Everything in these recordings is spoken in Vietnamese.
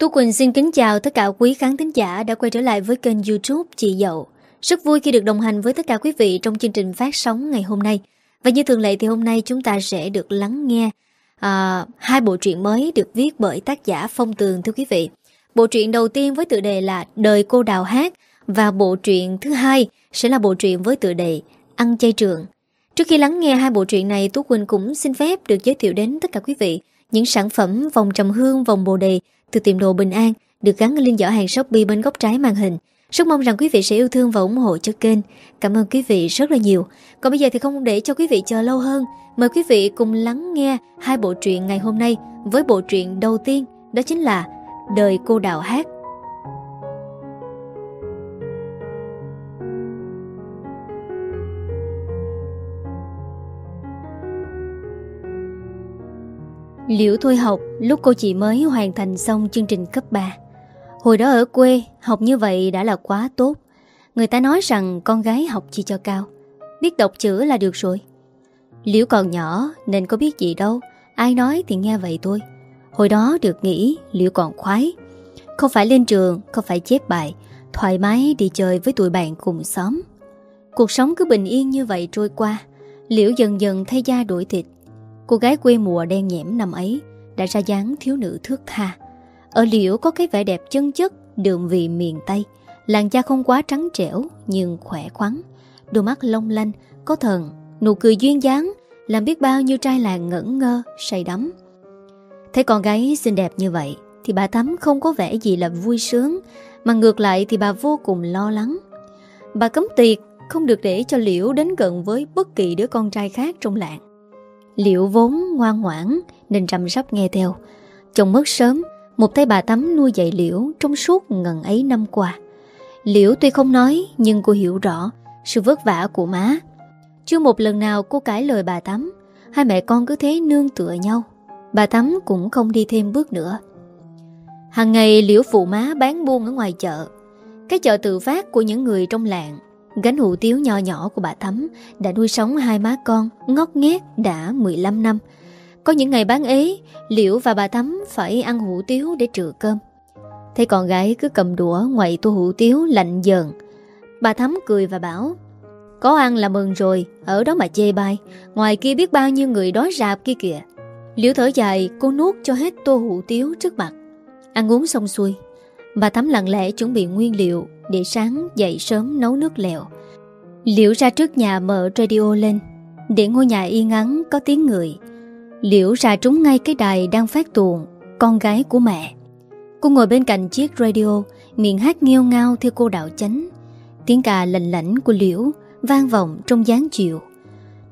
Tú Quỳnh xin kính chào tất cả quý khán thính giả đã quay trở lại với kênh youtube Chị Dậu. Rất vui khi được đồng hành với tất cả quý vị trong chương trình phát sóng ngày hôm nay. Và như thường lệ thì hôm nay chúng ta sẽ được lắng nghe à, hai bộ truyện mới được viết bởi tác giả Phong Tường thưa quý vị. Bộ truyện đầu tiên với tựa đề là Đời cô đào hát và bộ truyện thứ hai sẽ là bộ truyện với tựa đề Ăn chay trường. Trước khi lắng nghe hai bộ truyện này, Tú Quỳnh cũng xin phép được giới thiệu đến tất cả quý vị những sản phẩm vòng trầm hương, vòng bồ đề từ tiệm đồ Bình An, được gắn lên giỏ hàng Shopee bên góc trái màn hình. Rất mong rằng quý vị sẽ yêu thương và ủng hộ cho kênh. Cảm ơn quý vị rất là nhiều. Còn bây giờ thì không để cho quý vị chờ lâu hơn. Mời quý vị cùng lắng nghe hai bộ truyện ngày hôm nay với bộ truyện đầu tiên, đó chính là Đời cô đào hát Liễu Thôi học lúc cô chị mới hoàn thành xong chương trình cấp 3. Hồi đó ở quê, học như vậy đã là quá tốt. Người ta nói rằng con gái học chỉ cho cao. Biết đọc chữ là được rồi. Liễu còn nhỏ nên có biết gì đâu. Ai nói thì nghe vậy thôi. Hồi đó được nghĩ Liễu còn khoái. Không phải lên trường, không phải chép bài. Thoải mái đi chơi với tụi bạn cùng xóm. Cuộc sống cứ bình yên như vậy trôi qua. Liễu dần dần thay da đổi thịt Cô gái quê mùa đen nhẽm năm ấy Đã ra dáng thiếu nữ thước tha. Ở liễu có cái vẻ đẹp chân chất Đường vị miền Tây. Làn da không quá trắng trẻo Nhưng khỏe khoắn. Đôi mắt long lanh, có thần Nụ cười duyên dáng Làm biết bao nhiêu trai làng ngẩn ngơ, say đắm. Thấy con gái xinh đẹp như vậy Thì bà Thắm không có vẻ gì là vui sướng Mà ngược lại thì bà vô cùng lo lắng. Bà cấm tiệt Không được để cho Liễu đến gần với bất kỳ đứa con trai khác trong làng. Liệu vốn ngoan ngoãn nên chăm sóc nghe theo. Chồng mất sớm, một tay bà Tắm nuôi dạy Liễu trong suốt ngần ấy năm qua. Liễu tuy không nói nhưng cô hiểu rõ sự vất vả của má. Chưa một lần nào cô cãi lời bà Tắm, hai mẹ con cứ thế nương tựa nhau. Bà Tắm cũng không đi thêm bước nữa. Hàng ngày Liễu phụ má bán buôn ở ngoài chợ. Cái chợ tự phát của những người trong làng Gánh hủ tiếu nho nhỏ của bà Thắm đã nuôi sống hai má con ngót nghét đã 15 năm. Có những ngày bán ế, Liễu và bà Thắm phải ăn hủ tiếu để trừ cơm. Thấy con gái cứ cầm đũa ngoại tô hủ tiếu lạnh dần. Bà Thắm cười và bảo Có ăn là mừng rồi, ở đó mà chê bai. Ngoài kia biết bao nhiêu người đói rạp kia kìa. Liễu thở dài, cô nuốt cho hết tô hủ tiếu trước mặt. Ăn uống xong xuôi, Bà Thắm lặng lẽ chuẩn bị nguyên liệu để sáng dậy sớm nấu nước lèo. Liễu ra trước nhà mở radio lên, Để ngôi nhà yên ắng có tiếng người. Liễu ra trúng ngay cái đài đang phát tuồng, Con gái của mẹ. Cô ngồi bên cạnh chiếc radio, Miệng hát nghêu ngao theo cô đạo chánh. Tiếng cà lạnh lãnh của Liễu Vang vọng trong dáng chiều.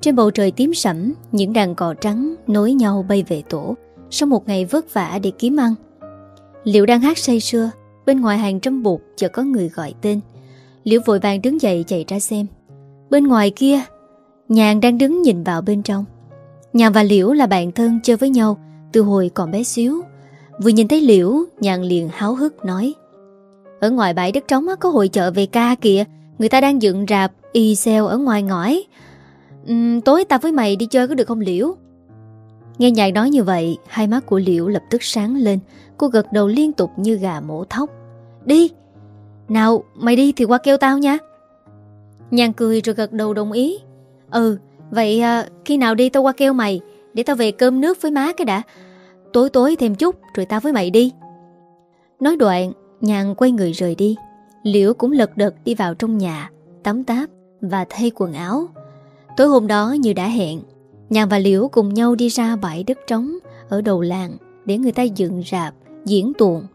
Trên bầu trời tím sẫm, Những đàn cò trắng nối nhau bay về tổ, Sau một ngày vất vả để kiếm ăn. Liễu đang hát say sưa Bên ngoài hàng trăm bột chợt có người gọi tên. Liễu vội vàng đứng dậy chạy ra xem. Bên ngoài kia Nhàn đang đứng nhìn vào bên trong. Nhàn và Liễu là bạn thân chơi với nhau Từ hồi còn bé xíu. Vừa nhìn thấy Liễu Nhàn liền háo hức nói. Ở ngoài bãi đất trống có hội chợ về ca kìa. Người ta đang dựng rạp Y xeo ở ngoài ngõi uhm, Tối ta với mày đi chơi có được không Liễu? Nghe nhạc nói như vậy Hai mắt của Liễu lập tức sáng lên. Cô gật đầu liên tục như gà mổ thóc. Đi Nào mày đi thì qua kêu tao nha. Nhàn cười rồi gật đầu đồng ý. Ừ Vậy à, khi nào đi tao qua kêu mày Để tao về cơm nước với má cái đã. Tối tối thêm chút rồi tao với mày đi. Nói đoạn Nhàn quay người rời đi. Liễu cũng lật đật đi vào trong nhà Tắm táp và thay quần áo. Tối hôm đó như đã hẹn Nhàn và Liễu cùng nhau đi ra bãi đất trống Ở đầu làng Để người ta dựng rạp, diễn tuồng.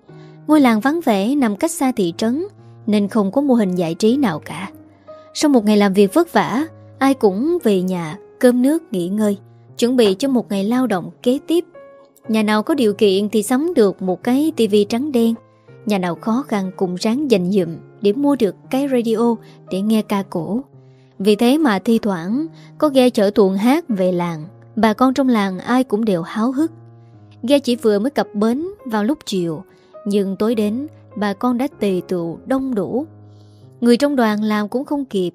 Ngôi làng vắng vẻ nằm cách xa thị trấn, Nên không có mô hình giải trí nào cả. Sau một ngày làm việc vất vả, Ai cũng về nhà Cơm nước nghỉ ngơi, Chuẩn bị cho một ngày lao động kế tiếp. Nhà nào có điều kiện thì sắm được một cái tivi trắng đen. Nhà nào khó khăn cũng ráng dành dụm Để mua được cái radio Để nghe ca cổ. Vì thế mà thi thoảng, Có ghe chở tuồng hát về làng. Bà con trong làng ai cũng đều háo hức. Ghe chỉ vừa mới cập bến vào lúc chiều, nhưng tối đến, Bà con đã tề tụ đông đủ Người trong đoàn làm cũng không kịp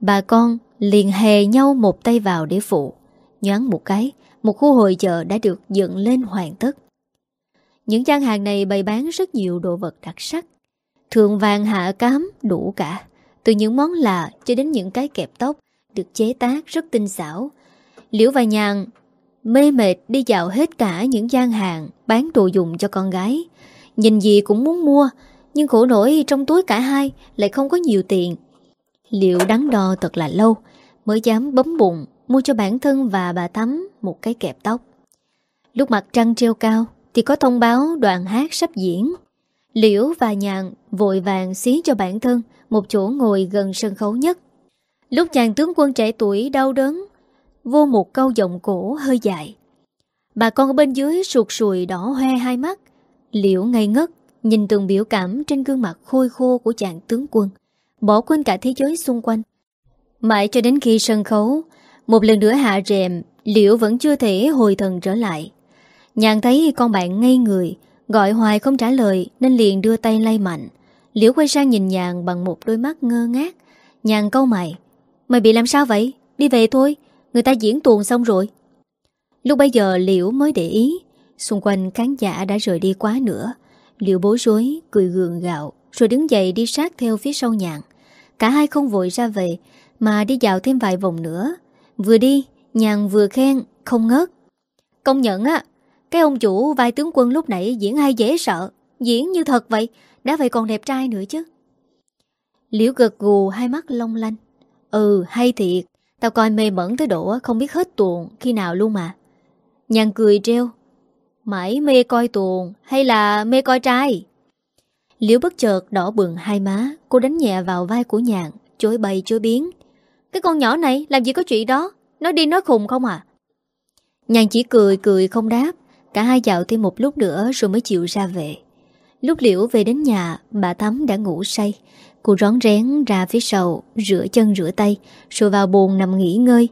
Bà con liền hề nhau một tay vào để phụ Nhoán một cái, Một khu hội chợ đã được dựng lên hoàn tất Những gian hàng này bày bán rất nhiều đồ vật đặc sắc. Thượng vàng hạ cám đủ cả. Từ những món lạ cho đến những cái kẹp tóc được chế tác rất tinh xảo. Liễu và Nhàn mê mệt đi dạo hết cả những gian hàng bán đồ dùng cho con gái. Nhìn gì cũng muốn mua, nhưng khổ nổi trong túi cả hai lại không có nhiều tiền. Liệu đắn đo thật là lâu mới dám bấm bụng mua cho bản thân và bà Thắm một cái kẹp tóc. Lúc mặt trăng treo cao thì có thông báo đoàn hát sắp diễn. Liễu và Nhàn vội vàng xí cho bản thân một chỗ ngồi gần sân khấu nhất. Lúc chàng tướng quân trẻ tuổi đau đớn, vô một câu giọng cổ hơi dài. Bà con ở bên dưới sụt sùi đỏ hoe hai mắt. Liễu ngây ngất, nhìn từng biểu cảm trên gương mặt khôi khô của chàng tướng quân, bỏ quên cả thế giới xung quanh. Mãi cho đến khi sân khấu, một lần nữa hạ rèm, Liễu vẫn chưa thể hồi thần trở lại. Nhàn thấy con bạn ngây người, gọi hoài không trả lời nên liền đưa tay lay mạnh. Liễu quay sang nhìn Nhàn bằng một đôi mắt ngơ ngác. Nhàn câu mày. Mày bị làm sao vậy? Đi về thôi. Người ta diễn tuồng xong rồi. Lúc bây giờ Liễu mới để ý. Xung quanh khán giả đã rời đi quá nữa. Liễu bối rối, cười gượng gạo, rồi đứng dậy đi sát theo phía sau Nhàn. Cả hai không vội ra về, mà đi dạo thêm vài vòng nữa. Vừa đi, Nhàn vừa khen, không ngớt. Công nhận á, cái ông chủ vai tướng quân lúc nãy diễn hay dễ sợ. Diễn như thật vậy, đã vậy còn đẹp trai nữa chứ Liễu gật gù hai mắt long lanh Ừ hay thiệt Tao coi mê mẩn tới độ không biết hết tuồng Khi nào luôn mà. Nhàn cười treo Mãi mê coi tuồng hay là mê coi trai? Liễu bất chợt đỏ bừng hai má Cô đánh nhẹ vào vai của nhàn Chối bày chối biến. Cái con nhỏ này làm gì có chuyện đó? Nói đi nói khùng không à? Nhàn chỉ cười cười không đáp. Cả hai dạo thêm một lúc nữa rồi mới chịu ra về. Lúc Liễu về đến nhà, bà Thắm đã ngủ say. Cô rón rén ra phía sau, rửa chân rửa tay, rồi vào bồn nằm nghỉ ngơi.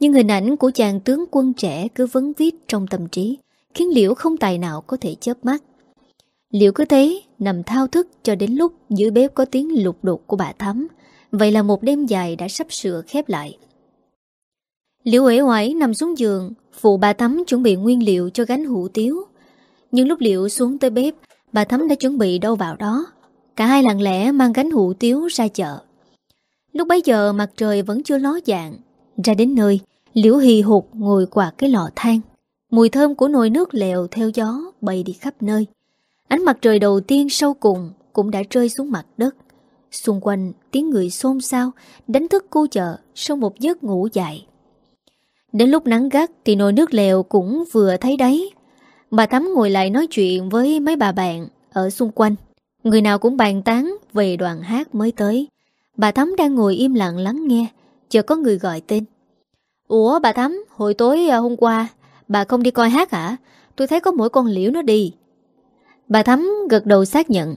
Nhưng hình ảnh của chàng tướng quân trẻ cứ vấn vít trong tâm trí, khiến Liễu không tài nào có thể chớp mắt. Liễu cứ thế, nằm thao thức cho đến lúc dưới bếp có tiếng lục đục của bà Thắm. Vậy là một đêm dài đã sắp sửa khép lại. Liễu uể oải nằm xuống giường, phụ bà Thắm chuẩn bị nguyên liệu cho gánh hủ tiếu. Nhưng lúc Liễu xuống tới bếp, Bà Thắm đã chuẩn bị đâu vào đó Cả hai lặng lẽ mang gánh hủ tiếu ra chợ. Lúc bấy giờ mặt trời vẫn chưa ló dạng, Ra đến nơi, Liễu hì hụt ngồi quạt cái lò than. Mùi thơm của nồi nước lèo theo gió bay đi khắp nơi. Ánh mặt trời đầu tiên sâu cùng Cũng đã rơi xuống mặt đất. Xung quanh, tiếng người xôn xao, Đánh thức cô chợ Sau một giấc ngủ dài. Đến lúc nắng gắt Thì nồi nước lèo cũng vừa thấy đấy Bà Thắm ngồi lại nói chuyện với mấy bà bạn ở xung quanh. Người nào cũng bàn tán về đoàn hát mới tới. Bà Thắm đang ngồi im lặng lắng nghe, chờ có người gọi tên. Ủa bà Thắm, hồi tối à, hôm qua, bà không đi coi hát hả? Tôi thấy có mỗi con liễu nó đi. Bà Thắm gật đầu xác nhận.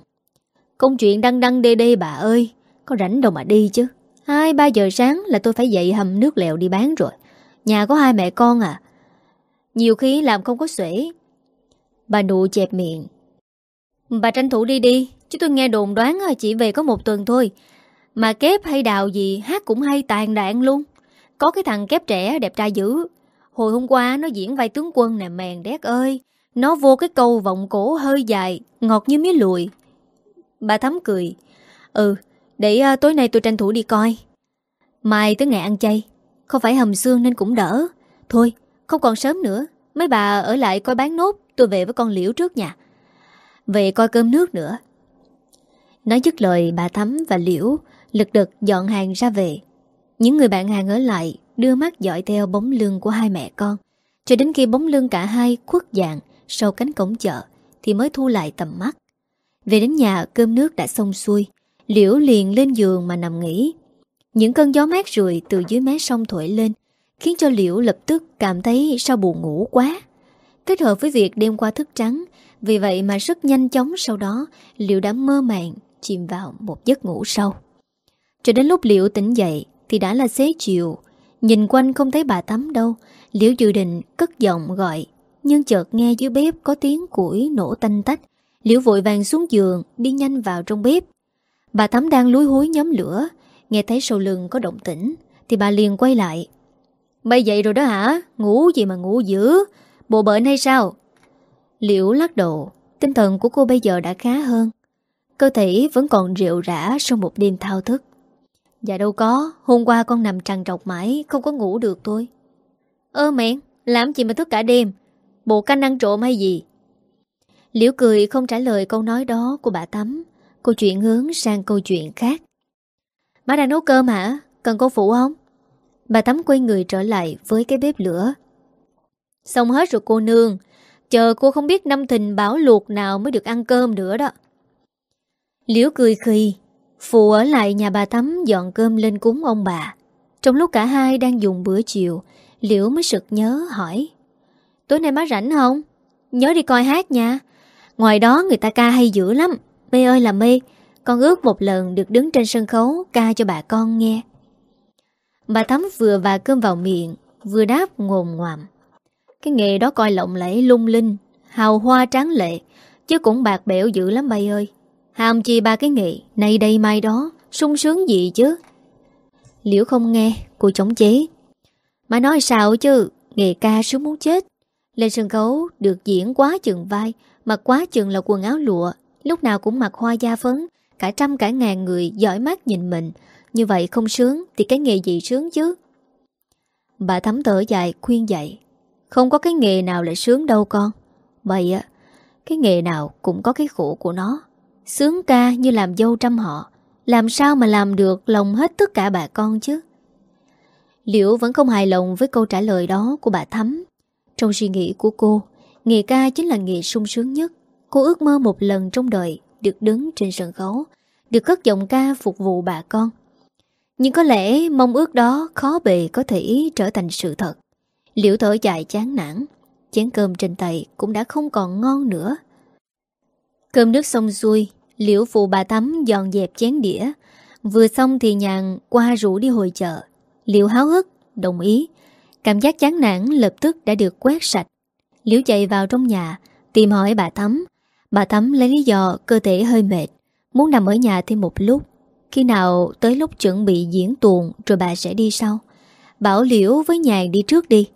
Công chuyện đăng đăng đê đê bà ơi, có rảnh đâu mà đi chứ. Hai ba giờ sáng là tôi phải dậy hầm nước lèo đi bán rồi. Nhà có hai mẹ con à. Nhiều khi làm không có xuể Bà nụ chẹp miệng Bà tranh thủ đi đi Chứ tôi nghe đồn đoán chỉ về có một tuần thôi. Mà kép hay đào gì Hát cũng hay tàn đạn luôn. Có cái thằng kép trẻ đẹp trai dữ. Hồi hôm qua nó diễn vai tướng quân nè mèn đét ơi. Nó vô cái câu vọng cổ hơi dài Ngọt như mía lùi. Bà thắm cười. Ừ để uh, tối nay tôi tranh thủ đi coi. Mai tới ngày ăn chay. Không phải hầm xương nên cũng đỡ. Thôi không còn sớm nữa. Mấy bà ở lại coi bán nốt Tôi về với con liễu trước nhà Về coi cơm nước nữa. Nói dứt lời, bà Thắm và Liễu Lực đực dọn hàng ra về. Những người bạn hàng ở lại Đưa mắt dõi theo bóng lưng của hai mẹ con. Cho đến khi bóng lưng cả hai khuất dạng Sau cánh cổng chợ Thì mới thu lại tầm mắt. Về đến nhà, cơm nước đã xong xuôi. Liễu liền lên giường mà nằm nghỉ. Những cơn gió mát rùi từ dưới mé sông thổi lên, Khiến cho Liễu lập tức cảm thấy sao buồn ngủ quá. Kết hợp với việc đêm qua thức trắng, Vì vậy mà rất nhanh chóng sau đó liễu đã mơ màng Chìm vào một giấc ngủ sâu. Cho đến lúc liễu tỉnh dậy Thì đã là xế chiều. Nhìn quanh không thấy bà tắm đâu, Liễu dự định cất giọng gọi, Nhưng chợt nghe dưới bếp có tiếng củi nổ tanh tách. Liễu vội vàng xuống giường, Đi nhanh vào trong bếp. Bà tắm đang lúi húi nhóm lửa, Nghe thấy sau lưng có động tĩnh, Thì bà liền quay lại. Bây dậy rồi đó hả? Ngủ gì mà ngủ dữ? Bộ bệnh hay sao? Liễu lắc đầu, Tinh thần của cô bây giờ đã khá hơn. Cơ thể vẫn còn rượu rã Sau một đêm thao thức. Dạ đâu có, Hôm qua con nằm trằn trọc mãi, Không có ngủ được tôi Ơ mẹn Làm gì mà thức cả đêm? Bộ canh ăn trộm hay gì? Liễu cười không trả lời câu nói đó của bà Tắm. Cô chuyện hướng sang câu chuyện khác. Má đang nấu cơm hả? Cần cô phụ không? Bà Tắm quay người trở lại với cái bếp lửa. Xong hết rồi cô nương. Chờ cô không biết năm thình bảo luộc nào mới được ăn cơm nữa đó. Liễu cười khì. Phụ ở lại nhà bà Tắm dọn cơm lên cúng ông bà. Trong lúc cả hai đang dùng bữa chiều, Liễu mới sực nhớ, hỏi. Tối nay má rảnh không? Nhớ đi coi hát nha. Ngoài đó người ta ca hay dữ lắm. Mê ơi là mê. Con ước một lần được đứng trên sân khấu Ca cho bà con nghe. Bà Thắm vừa và cơm vào miệng, Vừa đáp ngồm ngoàm. Cái nghề đó coi lộng lẫy lung linh, Hào hoa tráng lệ, Chứ cũng bạc bẽo dữ lắm bay ơi. Hàm chi ba cái nghề, Nay đây mai đó, sung sướng gì chứ? Liễu không nghe, Cô chống chế. Mà nói sao chứ, Nghề ca sướng muốn chết. Lên sân khấu được diễn quá chừng vai Mặc quá chừng là quần áo lụa. Lúc nào cũng mặc hoa da phấn, Cả trăm cả ngàn người giỏi mắt nhìn mình. Như vậy không sướng Thì cái nghề gì sướng chứ? Bà thấm thở dài, khuyên dạy Không có cái nghề nào lại sướng đâu con. Vậy á, Cái nghề nào cũng có cái khổ của nó. Sướng ca như làm dâu trăm họ. Làm sao mà làm được lòng hết tất cả bà con chứ? Liễu vẫn không hài lòng với câu trả lời đó của bà Thắm. Trong suy nghĩ của cô, Nghề ca chính là nghề sung sướng nhất. Cô ước mơ một lần trong đời Được đứng trên sân khấu, Được cất giọng ca phục vụ bà con. Nhưng có lẽ mong ước đó Khó bề có thể trở thành sự thật. Liễu thở dài chán nản. Chén cơm trên tay cũng đã không còn ngon nữa. Cơm nước xong xuôi Liễu phụ bà tắm dọn dẹp chén đĩa. Vừa xong thì nhàn qua rủ đi hội chợ. Liễu háo hức, Đồng ý. Cảm giác chán nản lập tức đã được quét sạch. Liễu chạy vào trong nhà, Tìm hỏi bà tắm. Bà tắm lấy lý do cơ thể hơi mệt, Muốn nằm ở nhà thêm một lúc. Khi nào tới lúc chuẩn bị diễn tuồng Rồi bà sẽ đi sau. Bảo Liễu với nhàn đi trước đi.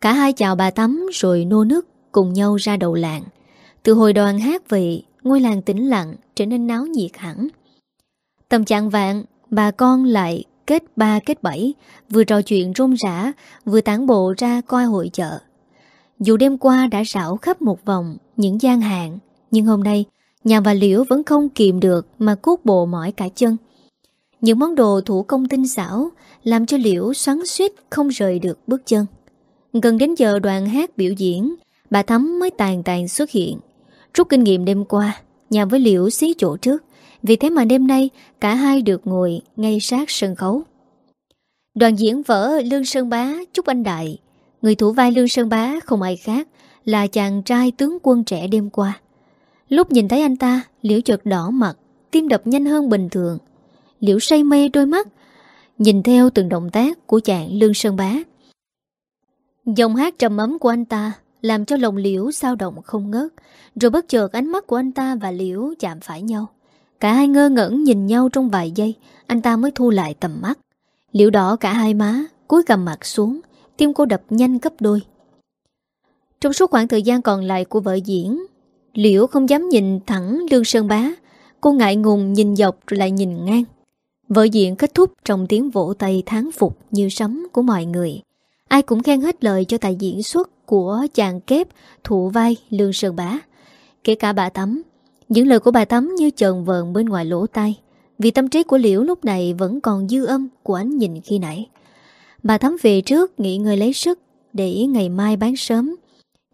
Cả hai chào bà Tắm rồi nô nước Cùng nhau ra đầu làng. Từ hồi đoàn hát về Ngôi làng tĩnh lặng trở nên náo nhiệt hẳn Tầm chạng vạn Bà con lại kết ba kết bảy Vừa trò chuyện rôm rã Vừa tản bộ ra coi hội chợ dù đêm qua đã rảo khắp một vòng những gian hàng, nhưng hôm nay nhà bà Liễu vẫn không kìm được mà cuốc bộ mỏi cả chân. Những món đồ thủ công tinh xảo làm cho Liễu xoắn suýt không rời được bước chân. Gần đến giờ đoàn hát biểu diễn, bà Thắm mới tàn tàn xuất hiện. Rút kinh nghiệm đêm qua, nhà với Liễu xí chỗ trước, vì thế mà đêm nay cả hai được ngồi ngay sát sân khấu. Đoàn diễn vỡ Lương Sơn Bá, chúc Anh Đại Người thủ vai Lương Sơn Bá không ai khác Là chàng trai tướng quân trẻ đêm qua. Lúc nhìn thấy anh ta Liễu chợt đỏ mặt Tim đập nhanh hơn bình thường. Liễu say mê đôi mắt Nhìn theo từng động tác của chàng Lương Sơn Bá. Dòng hát trầm ấm của anh ta làm cho lòng Liễu sao động không ngớt, Rồi bất chợt ánh mắt của anh ta và Liễu chạm phải nhau. Cả hai ngơ ngẩn nhìn nhau trong vài giây, Anh ta mới thu lại tầm mắt. Liễu đỏ cả hai má, Cúi cầm mặt xuống, Tim cô đập nhanh gấp đôi. Trong suốt khoảng thời gian còn lại của vợ diễn, Liễu không dám nhìn thẳng Lương Sơn Bá. Cô ngại ngùng nhìn dọc rồi lại nhìn ngang. Vợ diễn kết thúc trong tiếng vỗ tay tháng phục như sấm của mọi người. Ai cũng khen hết lời cho tài diễn xuất của chàng kép thụ vai Lương Sơn Bá. Kể cả bà Tắm, Những lời của bà Tắm như trần vờn bên ngoài lỗ tai, Vì tâm trí của Liễu lúc này vẫn còn dư âm của ánh nhìn khi nãy. Bà Thắm về trước nghỉ ngơi lấy sức Để ngày mai bán sớm.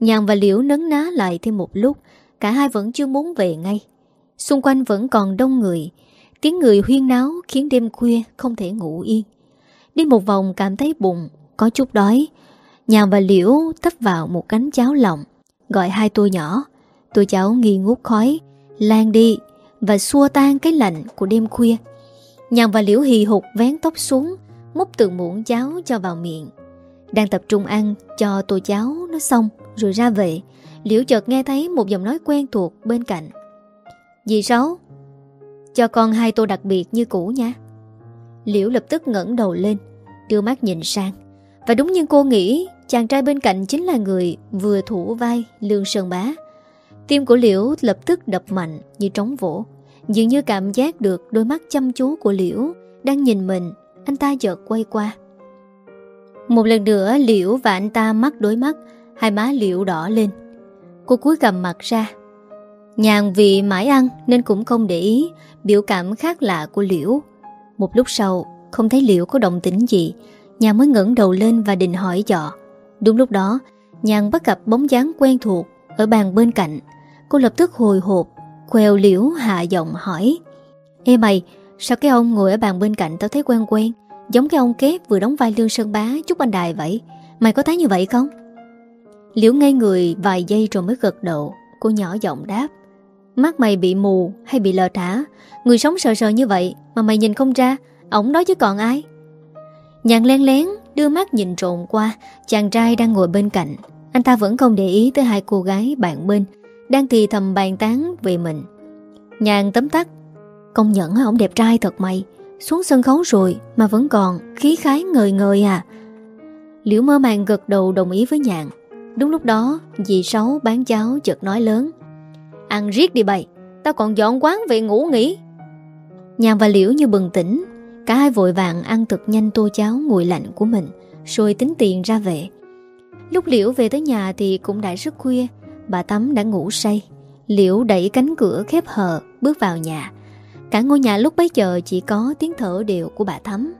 Nhàn và Liễu nấn ná lại thêm một lúc, Cả hai vẫn chưa muốn về ngay. Xung quanh vẫn còn đông người, Tiếng người huyên náo khiến đêm khuya không thể ngủ yên. Đi một vòng cảm thấy bụng có chút đói Nhàn và Liễu tấp vào một cánh cháo lỏng, Gọi hai tôi nhỏ Tôi cháu nghi ngút khói Lan đi Và xua tan cái lạnh của đêm khuya Nhàn và Liễu hì hục vén tóc xuống múc từng muỗng cháo cho vào miệng. Đang tập trung ăn cho tô cháo nó xong rồi ra về. Liễu chợt nghe thấy một giọng nói quen thuộc bên cạnh. Dì Sáu, cho con hai tô đặc biệt như cũ nha. Liễu lập tức ngẩng đầu lên, đưa mắt nhìn sang. Và đúng như cô nghĩ, chàng trai bên cạnh chính là người vừa thủ vai Lương Sơn Bá. Tim của Liễu lập tức đập mạnh như trống vỗ Dường như cảm giác được đôi mắt chăm chú của Liễu Đang nhìn mình Anh ta chợt quay qua. Một lần nữa Liễu và anh ta mắt đối mắt Hai má Liễu đỏ lên. Cô cúi gầm mặt ra. Nhàn vì mãi ăn nên cũng không để ý Biểu cảm khác lạ của Liễu. Một lúc sau Không thấy Liễu có động tĩnh gì Nhàn mới ngẩng đầu lên và định hỏi dọ Đúng lúc đó, Nhàn bắt gặp bóng dáng quen thuộc Ở bàn bên cạnh. Cô lập tức hồi hộp, Quèo liễu hạ giọng hỏi, Ê mày, Sao cái ông ngồi ở bàn bên cạnh tao thấy quen quen, Giống cái ông kép vừa đóng vai Lương Sơn Bá Chúc anh đài vậy? Mày có thấy như vậy không? Liễu ngây người vài giây rồi mới gật đầu. Cô nhỏ giọng đáp, Mắt mày bị mù hay bị lờ thả? Người sống sờ sờ như vậy Mà mày nhìn không ra, Ổng đó chứ còn ai? Nhàn lén lén, đưa mắt nhìn trộn qua, Chàng trai đang ngồi bên cạnh. Anh ta vẫn không để ý tới hai cô gái bạn bên, Đang thì thầm bàn tán về mình. Nhàn tấm tắt, Công nhận ông đẹp trai thật mày. Xuống sân khấu rồi mà vẫn còn Khí khái ngời ngời à. Liễu mơ màng gật đầu đồng ý với nhàn. Đúng lúc đó, Dì Sáu bán cháo chợt nói lớn, Ăn riết đi bày, Tao còn dọn quán về ngủ nghỉ. Nhàn và Liễu như bừng tỉnh Cả hai vội vàng ăn thật nhanh tô cháo nguội lạnh của mình, Rồi tính tiền ra về. Lúc Liễu về tới nhà thì cũng đã rất khuya, Bà Tắm đã ngủ say. Liễu đẩy cánh cửa khép hờ, Bước vào nhà. Cả ngôi nhà lúc bấy giờ chỉ có tiếng thở đều của bà Thắm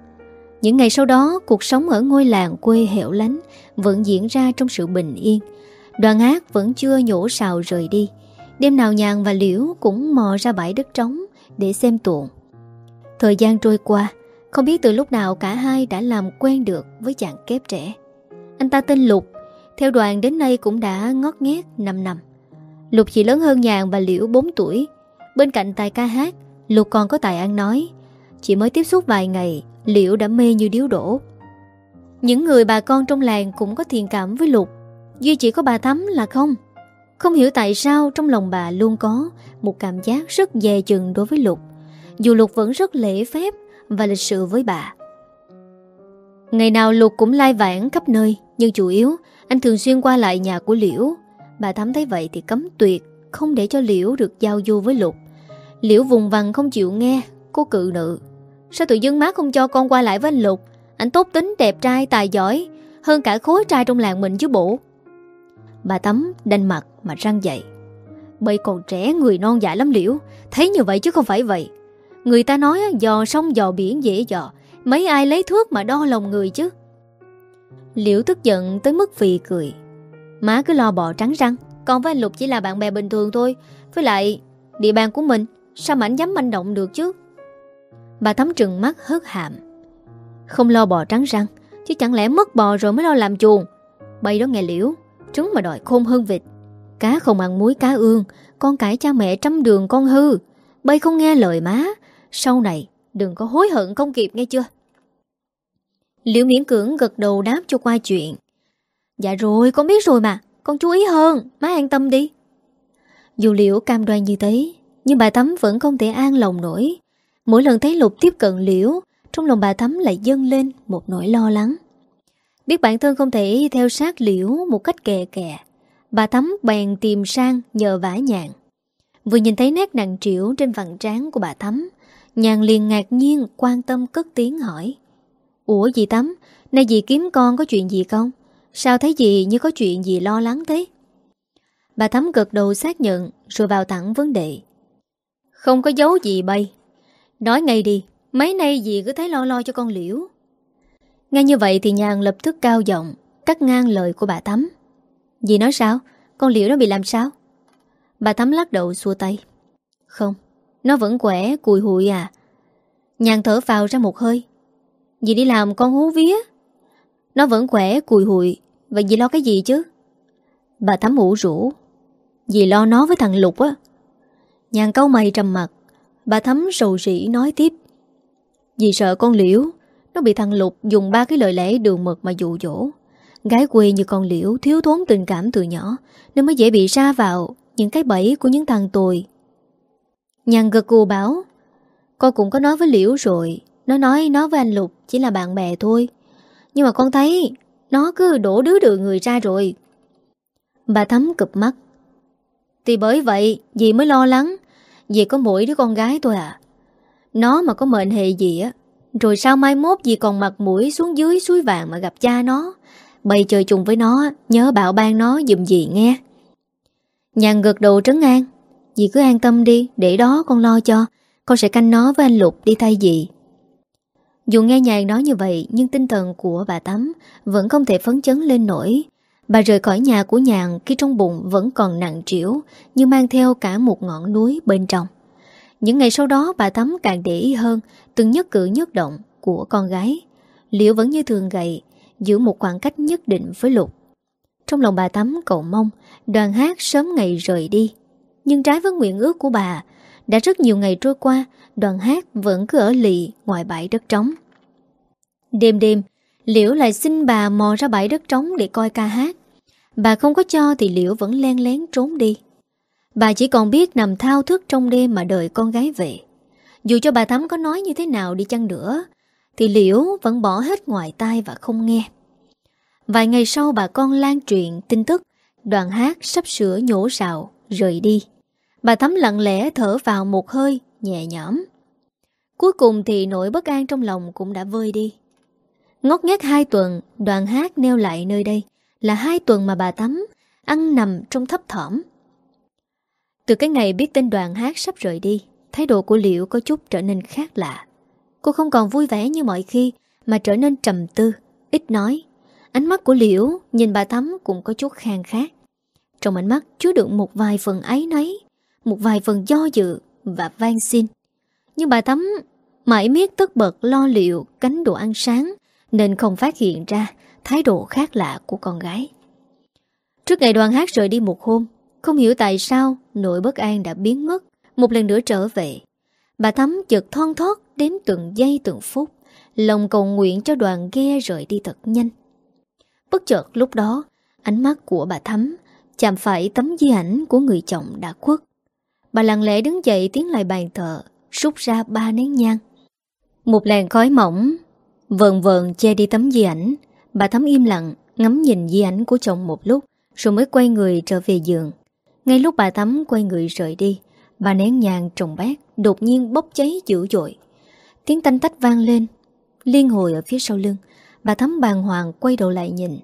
Những ngày sau đó, Cuộc sống ở ngôi làng quê hẻo lánh Vẫn diễn ra trong sự bình yên. Đoàn hát vẫn chưa nhổ sào rời đi. Đêm nào nhàn và Liễu cũng mò ra bãi đất trống Để xem tuồng. Thời gian trôi qua không biết từ lúc nào cả hai đã làm quen được Với chàng kép trẻ. Anh ta tên Lục, Theo đoàn đến nay cũng đã ngót nghét 5 năm. Lục chỉ lớn hơn nhàn và Liễu 4 tuổi. Bên cạnh tài ca hát, Lục còn có tài ăn nói. Chỉ mới tiếp xúc vài ngày, Liễu đã mê như điếu đổ. Những người bà con trong làng cũng có thiện cảm với Lục. Duy chỉ có bà Thắm là không. Không hiểu tại sao trong lòng bà luôn có Một cảm giác rất dè chừng đối với Lục. Dù Lục vẫn rất lễ phép và lịch sự với bà. Ngày nào Lục cũng lai vãng khắp nơi, Nhưng chủ yếu, Anh thường xuyên qua lại nhà của Liễu. Bà Thắm thấy vậy thì cấm tuyệt, Không để cho Liễu được giao du với Lục. Liễu vùng vằng không chịu nghe, Cô cự nữ Sao tự dưng má không cho con qua lại với anh Lục? Anh tốt tính, đẹp trai, tài giỏi, Hơn cả khối trai trong làng mình chứ bộ. Bà Tắm đanh mặt mà răng dậy. Bây còn trẻ, người non dạ lắm Liễu. Thấy như vậy chứ không phải vậy. Người ta nói dò sông dò biển dễ dò, Mấy ai lấy thước mà đo lòng người chứ? Liễu tức giận tới mức phì cười. Má cứ lo bò trắng răng Còn với anh Lục chỉ là bạn bè bình thường thôi. Với lại, địa bàn của mình, Sao mà anh dám manh động được chứ? Bà thắm trừng mắt hớt hàm. Không lo bò trắng răng, Chứ chẳng lẽ mất bò rồi mới lo làm chuồng? Bay đó nghe liễu, Trứng mà đòi khôn hơn vịt. Cá không ăn muối, cá ương, Con cãi cha mẹ trăm đường con hư. Bay không nghe lời má. Sau này, đừng có hối hận không kịp nghe chưa? Liễu miễn cưỡng gật đầu đáp cho qua chuyện. Dạ rồi, con biết rồi mà, Con chú ý hơn, Má an tâm đi. Dù Liễu cam đoan như thế, Nhưng bà Thắm vẫn không thể an lòng nổi. Mỗi lần thấy Lục tiếp cận Liễu, Trong lòng bà Thắm lại dâng lên Một nỗi lo lắng. Biết bản thân không thể theo sát Liễu Một cách kè kè, Bà Thắm bèn tìm sang nhờ vả nhàn Vừa nhìn thấy nét nặng trĩu Trên vặn trán của bà Thắm Nhàn liền ngạc nhiên, quan tâm cất tiếng hỏi. Ủa dì Tắm Nay dì kiếm con có chuyện gì không? Sao thấy dì như có chuyện gì lo lắng thế? Bà Thắm gật đầu xác nhận, Rồi vào thẳng vấn đề. Không có dấu gì bay. Nói ngay đi, Mấy nay dì cứ thấy lo lo cho con liễu. Nghe như vậy thì nhàn lập tức cao giọng, Cắt ngang lời của bà Thắm Dì nói sao? Con liễu nó bị làm sao? Bà Thắm lắc đầu xua tay. Không nó vẫn khỏe cùi hụi à. Nhàn thở vào ra một hơi. Dì đi làm con hú vía. Nó vẫn khỏe cùi hụi Vậy dì lo cái gì chứ? Bà Thắm ủ rũ Dì lo nó với thằng Lục á. Nhàn câu mày trầm mặt. Bà Thắm sầu rỉ nói tiếp. Dì sợ con Liễu. Nó bị thằng Lục dùng ba cái lời lẽ đường mật mà dụ dỗ. Gái quê như con Liễu thiếu thốn tình cảm từ nhỏ, Nên mới dễ bị ra vào Những cái bẫy của những thằng tồi. Nhàn gật gù bảo Con cũng có nói với Liễu rồi. Nó nói nó với anh Lục chỉ là bạn bè thôi. Nhưng mà con thấy Nó cứ đổ đứa đường người ra rồi. Bà Thắm cụp mắt. Thì bởi vậy dì mới lo lắng, Dì có mỗi đứa con gái thôi à. Nó mà có mệnh hệ gì á, Rồi sao mai mốt dì còn mặt mũi xuống dưới suối vàng mà gặp cha nó? Bày chơi chung với nó, Nhớ bảo ban nó dùm dì nghe. Nhàn gật đầu trấn an. Dì cứ an tâm đi, Để đó con lo cho. Con sẽ canh nó với anh Lục đi thay dì. Dù nghe nhàn nói như vậy, Nhưng tinh thần của bà Tắm Vẫn không thể phấn chấn lên nổi. Bà rời khỏi nhà của nhàn Khi trong bụng vẫn còn nặng trĩu, Như mang theo cả một ngọn núi bên trong. Những ngày sau đó, bà Tắm càng để ý hơn Từng nhất cử nhất động của con gái. Liệu vẫn như thường gầy Giữ một khoảng cách nhất định với Lục? Trong lòng bà Tắm cậu mong Đoàn hát sớm ngày rời đi. Nhưng trái với nguyện ước của bà, Đã rất nhiều ngày trôi qua, Đoàn hát vẫn cứ ở lì ngoài bãi đất trống. Đêm đêm, Liễu lại xin bà mò ra bãi đất trống để coi ca hát. Bà không có cho thì Liễu vẫn len lén trốn đi. Bà chỉ còn biết nằm thao thức trong đêm mà đợi con gái về. Dù cho bà Thắm có nói như thế nào đi chăng nữa, Thì Liễu vẫn bỏ hết ngoài tai và không nghe. Vài ngày sau bà con lan truyền tin tức, Đoàn hát sắp sửa nhổ rào Rời đi. Bà Thắm lặng lẽ thở vào một hơi Nhẹ nhõm. Cuối cùng thì nỗi bất an trong lòng cũng đã vơi đi. Ngót nghét hai tuần Đoàn hát neo lại nơi đây Là hai tuần mà bà Thắm Ăn nằm trong thấp thỏm. Từ cái ngày biết tên đoàn hát sắp rời đi Thái độ của liễu có chút trở nên khác lạ. Cô không còn vui vẻ như mọi khi Mà trở nên trầm tư Ít nói. Ánh mắt của Liễu nhìn bà Thắm cũng có chút khang khác. Trong ánh mắt chứa đựng một vài phần ấy nấy, một vài phần do dự và van xin. Nhưng bà Thắm mãi miết tất bật lo liệu cánh đồ ăn sáng nên không phát hiện ra thái độ khác lạ của con gái. Trước ngày đoàn hát rời đi một hôm, không hiểu tại sao nỗi bất an đã biến mất, một lần nữa trở về. Bà Thắm chợt thon thót đếm từng giây từng phút, lòng cầu nguyện cho đoàn ghe rời đi thật nhanh. Bất chợt lúc đó, ánh mắt của bà Thắm chạm phải tấm di ảnh của người chồng đã khuất. Bà lặng lẽ đứng dậy tiến lại bàn thờ, rút ra ba nén nhang. Một làn khói mỏng, vờn vờn che đi tấm di ảnh. Bà Thắm im lặng, ngắm nhìn di ảnh của chồng một lúc, rồi mới quay người trở về giường. Ngay lúc bà Thắm quay người rời đi, bà nén nhang trồng bát đột nhiên bốc cháy dữ dội. Tiếng tanh tách vang lên, liên hồi ở phía sau lưng. Bà Thắm bàng hoàng quay đầu lại nhìn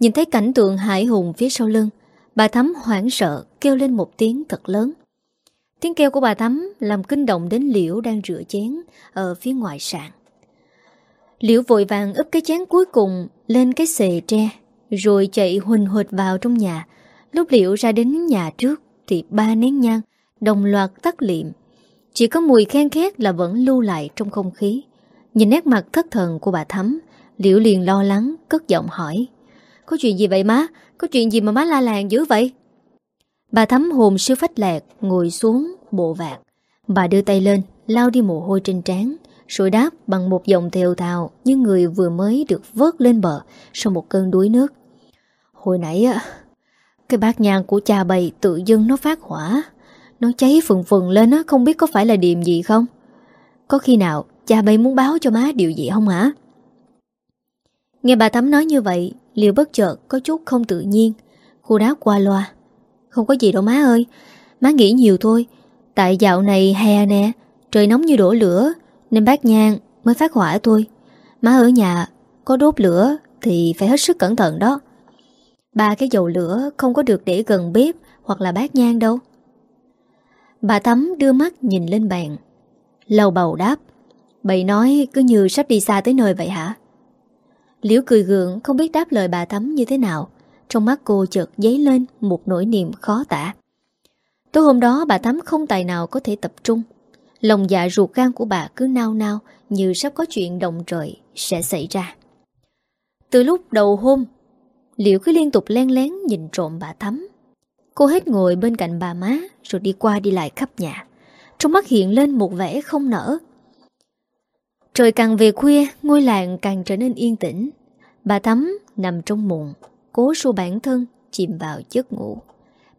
Nhìn thấy cảnh tượng hải hùng phía sau lưng Bà Thắm hoảng sợ kêu lên một tiếng thật lớn Tiếng kêu của bà Thắm làm kinh động đến Liễu đang rửa chén ở phía ngoài sàn. Liễu vội vàng ướp cái chén cuối cùng lên cái xề tre, rồi chạy huỳnh huệt vào trong nhà. Lúc Liễu ra đến nhà trước thì ba nén nhang, đồng loạt tắt liệm. Chỉ có mùi khen khét là vẫn lưu lại trong không khí. Nhìn nét mặt thất thần của bà Thắm, Liễu liền lo lắng, Cất giọng hỏi, Có chuyện gì vậy má Có chuyện gì mà má la làng dữ vậy Bà thấm hồn siêu phách lạc, Ngồi xuống bộ vạt Bà đưa tay lên Lao đi mồ hôi trên trán, Rồi đáp bằng một giọng thều thào Như người vừa mới được vớt lên bờ Sau một cơn đuối nước. Hồi nãy á, Cái bát nhang của cha bầy tự dưng nó phát hỏa, Nó cháy phừng phừng lên á, Không biết có phải là điềm gì không? Có khi nào cha bầy muốn báo cho má điều gì không hả? Nghe bà Thắm nói như vậy Liệu bất chợt có chút không tự nhiên. Cô đáp qua loa. Không có gì đâu má ơi. Má nghĩ nhiều thôi. Tại dạo này hè nè, Trời nóng như đổ lửa, Nên bác nhang mới phát hỏa thôi. Má ở nhà, có đốt lửa Thì phải hết sức cẩn thận đó. Ba cái dầu lửa không có được để gần bếp Hoặc là bát nhang đâu. Bà Thắm đưa mắt nhìn lên bàn. Lầu bầu đáp Bậy nói cứ như sắp đi xa tới nơi vậy hả? Liễu cười gượng, không biết đáp lời bà Thắm như thế nào. Trong mắt cô chợt dấy lên một nỗi niềm khó tả. Tối hôm đó bà Thắm không tài nào có thể tập trung. Lòng dạ ruột gan của bà cứ nao nao Như sắp có chuyện động trời sẽ xảy ra. Từ lúc đầu hôm Liễu cứ liên tục len lén nhìn trộm bà Thắm. Cô hết ngồi bên cạnh bà má Rồi đi qua đi lại khắp nhà. Trong mắt hiện lên một vẻ không nở. Trời càng về khuya, ngôi làng càng trở nên yên tĩnh. Bà Thắm nằm trong mụn, cố xua bản thân, chìm vào giấc ngủ.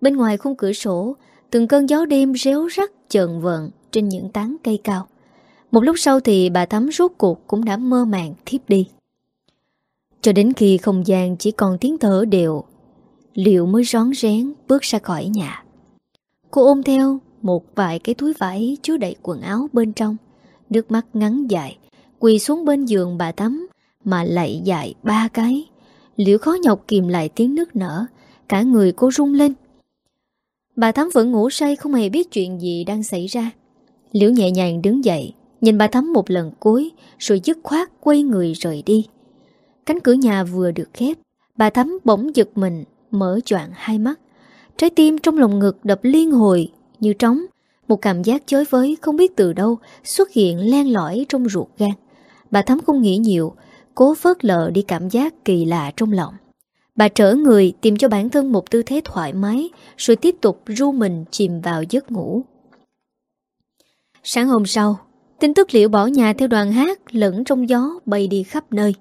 Bên ngoài khung cửa sổ, từng cơn gió đêm réo rắt chợn vợn trên những tán cây cao. Một lúc sau thì bà Thắm rốt cuộc cũng đã mơ màng thiếp đi. Cho đến khi không gian chỉ còn tiếng thở đều, liệu mới rón rén bước ra khỏi nhà. Cô ôm theo một vài cái túi vải chứa đầy quần áo bên trong. Nước mắt ngắn dài, quỳ xuống bên giường bà tắm mà lạy dài ba cái. Liễu khó nhọc kìm lại tiếng nước nở, cả người cô rung lên. Bà Thắm vẫn ngủ say không hề biết chuyện gì đang xảy ra. Liễu nhẹ nhàng đứng dậy, nhìn bà Thắm một lần cuối, rồi dứt khoát quay người rời đi. Cánh cửa nhà vừa được khép, bà Thắm bỗng giật mình, mở choạng hai mắt. Trái tim trong lòng ngực đập liên hồi, như trống. Một cảm giác chối với không biết từ đâu xuất hiện len lỏi trong ruột gan. Bà Thắm không nghĩ nhiều, cố phớt lờ đi cảm giác kỳ lạ trong lòng. Bà trở người tìm cho bản thân một tư thế thoải mái rồi tiếp tục ru mình chìm vào giấc ngủ. Sáng hôm sau, tin tức liệu bỏ nhà theo đoàn hát lẫn trong gió bay đi khắp nơi.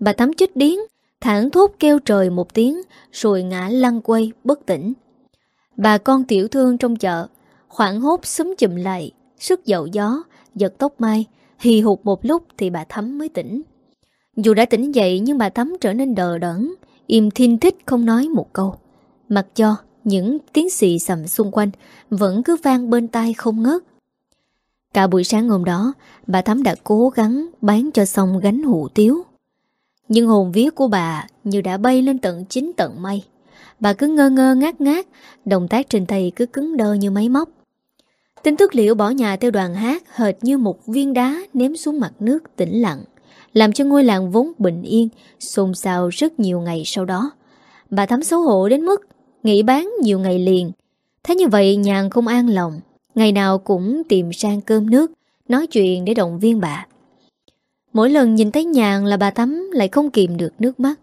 Bà tắm chích điến thẳng thốt kêu trời một tiếng rồi ngã lăn quay bất tỉnh. Bà con tiểu thương trong chợ Khoảng hốt súng chùm lại Sức dậu gió Giật tóc mai Hì hụt một lúc thì bà Thắm mới tỉnh dù đã tỉnh dậy nhưng bà Thắm trở nên đờ đẫn Im thiên thích không nói một câu. Mặc cho những tiếng xì sầm xung quanh Vẫn cứ vang bên tai không ngớt. Cả buổi sáng hôm đó Bà Thắm đã cố gắng bán cho xong gánh hủ tiếu. Nhưng hồn vía của bà Như đã bay lên tận chính tận mây Bà cứ ngơ ngơ ngát ngát Động tác trên tay cứ cứng đơ như máy móc. Tin tức liệu bỏ nhà theo đoàn hát hệt như một viên đá ném xuống mặt nước tĩnh lặng, làm cho ngôi làng vốn bình yên, xôn xao rất nhiều ngày sau đó. Bà thắm xấu hổ đến mức nghỉ bán nhiều ngày liền. Thế như vậy nhàn không an lòng, ngày nào cũng tìm sang cơm nước, nói chuyện để động viên bà. Mỗi lần nhìn thấy nhàn là bà Thắm lại không kìm được nước mắt.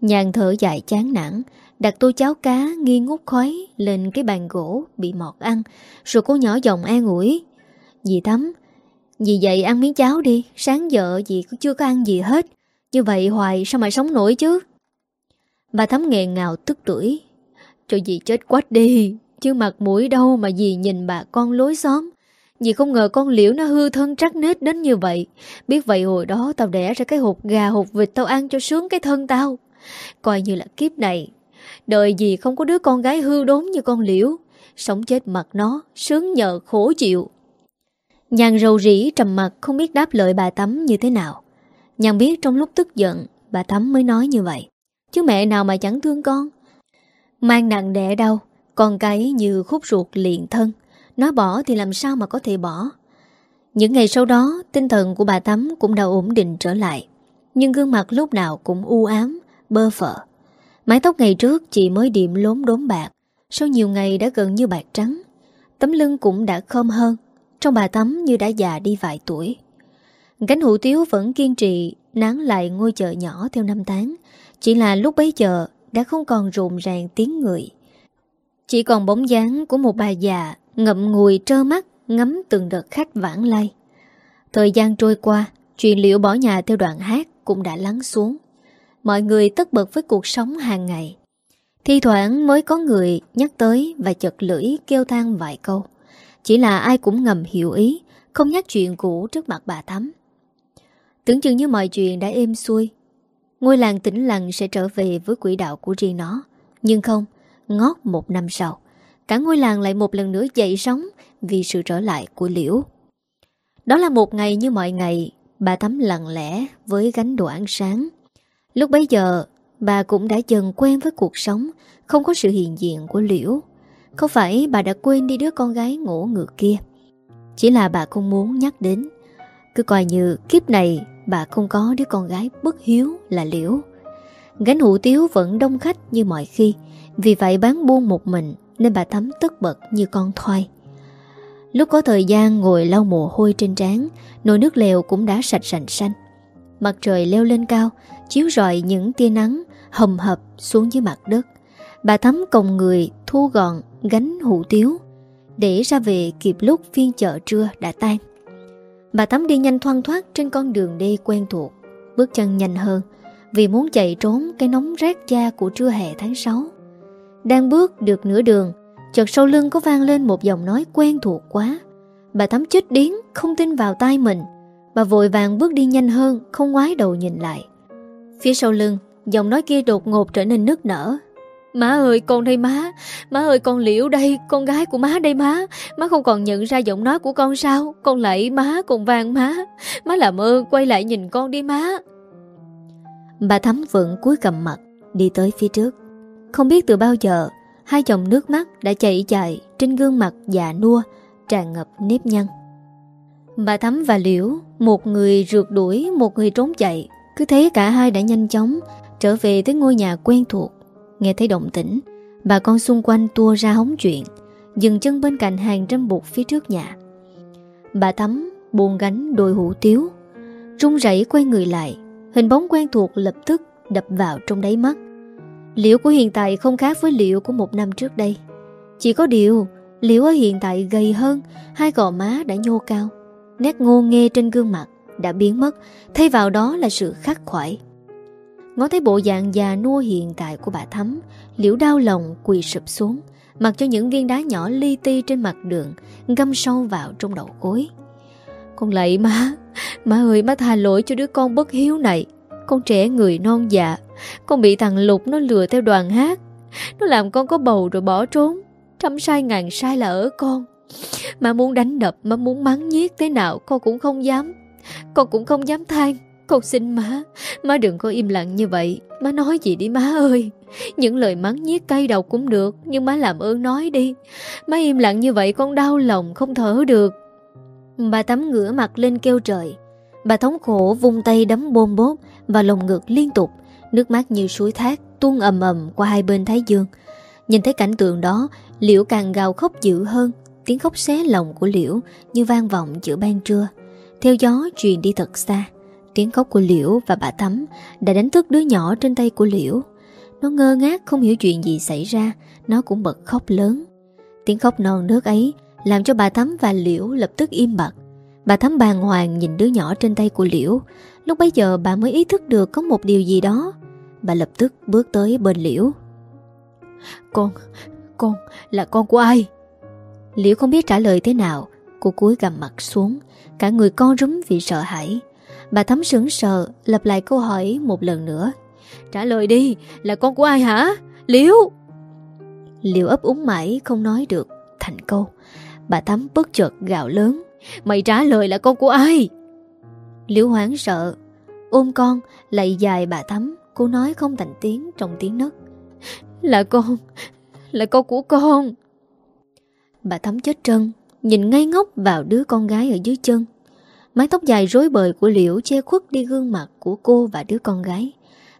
Nhàn thở dài chán nản, Đặt tô cháo cá nghi ngút khói lên cái bàn gỗ bị mọt ăn Rồi cô nhỏ giọng an ủi Dì Thắm vì vậy ăn miếng cháo đi, Sáng giờ dì cũng chưa có ăn gì hết. Như vậy hoài, sao mà sống nổi chứ? Bà Thắm nghẹn ngào tức tuổi Cho dì chết quách đi, Chứ mặt mũi đâu mà dì nhìn bà con lối xóm. Dì không ngờ con liễu nó hư thân trắc nết đến như vậy. Biết vậy hồi đó tao đẻ ra cái hộp gà hộp vịt tao ăn cho sướng cái thân tao. Coi như là kiếp này, Đời gì không có đứa con gái hư đốn như con liễu. Sống chết mặt nó, Sướng nhờ khổ chịu. Nhàn rầu rỉ trầm mặt không biết đáp lời bà Tắm như thế nào. Nhàn biết trong lúc tức giận, Bà Tắm mới nói như vậy. Chứ mẹ nào mà chẳng thương con. Mang nặng đẻ đau, Con cái như khúc ruột liền thân. Nói bỏ thì làm sao mà có thể bỏ. Những ngày sau đó, Tinh thần của bà Tắm cũng đã ổn định trở lại. Nhưng gương mặt lúc nào cũng u ám, Bơ phở Mái tóc ngày trước chị mới điểm lốm đốm bạc. Sau nhiều ngày đã gần như bạc trắng, Tấm lưng cũng đã khom hơn. Trong bà tắm như đã già đi vài tuổi. Gánh hủ tiếu vẫn kiên trì, Nán lại ngôi chợ nhỏ theo năm tháng. Chỉ là lúc bấy giờ Đã không còn rộn ràng tiếng người. Chỉ còn bóng dáng của một bà già Ngậm ngùi trơ mắt, Ngắm từng đợt khách vãng lai. Thời gian trôi qua, Chuyện liệu bỏ nhà theo đoạn hát Cũng đã lắng xuống. Mọi người tất bật với cuộc sống hàng ngày. Thi thoảng mới có người nhắc tới Và chật lưỡi kêu than vài câu. Chỉ là ai cũng ngầm hiểu ý Không nhắc chuyện cũ trước mặt bà Thắm. Tưởng chừng như mọi chuyện đã êm xuôi Ngôi làng tĩnh lặng sẽ trở về với quỹ đạo của riêng nó. Nhưng không, ngót một năm sau Cả ngôi làng lại một lần nữa dậy sóng Vì sự trở lại của Liễu. Đó là một ngày như mọi ngày Bà Thắm lặng lẽ với gánh đồ ăn sáng. Lúc bấy giờ, bà cũng đã dần quen với cuộc sống, không có sự hiện diện của Liễu. Không phải bà đã quên đi đứa con gái ngủ ngược kia. Chỉ là bà không muốn nhắc đến. Cứ coi như kiếp này bà không có đứa con gái bất hiếu là Liễu. Gánh hủ tiếu vẫn đông khách như mọi khi, vì vậy bán buôn một mình nên bà thấm tất bật như con thoai. Lúc có thời gian ngồi lau mồ hôi trên trán, nồi nước lèo cũng đã sạch sành xanh. Mặt trời leo lên cao Chiếu rọi những tia nắng Hầm hập xuống dưới mặt đất Bà Thắm còng người thu gọn Gánh hủ tiếu, Để ra về kịp lúc phiên chợ trưa đã tan. Bà tắm đi nhanh thoang thoát Trên con đường đi quen thuộc, Bước chân nhanh hơn Vì muốn chạy trốn cái nóng rét da của trưa hè tháng 6 Đang bước được nửa đường, Chợt sau lưng có vang lên một giọng nói quen thuộc quá. Bà tắm chết điếng, Không tin vào tai mình. Bà vội vàng bước đi nhanh hơn, Không ngoái đầu nhìn lại. Phía sau lưng, Giọng nói kia đột ngột trở nên nức nở. Má ơi, con đây má. Má ơi, con liễu đây, Con gái của má đây má. Má không còn nhận ra giọng nói của con sao? Con lạy má, con vàng má. Má làm ơn, quay lại nhìn con đi má. Bà Thắm vẫn cúi cầm mặt, Đi tới phía trước. Không biết từ bao giờ, Hai dòng nước mắt đã chảy dài Trên gương mặt già nua, Tràn ngập nếp nhăn. Bà Thắm và Liễu, Một người rượt đuổi, Một người trốn chạy. Cứ thế cả hai đã nhanh chóng Trở về tới ngôi nhà quen thuộc. Nghe thấy động tĩnh, Bà con xung quanh tua ra hóng chuyện, Dừng chân bên cạnh hàng râm bụt phía trước nhà. Bà Thắm buồn gánh đôi hủ tiếu Rung rẩy quay người lại, Hình bóng quen thuộc lập tức đập vào trong đáy mắt. Liễu của hiện tại không khác với liễu của một năm trước đây. Chỉ có điều, Liễu ở hiện tại gầy hơn, Hai gò má đã nhô cao, Nét ngô nghê trên gương mặt đã biến mất, Thay vào đó là sự khắc khoải. Ngó thấy bộ dạng già nua hiện tại của bà Thắm, Liễu đau lòng quỳ sụp xuống, Mặc cho những viên đá nhỏ li ti trên mặt đường, Găm sâu vào trong đầu gối. Con lạy má Má ơi, má tha lỗi cho đứa con bất hiếu này. Con trẻ người non già, Con bị thằng Lục nó lừa theo đoàn hát. Nó làm con có bầu rồi bỏ trốn. Trăm sai ngàn sai là ở con. Má muốn đánh đập, Má muốn mắng nhiếc thế nào, Con cũng không dám. Con cũng không dám than con xin má Má đừng có im lặng như vậy. Má nói gì đi, má ơi. Những lời mắng nhiếc cay đầu cũng được, Nhưng má làm ơn nói đi. Má im lặng như vậy con đau lòng không thở được. Bà tắm ngửa mặt lên kêu trời. Bà thống khổ vung tay đấm bôm bốp Và lồng ngực liên tục. Nước mắt như suối thác tuôn ầm ầm qua hai bên thái dương. Nhìn thấy cảnh tượng đó, Liễu càng gào khóc dữ hơn. Tiếng khóc xé lòng của Liễu Như vang vọng giữa ban trưa. Theo gió truyền đi thật xa. Tiếng khóc của Liễu và bà Thắm đã đánh thức đứa nhỏ trên tay của Liễu. Nó ngơ ngác không hiểu chuyện gì xảy ra, nó cũng bật khóc lớn. Tiếng khóc non nước ấy làm cho bà Thắm và Liễu lập tức im bặt. Bà Thắm bàng hoàng nhìn đứa nhỏ trên tay của Liễu. Lúc bấy giờ bà mới ý thức được có một điều gì đó. Bà lập tức bước tới bên Liễu. Con, con, là con của ai? Liễu không biết trả lời thế nào. Cô cúi gằm mặt xuống, cả người con rúm vì sợ hãi. Bà Thắm sững sờ, Lặp lại câu hỏi một lần nữa. Trả lời đi, Là con của ai hả? Liễu! Liễu ấp úng mãi, không nói được. Thành câu. Bà Thắm bất chợt gạo lớn. Mày trả lời là con của ai? Liễu hoảng sợ. Ôm con lại dài bà Thắm Cô nói không thành tiếng trong tiếng nấc. Là con Là con của con. Bà Thắm chết trân, Nhìn ngay ngốc vào đứa con gái ở dưới chân. Mái tóc dài rối bời của Liễu che khuất đi gương mặt của cô và đứa con gái.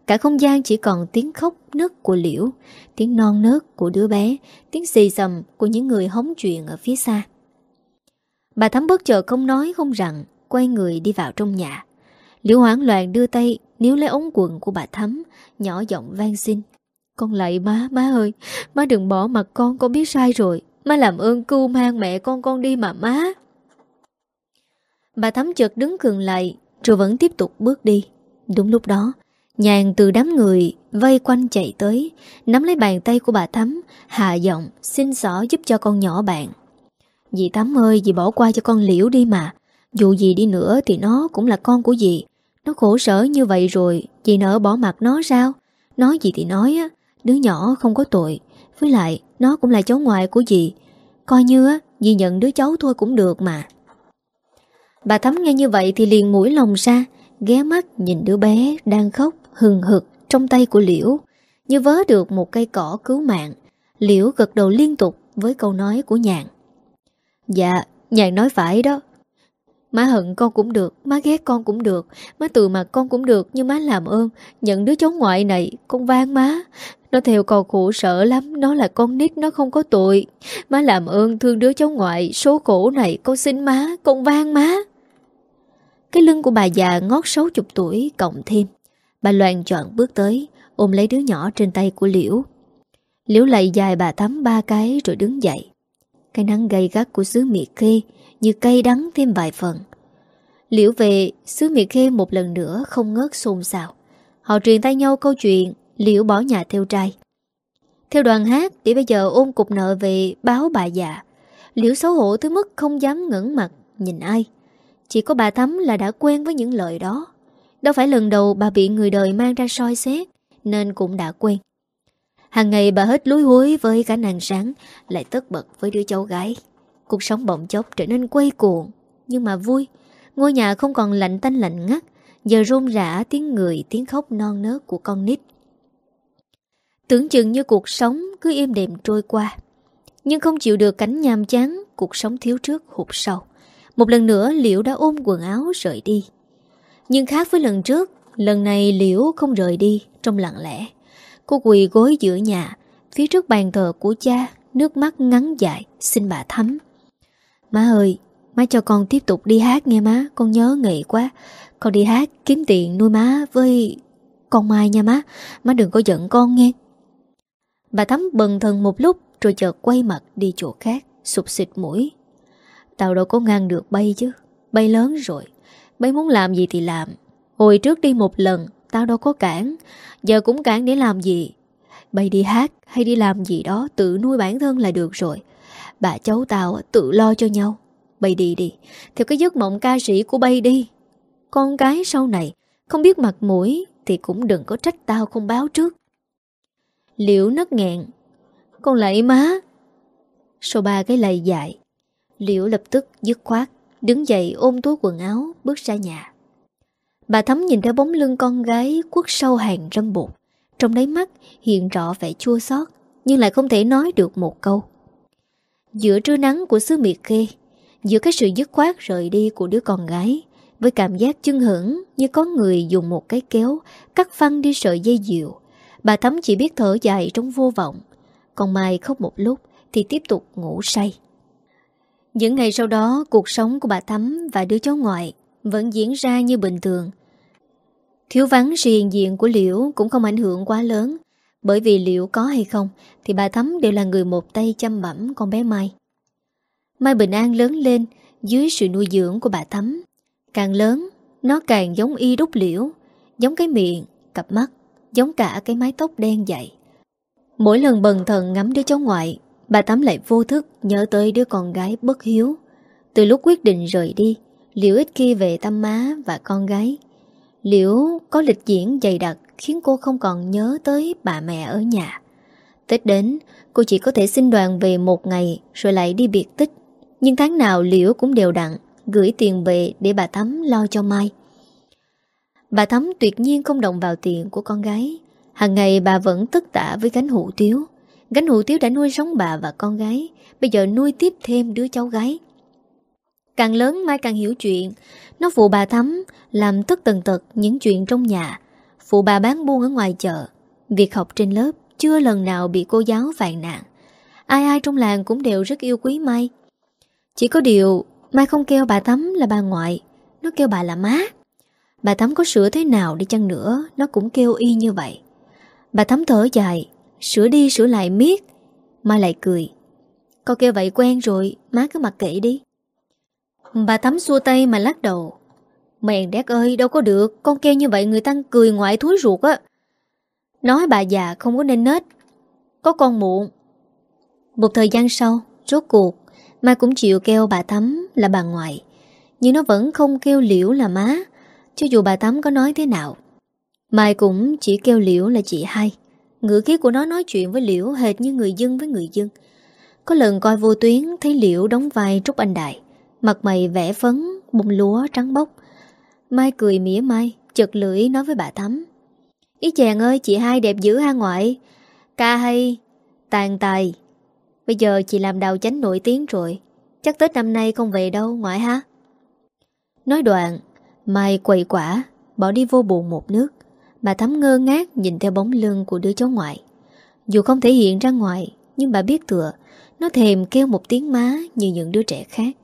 Cả không gian chỉ còn tiếng khóc nức của Liễu, tiếng non nớt của đứa bé, tiếng xì xầm của những người hóng chuyện ở phía xa. Bà Thắm bất chợt không nói không rằng, quay người đi vào trong nhà. Liễu hoảng loạn đưa tay níu lấy ống quần của bà Thắm, nhỏ giọng vang xin. Con lạy má, má ơi, má đừng bỏ mặt con, con biết sai rồi. Má làm ơn cứu mang mẹ con con đi mà má. Bà Thắm chợt đứng cường lại, Rồi vẫn tiếp tục bước đi. Đúng lúc đó, Nhàn từ đám người vây quanh chạy tới, Nắm lấy bàn tay của bà Thắm, Hạ giọng xin xỏ giúp cho con nhỏ bạn. Dì Thắm ơi, Dì bỏ qua cho con liễu đi mà. Dù gì đi nữa thì nó cũng là con của dì. Nó khổ sở như vậy rồi, Dì nỡ bỏ mặt nó sao? Nói gì thì nói á, Đứa nhỏ không có tội. Với lại, nó cũng là cháu ngoại của dì. Coi như á, Dì nhận đứa cháu thôi cũng được mà. Bà Thắm nghe như vậy thì liền mũi lòng ra Ghé mắt nhìn đứa bé đang khóc hừng hực trong tay của Liễu Như vớ được một cây cỏ cứu mạng. Liễu gật đầu liên tục với câu nói của nhạn Dạ, nhạn nói phải đó. Má hận con cũng được, má ghét con cũng được Má từ mặt con cũng được Nhưng má làm ơn. Nhận đứa cháu ngoại này Con van má. Nó theo con khổ sở lắm Nó là con nít nó không có tội. Má làm ơn thương đứa cháu ngoại Số khổ này con xin má Con van má cái lưng của bà già ngót sáu chục tuổi cộng thêm. Bà loạn chọn bước tới, ôm lấy đứa nhỏ trên tay của Liễu. Liễu lại dài bà thắm ba cái rồi đứng dậy. Cái nắng gay gắt của xứ miệt khê như cây đắng thêm vài phần. Liễu về, xứ miệt khê một lần nữa không ngớt xôn xao. Họ truyền tay nhau câu chuyện Liễu bỏ nhà theo trai. Theo đoàn hát, để bây giờ ôm cục nợ về báo bà già. Liễu xấu hổ tới mức không dám ngẩng mặt nhìn ai. Chỉ có bà Thắm là đã quen với những lời đó. Đâu phải lần đầu bà bị người đời mang ra soi xét, Nên cũng đã quen. Hàng ngày bà hết lúi hối với cả nàng sáng, Lại tất bật với đứa cháu gái. Cuộc sống bỗng chốc trở nên quay cuồng, Nhưng mà vui. Ngôi nhà không còn lạnh tanh lạnh ngắt, Giờ rôn rã tiếng người, tiếng khóc non nớt của con nít. Tưởng chừng như cuộc sống cứ im đềm trôi qua, Nhưng không chịu được cảnh nhàm chán, Cuộc sống thiếu trước hụt sau. Một lần nữa Liễu đã ôm quần áo rời đi. Nhưng khác với lần trước, Lần này Liễu không rời đi Trong lặng lẽ. Cô quỳ gối giữa nhà, Phía trước bàn thờ của cha, Nước mắt ngắn dài, Xin bà thắm. Má ơi, Má cho con tiếp tục đi hát nghe má, Con nhớ nghệ quá. Con đi hát kiếm tiền nuôi má với con Mai nha má Má đừng có giận con nghe. Bà Thắm bần thần một lúc, Rồi chợt quay mặt đi chỗ khác, Sụp xịt mũi. Tao đâu có ngăn được bay chứ. Bay lớn rồi. Bay muốn làm gì thì làm. Hồi trước đi một lần, Tao đâu có cản. Giờ cũng cản để làm gì? Bay đi hát hay đi làm gì đó, Tự nuôi bản thân là được rồi. Bà cháu tao tự lo cho nhau. Bay đi đi. Theo cái giấc mộng ca sĩ của bay đi. Con cái sau này, Không biết mặt mũi Thì cũng đừng có trách tao không báo trước. Liễu nấc nghẹn. Con lạy má. Sau ba cái lầy dại Liễu lập tức dứt khoát, Đứng dậy ôm túi quần áo, Bước ra nhà. Bà thấm nhìn theo bóng lưng con gái Quất sâu hàng râm bột Trong đáy mắt hiện rõ vẻ chua xót, Nhưng lại không thể nói được một câu. Giữa trưa nắng của xứ miệt khê, Giữa cái sự dứt khoát rời đi của đứa con gái, Với cảm giác chưng hững Như có người dùng một cái kéo Cắt phăng đi sợi dây diệu Bà Thắm chỉ biết thở dài trong vô vọng. Còn Mai khóc một lúc Thì tiếp tục ngủ say. Những ngày sau đó Cuộc sống của bà Thắm và đứa cháu ngoại Vẫn diễn ra như bình thường. Thiếu vắng sự hiện diện của Liễu Cũng không ảnh hưởng quá lớn. Bởi vì Liễu có hay không Thì bà Thắm đều là người một tay chăm bẩm con bé Mai. Mai Bình An lớn lên Dưới sự nuôi dưỡng của bà Thắm. Càng lớn Nó càng giống y đúc liễu Giống cái miệng, cặp mắt Giống cả cái mái tóc đen dậy Mỗi lần bần thần ngắm đứa cháu ngoại Bà Tắm lại vô thức nhớ tới đứa con gái bất hiếu. Từ lúc quyết định rời đi, Liễu ít khi về thăm má và con gái. Liễu có lịch diễn dày đặc Khiến cô không còn nhớ tới bà mẹ ở nhà. Tết đến, Cô chỉ có thể xin đoàn về một ngày Rồi lại đi biệt tích. Nhưng tháng nào Liễu cũng đều đặn, Gửi tiền về để bà Thắm lo cho Mai. Bà Thắm tuyệt nhiên không động vào tiền của con gái. Hàng ngày bà vẫn tất tả với gánh hủ tiếu. Gánh hủ tiếu đã nuôi sống bà và con gái. Bây giờ nuôi tiếp thêm đứa cháu gái. Càng lớn Mai càng hiểu chuyện. Nó phụ bà Thắm, Làm tất tần tật những chuyện trong nhà. Phụ bà bán buôn ở ngoài chợ. Việc học trên lớp Chưa lần nào bị cô giáo phàn nạn Ai ai trong làng cũng đều rất yêu quý Mai. Chỉ có điều, Mai không kêu bà Thắm là bà ngoại. Nó kêu bà là má. Bà Thắm có sửa thế nào đi chăng nữa, Nó cũng kêu y như vậy. Bà Thắm thở dài. Sửa đi sửa lại miết. Mai lại cười. Con kêu vậy quen rồi, Má cứ mặc kệ đi. Bà tắm xua tay mà lắc đầu. Mèn đét ơi, đâu có được. Con kêu như vậy người ta cười ngoại thúi ruột á. Nói bà già không có nên nết. Có con muộn. Một thời gian sau, Rốt cuộc Mai cũng chịu kêu bà tắm là bà ngoại. Nhưng nó vẫn không kêu liễu là má. Cho dù bà tắm có nói thế nào, Mai cũng chỉ kêu Liễu là chị hai. Ngữ khí của nó nói chuyện với Liễu Hệt như người dân với người dân. Có lần coi vô tuyến, Thấy Liễu đóng vai Trúc Anh Đại. Mặt mày vẽ phấn Bông lúa trắng bóc. Mai cười mỉa mai Chật lưỡi nói với bà Thắm. Ý chàng ơi, chị hai đẹp dữ ha ngoại. Ca hay, Tàn tài. Bây giờ chị làm đào chánh nổi tiếng rồi. Chắc Tết năm nay không về đâu ngoại ha. Nói đoạn, Mai quậy quả Bỏ đi vô buồn một nước. Bà thắm ngơ ngác nhìn theo bóng lưng của đứa cháu ngoại. Dù không thể hiện ra ngoài, Nhưng bà biết tựa, Nó thèm kêu một tiếng má như những đứa trẻ khác.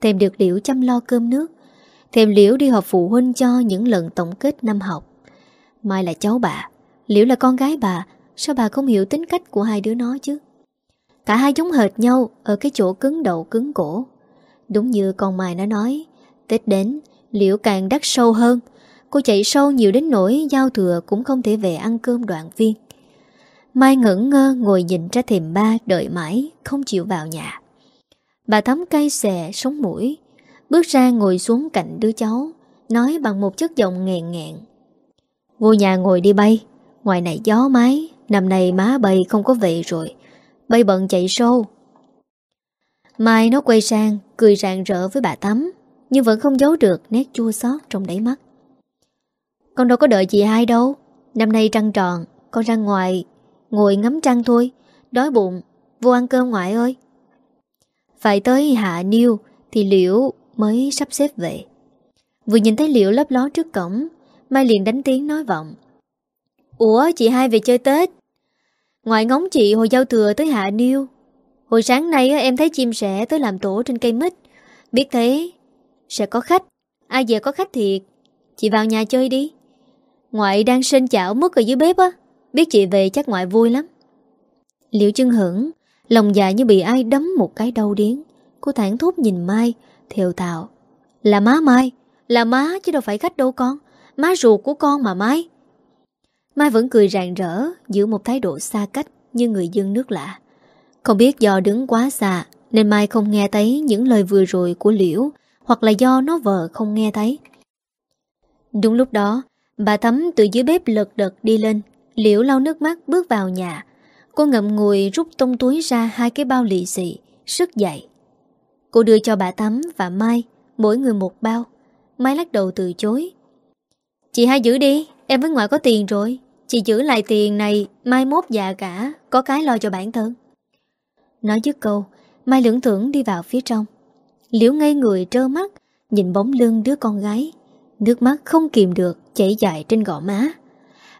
Thèm được Liễu chăm lo cơm nước. Thèm Liễu đi họp phụ huynh cho những lần tổng kết năm học. Mai là cháu bà. Liễu là con gái bà. Sao bà không hiểu tính cách của hai đứa nó chứ? Cả hai giống hệt nhau Ở cái chỗ cứng đầu, cứng cổ. Đúng như con Mai nó nói, Tết đến, Liễu càng đắt sâu hơn. Cô chạy sâu nhiều đến nỗi Giao thừa cũng không thể về ăn cơm đoạn viên. Mai ngẩn ngơ ngồi nhìn ra thềm ba Đợi mãi, không chịu vào nhà. Bà thấm cay xè sống mũi, Bước ra ngồi xuống cạnh đứa cháu, Nói bằng một chất giọng nghẹn nghẹn Vô nhà ngồi đi bay, Ngoài này gió mái, Năm nay má bay không có về rồi, Bay bận chạy sâu. Mai nó quay sang, Cười rạng rỡ với bà Tắm Nhưng vẫn không giấu được nét chua xót trong đáy mắt. Con đâu có đợi chị hai đâu. Năm nay trăng tròn, Con ra ngoài Ngồi ngắm trăng thôi. Đói bụng, Vô ăn cơm ngoại ơi. Phải tới hạ niêu Thì Liễu mới sắp xếp về. Vừa nhìn thấy Liễu lấp ló trước cổng, Mai liền đánh tiếng nói vọng. Ủa, chị hai về chơi Tết? Ngoại ngóng chị hồi giao thừa tới Hạ Niêu Hồi sáng nay em thấy chim sẻ tới làm tổ trên cây mít. Biết thế, Sẽ có khách. Ai về có khách thiệt. Chị vào nhà chơi đi. Ngoại đang sên chảo mất ở dưới bếp á. Biết chị về chắc ngoại vui lắm. Liệu chân hưởng Lòng dạ như bị ai đấm một cái đau điến Cô thẳng thốt nhìn Mai Theo tạo Là má Mai, Là má chứ đâu phải khách đâu con. Má ruột của con mà Mai. Mai vẫn cười rạng rỡ, Giữ một thái độ xa cách Như người dân nước lạ. Không biết do đứng quá xa, Nên Mai không nghe thấy những lời vừa rồi của Liễu, Hoặc là do nó vợ không nghe thấy. Đúng lúc đó Bà Thắm từ dưới bếp lật đật đi lên, Liễu lau nước mắt bước vào nhà. Cô ngậm ngùi rút tông túi ra Hai cái bao lì xì, Sức dậy. Cô đưa cho bà Thắm và Mai, Mỗi người một bao. Mai lắc đầu từ chối. Chị hai giữ đi, Em với ngoại có tiền rồi. Chị giữ lại tiền này, Mai mốt già cả, Có cái lo cho bản thân. Nói dứt câu, Mai lưỡng thưởng đi vào phía trong. Liễu ngây người trơ mắt, Nhìn bóng lưng đứa con gái. Nước mắt không kìm được. Chảy dài trên gò má.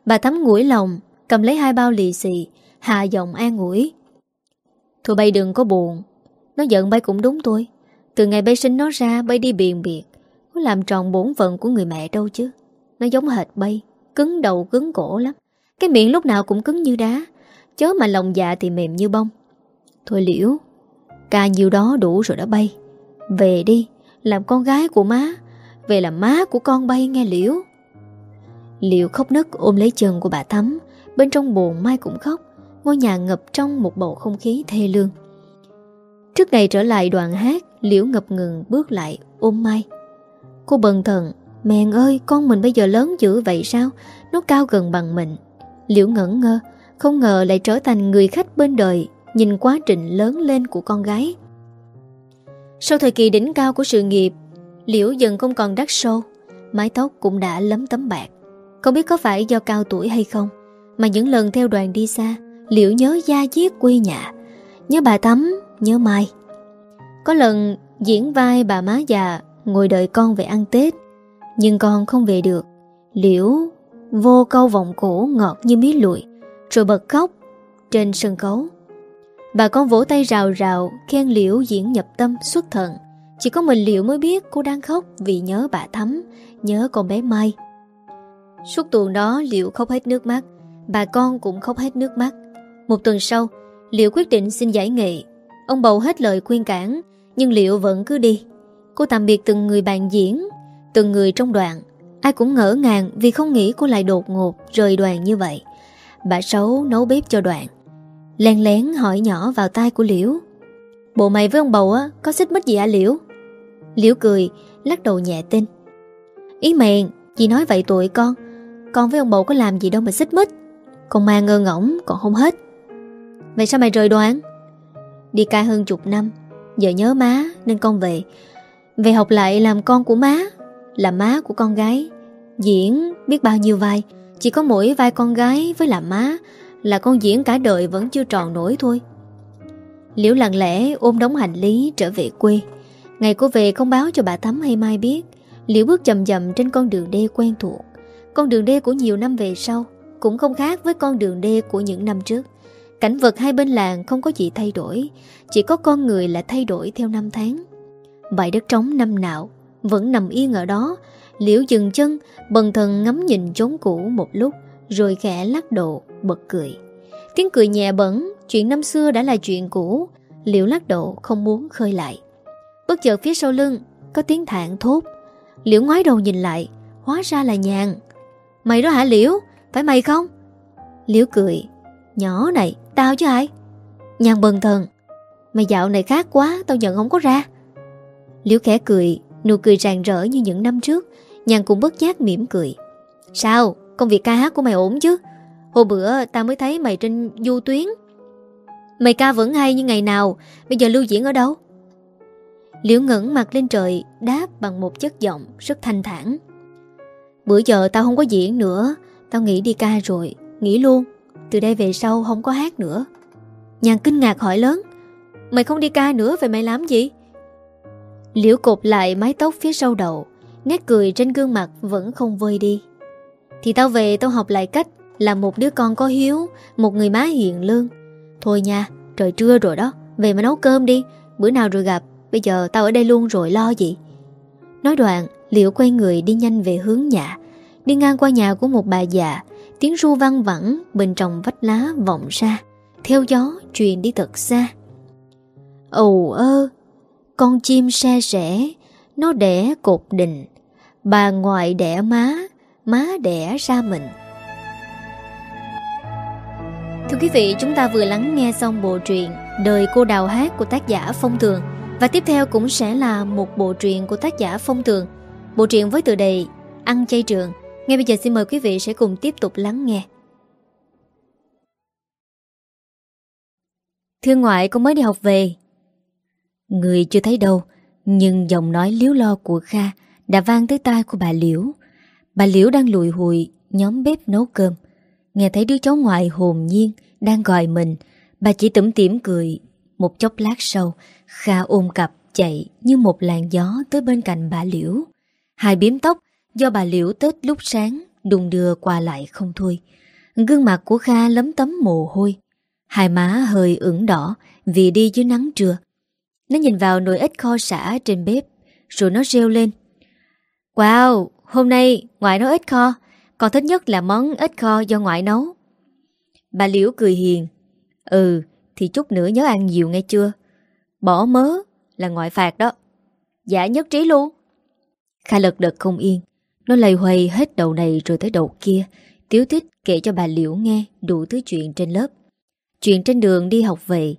Bà thắm ngủi lòng, Cầm lấy hai bao lì xì, Hạ giọng an ủi. Thôi bay đừng có buồn, Nó giận bay cũng đúng thôi. Từ ngày bay sinh nó ra, bay đi biền biệt, Có làm tròn bổn phận của người mẹ đâu chứ. Nó giống hệt bay, Cứng đầu cứng cổ lắm. Cái miệng lúc nào cũng cứng như đá, Chớ mà lòng dạ thì mềm như bông. Thôi liễu, Ca nhiêu đó đủ rồi đã bay. Về đi, Làm con gái của má, Về làm má của con bay nghe liễu. Liễu khóc nức ôm lấy chân của bà Thắm. Bên trong buồn Mai cũng khóc. Ngôi nhà ngập trong một bầu không khí thê lương. Trước ngày trở lại đoạn hát, Liễu ngập ngừng bước lại ôm Mai. Cô bần thần, Mèn ơi, con mình bây giờ lớn dữ vậy sao? Nó cao gần bằng mình. Liễu ngẩn ngơ, Không ngờ lại trở thành người khách bên đời, Nhìn quá trình lớn lên của con gái. Sau thời kỳ đỉnh cao của sự nghiệp, Liễu dần không còn đắt sâu. Mái tóc cũng đã lấm tấm bạc. Không biết có phải do cao tuổi hay không Mà những lần theo đoàn đi xa Liễu nhớ gia diết quê nhà Nhớ bà Tắm, nhớ Mai. Có lần diễn vai bà má già Ngồi đợi con về ăn Tết nhưng con không về được. Liễu vô câu vọng cổ ngọt như mía lụi Rồi bật khóc Trên sân khấu. Bà con vỗ tay rào rào Khen Liễu diễn nhập tâm xuất thần. Chỉ có mình Liễu mới biết cô đang khóc Vì nhớ bà Thắm Nhớ con bé Mai. Suốt tuần đó Liễu khóc hết nước mắt, Bà con cũng khóc hết nước mắt. Một tuần sau, Liễu quyết định xin giải nghệ. Ông bầu hết lời khuyên cản, Nhưng Liễu vẫn cứ đi. Cô tạm biệt từng người bạn diễn, Từng người trong đoàn. Ai cũng ngỡ ngàng vì không nghĩ cô lại đột ngột, Rời đoàn như vậy. Bà Sáu nấu bếp cho đoàn. Lén lén hỏi nhỏ vào tai của Liễu. Bộ mày với ông bầu á, Có xích mít gì à Liễu? Liễu cười, lắc đầu nhẹ tin Ý mèn chị nói vậy tuổi con con với ông bầu có làm gì đâu mà xích mít Con ma ngơ ngỗng, còn không hết. Vậy sao mày rời đoán? Đi ca hơn chục năm, Giờ nhớ má, nên con về. Về học lại làm con của má, là má của con gái. Diễn biết bao nhiêu vai, Chỉ có mỗi vai con gái với là má, Là con diễn cả đời vẫn chưa tròn nổi thôi. Liễu lặng lẽ ôm đóng hành lý trở về quê. Ngày cô về không báo cho bà Thắm hay Mai biết. Liễu bước chậm chậm trên con đường đê quen thuộc. Con đường đê của nhiều năm về sau Cũng không khác với con đường đê của những năm trước. Cảnh vật hai bên làng không có gì thay đổi, Chỉ có con người là thay đổi theo năm tháng. Bãi đất trống năm nào vẫn nằm yên ở đó, Liễu dừng chân, Bần thần ngắm nhìn chốn cũ một lúc, Rồi khẽ lắc đầu, bật cười. Tiếng cười nhẹ bẩn, Chuyện năm xưa đã là chuyện cũ, Liễu lắc đầu không muốn khơi lại. Bất chợt phía sau lưng Có tiếng thản thốt. Liễu ngoái đầu nhìn lại, Hóa ra là nhàn. Mày đó hả, Liễu? Phải mày không? Liễu cười. Nhỏ này, tao chứ ai? Nhàn bần thần. Mày dạo này khác quá, Tao nhận không có ra. Liễu khẽ cười, Nụ cười rạng rỡ như những năm trước. Nhàn cũng bất giác mỉm cười. Sao? Công việc ca hát của mày ổn chứ? Hôm bữa ta mới thấy mày trên du tuyến. Mày ca vẫn hay như ngày nào? Bây giờ lưu diễn ở đâu? Liễu ngẩng mặt lên trời, Đáp bằng một chất giọng rất thanh thản. Bữa giờ tao không có diễn nữa. Tao nghĩ đi ca rồi. Nghỉ luôn. Từ đây về sau không có hát nữa. Nhàn kinh ngạc hỏi lớn. Mày không đi ca nữa vậy mày làm gì? Liễu cột lại mái tóc phía sau đầu. Nét cười trên gương mặt vẫn không vơi đi. Thì tao về tao học lại cách Là một đứa con có hiếu Một người má hiền lương. Thôi nha, trời trưa rồi đó. Về mà nấu cơm đi. Bữa nào rồi gặp. Bây giờ tao ở đây luôn rồi lo gì? Nói đoạn Liễu quay người đi nhanh về hướng nhà. Đi ngang qua nhà của một bà già Tiếng ru văng vẳng Bên trong vách lá vọng ra. Theo gió truyền đi thật xa. Ồ ơ Con chim xe sẻ Nó đẻ cột đình. Bà ngoại đẻ má Má đẻ ra mình. Thưa quý vị, chúng ta vừa lắng nghe xong bộ truyện Đời cô đào hát của tác giả Phong Tường. Và tiếp theo cũng sẽ là một bộ truyện của tác giả Phong Tường. Bộ truyện với tựa đề Ăn chay trường. Ngay bây giờ xin mời quý vị sẽ cùng tiếp tục lắng nghe. Thưa ngoại con mới đi học về. Người chưa thấy đâu, Nhưng giọng nói liếu lo của Kha Đã vang tới tai của bà Liễu. Bà Liễu đang lùi hùi, Nhóm bếp nấu cơm. Nghe thấy đứa cháu ngoại hồn nhiên Đang gọi mình, Bà chỉ tủm tỉm cười. Một chốc lát sau, Kha ôm cặp chạy như một làn gió Tới bên cạnh bà Liễu. Hai biếm tóc do bà Liễu tết lúc sáng Đùng đưa qua lại không thôi. Gương mặt của Kha lấm tấm mồ hôi. Hai má hơi ửng đỏ Vì đi dưới nắng trưa. Nó nhìn vào nồi ếch kho sả trên bếp Rồi nó reo lên. Wow, hôm nay ngoại nấu ếch kho. Con thích nhất là món ếch kho do ngoại nấu. Bà Liễu cười hiền. Ừ, thì chút nữa nhớ ăn nhiều nghe chưa? Bỏ mớ là ngoại phạt đó. Dạ nhất trí luôn. Kha lật đật không yên. Nó lầy hoay hết đầu này rồi tới đầu kia. Tiếu tích kể cho bà Liễu nghe Đủ thứ chuyện trên lớp. Chuyện trên đường đi học về.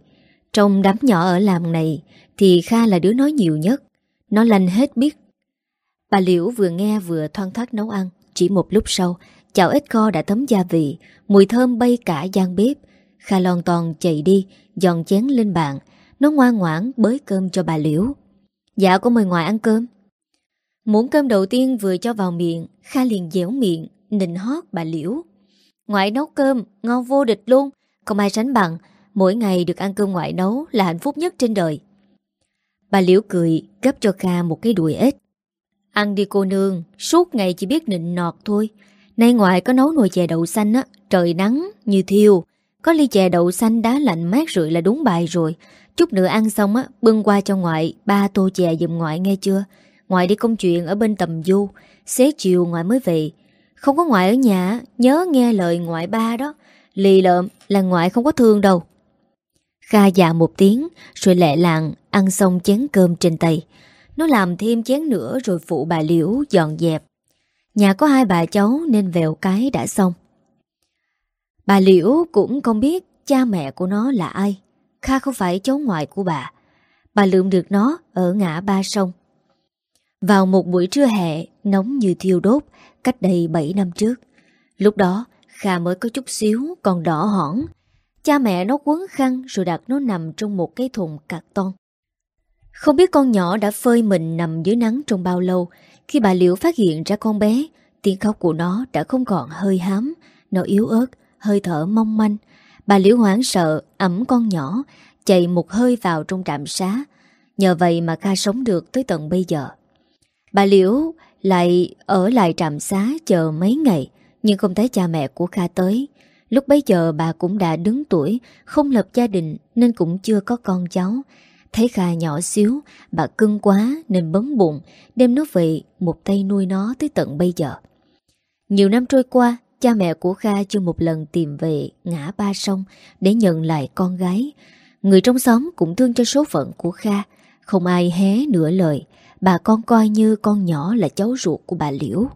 Trong đám nhỏ ở làng này Thì Kha là đứa nói nhiều nhất. Nó lành hết biết. Bà Liễu vừa nghe vừa thoang thoát nấu ăn. Chỉ một lúc sau, Chảo ít kho đã thấm gia vị, Mùi thơm bay cả gian bếp. Kha lon toàn chạy đi, Dọn chén lên bàn. Nó ngoan ngoãn bới cơm cho bà Liễu. Dạ có mời ngoài ăn cơm. Muỗng cơm đầu tiên vừa cho vào miệng, Kha liền dẻo miệng, Nịnh hót, bà Liễu, Ngoại nấu cơm ngon vô địch luôn, Không ai sánh bằng, Mỗi ngày được ăn cơm ngoại nấu là hạnh phúc nhất trên đời. Bà Liễu cười, Gấp cho Kha một cái đùi ếch. Ăn đi cô nương, Suốt ngày chỉ biết nịnh nọt thôi. Nay ngoại có nấu nồi chè đậu xanh á, Trời nắng như thiêu. Có ly chè đậu xanh đá lạnh mát rượi là đúng bài rồi. Chút nữa ăn xong á, Bưng qua cho ngoại Ba tô chè dùm ngoại nghe chưa? Ngoại đi công chuyện ở bên tầm du, Xế chiều ngoại mới về. Không có ngoại ở nhà, Nhớ nghe lời ngoại ba đó. Lì lợm là ngoại không có thương đâu. Kha dạ một tiếng, Rồi lẹ làng, ăn xong chén cơm trên tay. Nó làm thêm chén nữa Rồi phụ bà Liễu dọn dẹp. Nhà có hai bà cháu nên vèo cái đã xong. Bà Liễu cũng không biết cha mẹ của nó là ai. Kha không phải cháu ngoại của bà. Bà lượm được nó ở ngã ba sông. Vào một buổi trưa hè Nóng như thiêu đốt Cách đây 7 năm trước. Lúc đó Kha mới có chút xíu Còn đỏ hỏn. Cha mẹ nó quấn khăn rồi đặt nó nằm trong một cái thùng cạc ton. Không biết con nhỏ đã phơi mình nằm dưới nắng trong bao lâu Khi bà Liễu phát hiện ra con bé Tiếng khóc của nó đã không còn hơi hám Nó yếu ớt, hơi thở mong manh. Bà Liễu hoảng sợ, ẩm con nhỏ Chạy một hơi vào trong trạm xá. Nhờ vậy mà Kha sống được tới tận bây giờ. Bà Liễu lại ở lại trạm xá chờ mấy ngày, Nhưng không thấy cha mẹ của Kha tới Lúc bấy giờ bà cũng đã đứng tuổi, Không lập gia đình Nên cũng chưa có con cháu Thấy Kha nhỏ xíu, Bà cưng quá nên bấm bụng, Đem nó về một tay nuôi nó tới tận bây giờ Nhiều năm trôi qua, Cha mẹ của Kha chưa một lần tìm về ngã ba sông để nhận lại con gái. Người trong xóm cũng thương cho số phận của Kha. Không ai hé nửa lời. Bà con coi như con nhỏ là cháu ruột của bà Liễu.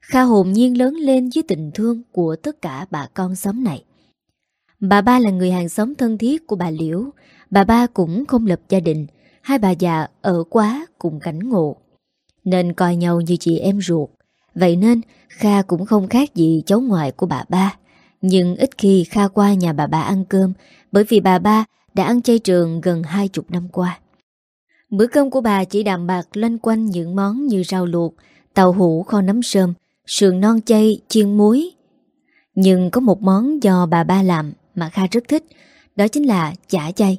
Kha hồn nhiên lớn lên với tình thương của tất cả bà con xóm này. Bà ba là người hàng xóm thân thiết của bà Liễu. Bà ba cũng không lập gia đình. Hai bà già ở quá cùng cảnh ngộ. Nên coi nhau như chị em ruột. Vậy nên, Kha cũng không khác gì cháu ngoại của bà ba. Nhưng ít khi Kha qua nhà bà ba ăn cơm, bởi vì bà ba đã ăn chay trường gần hai chục năm qua. Bữa cơm của bà chỉ đạm bạc loanh quanh những món như rau luộc, tàu hũ kho nấm sơm, sườn non chay, chiên muối. Nhưng có một món do bà ba làm mà Kha rất thích, đó chính là chả chay.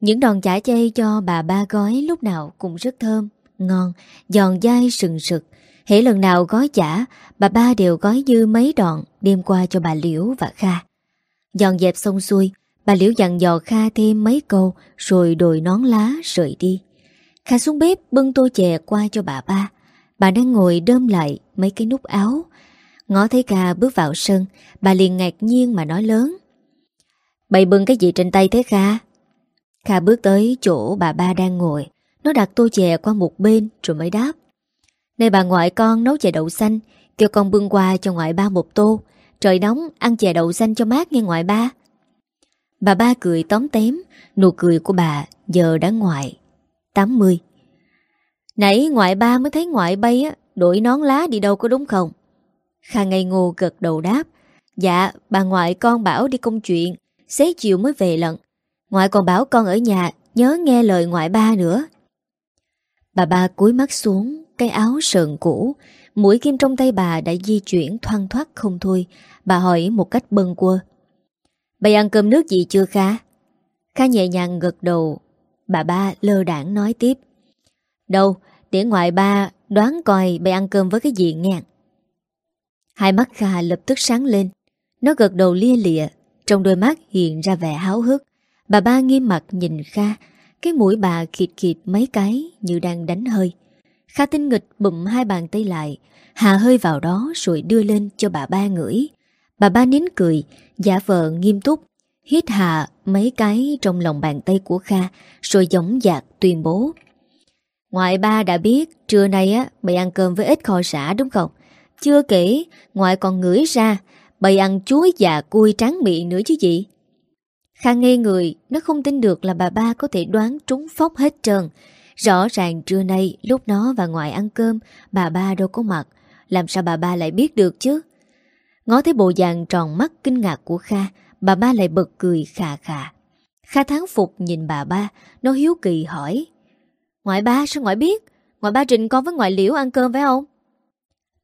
Những đòn chả chay cho bà ba gói lúc nào cũng rất thơm, ngon, giòn dai sừng sực. Hễ lần nào gói chả, bà ba đều gói dư mấy đòn đem qua cho bà Liễu và Kha. Dọn dẹp xong xuôi, bà Liễu dặn dò Kha thêm mấy câu rồi đổi nón lá rời đi. Kha xuống bếp bưng tô chè qua cho bà ba. Bà đang ngồi đơm lại mấy cái nút áo. Ngó thấy Kha bước vào sân, bà liền ngạc nhiên mà nói lớn. Bày bưng cái gì trên tay thế Kha? Kha bước tới chỗ bà ba đang ngồi. Nó đặt tô chè qua một bên rồi mới đáp. Này bà ngoại con nấu chè đậu xanh, kêu con bưng qua cho ngoại ba một tô. Trời nóng, ăn chè đậu xanh cho mát nghe ngoại ba. Bà ba cười tóm tém, nụ cười của bà giờ đã ngoại. 80 Nãy ngoại ba mới thấy ngoại bay á, đổi nón lá đi đâu có đúng không? Kha ngây ngô gật đầu đáp. Dạ, bà ngoại con bảo đi công chuyện, xế chiều mới về lận. Ngoại còn bảo con ở nhà, nhớ nghe lời ngoại ba nữa. Bà ba cúi mắt xuống, cái áo sờn cũ, mũi kim trong tay bà đã di chuyển thoang thoát không thôi. Bà hỏi một cách bâng quơ. Bày ăn cơm nước gì chưa Kha? Kha nhẹ nhàng gật đầu. Bà ba lơ đảng nói tiếp. Đâu, tỉa ngoại ba đoán coi bày ăn cơm với cái gì nghe. Hai mắt Kha lập tức sáng lên. Nó gật đầu lia lịa, trong đôi mắt hiện ra vẻ háo hức. Bà ba nghiêm mặt nhìn Kha, cái mũi bà khịt khịt mấy cái như đang đánh hơi. Kha tinh nghịch bụm hai bàn tay lại, hà hơi vào đó rồi đưa lên cho bà ba ngửi. Bà ba nín cười, giả vờ nghiêm túc, hít hạ mấy cái trong lòng bàn tay của Kha rồi giống dạc tuyên bố. Ngoại ba đã biết trưa nay á bày ăn cơm với ít kho sả đúng không? Chưa kể, ngoại còn ngửi ra bày ăn chuối già cui tráng miệng nữa chứ gì? Kha ngây người, nó không tin được là bà ba có thể đoán trúng phóc hết trơn. Rõ ràng trưa nay lúc nó và ngoại ăn cơm, bà ba đâu có mặt. Làm sao bà ba lại biết được chứ? Ngó thấy bộ dạng tròn mắt kinh ngạc của Kha, bà ba lại bật cười khà khà. Kha tháng phục nhìn bà ba, nó hiếu kỳ hỏi. Ngoại ba sao ngoại biết? Ngoại ba trình con với ngoại liễu ăn cơm phải không?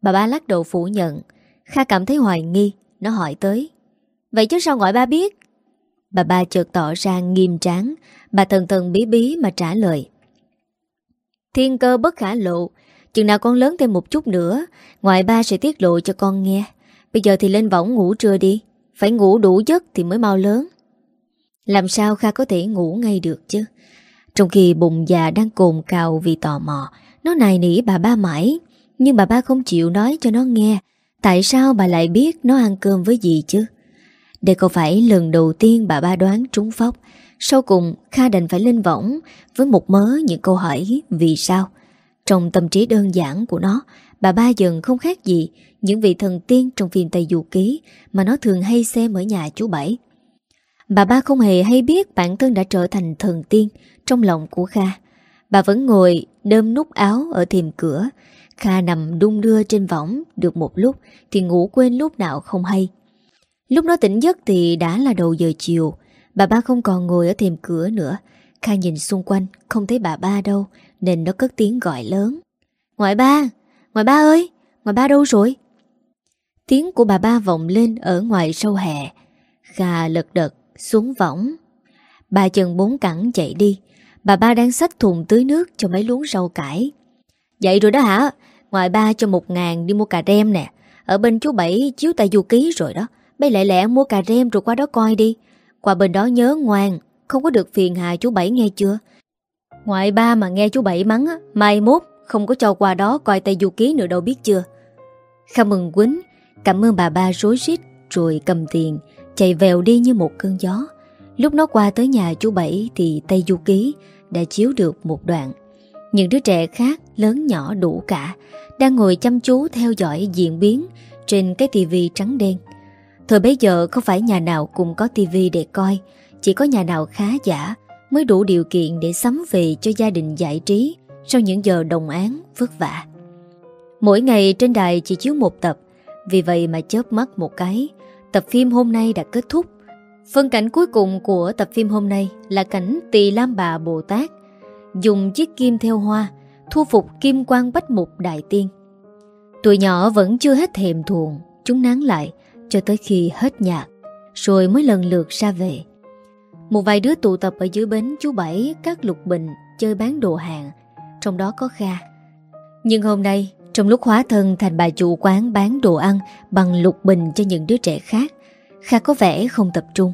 Bà ba lắc đầu phủ nhận. Kha cảm thấy hoài nghi, nó hỏi tới. Vậy chứ sao ngoại ba biết? Bà ba chợt tỏ ra nghiêm tráng, bà thần thần bí bí mà trả lời. Thiên cơ bất khả lộ, chừng nào con lớn thêm một chút nữa, ngoại ba sẽ tiết lộ cho con nghe. Bây giờ thì lên võng ngủ trưa đi. Phải ngủ đủ giấc thì mới mau lớn. Làm sao Kha có thể ngủ ngay được chứ? Trong khi bụng già đang cồn cào vì tò mò, Nó nài nỉ bà ba mãi. Nhưng bà ba không chịu nói cho nó nghe. Tại sao bà lại biết nó ăn cơm với gì chứ? Đây có phải lần đầu tiên bà ba đoán trúng phóc. Sau cùng, Kha đành phải lên võng Với một mớ những câu hỏi vì sao. Trong tâm trí đơn giản của nó Bà ba dần không khác gì những vị thần tiên trong phim Tây Du Ký mà nó thường hay xem ở nhà chú Bảy. Bà ba không hề hay biết bản thân đã trở thành thần tiên trong lòng của Kha. Bà vẫn ngồi đơm nút áo ở thềm cửa. Kha nằm đung đưa trên võng được một lúc thì ngủ quên lúc nào không hay. Lúc nó tỉnh giấc thì đã là đầu giờ chiều. Bà ba không còn ngồi ở thềm cửa nữa. Kha nhìn xung quanh, không thấy bà ba đâu, nên nó cất tiếng gọi lớn. Ngoại ba! Ngoại ba ơi! Ngoại ba đâu rồi? Tiếng của bà ba vọng lên ở ngoài sâu hè. Gà lật đật xuống võng. Bà chân bốn cẳng chạy đi. Bà ba đang xách thùng tưới nước cho mấy luống rau cải. Vậy rồi đó hả? Ngoài ba cho một ngàn đi mua cà rem nè. Ở bên chú Bảy chiếu tại du ký rồi đó. Bây lẹ lẹ mua cà rem rồi qua đó coi đi. Qua bên đó nhớ ngoan. Không có được phiền hà chú Bảy nghe chưa? Ngoại ba mà nghe chú Bảy mắng á, mai mốt không có cho qua đó coi tay du ký nữa đâu biết chưa. Khâm mừng quýnh, Cảm ơn bà ba rối rít, Rồi cầm tiền, Chạy vèo đi như một cơn gió. Lúc nó qua tới nhà chú Bảy Thì tay Du Ký đã chiếu được một đoạn. Những đứa trẻ khác, Lớn nhỏ đủ cả, Đang ngồi chăm chú theo dõi diễn biến Trên cái tivi trắng đen. Thời bấy giờ không phải nhà nào cũng có tivi để coi, Chỉ có nhà nào khá giả Mới đủ điều kiện để sắm về cho gia đình giải trí. Sau những giờ đồng án vất vả Mỗi ngày trên đài chỉ chiếu một tập vì vậy mà chớp mắt một cái tập phim hôm nay đã kết thúc. Phân cảnh cuối cùng của tập phim hôm nay là cảnh Tỳ Lam Bà Bồ Tát dùng chiếc kim theo hoa thu phục kim quan bách mục đại tiên. Tụi nhỏ vẫn chưa hết thèm thuồng, chúng nán lại cho tới khi hết nhạc, rồi mới lần lượt ra về. Một vài đứa tụ tập ở dưới bến chú Bảy các lục bình chơi bán đồ hàng, trong đó có Kha. Nhưng hôm nay, trong lúc hóa thân thành bà chủ quán bán đồ ăn bằng lục bình cho những đứa trẻ khác, Kha có vẻ không tập trung.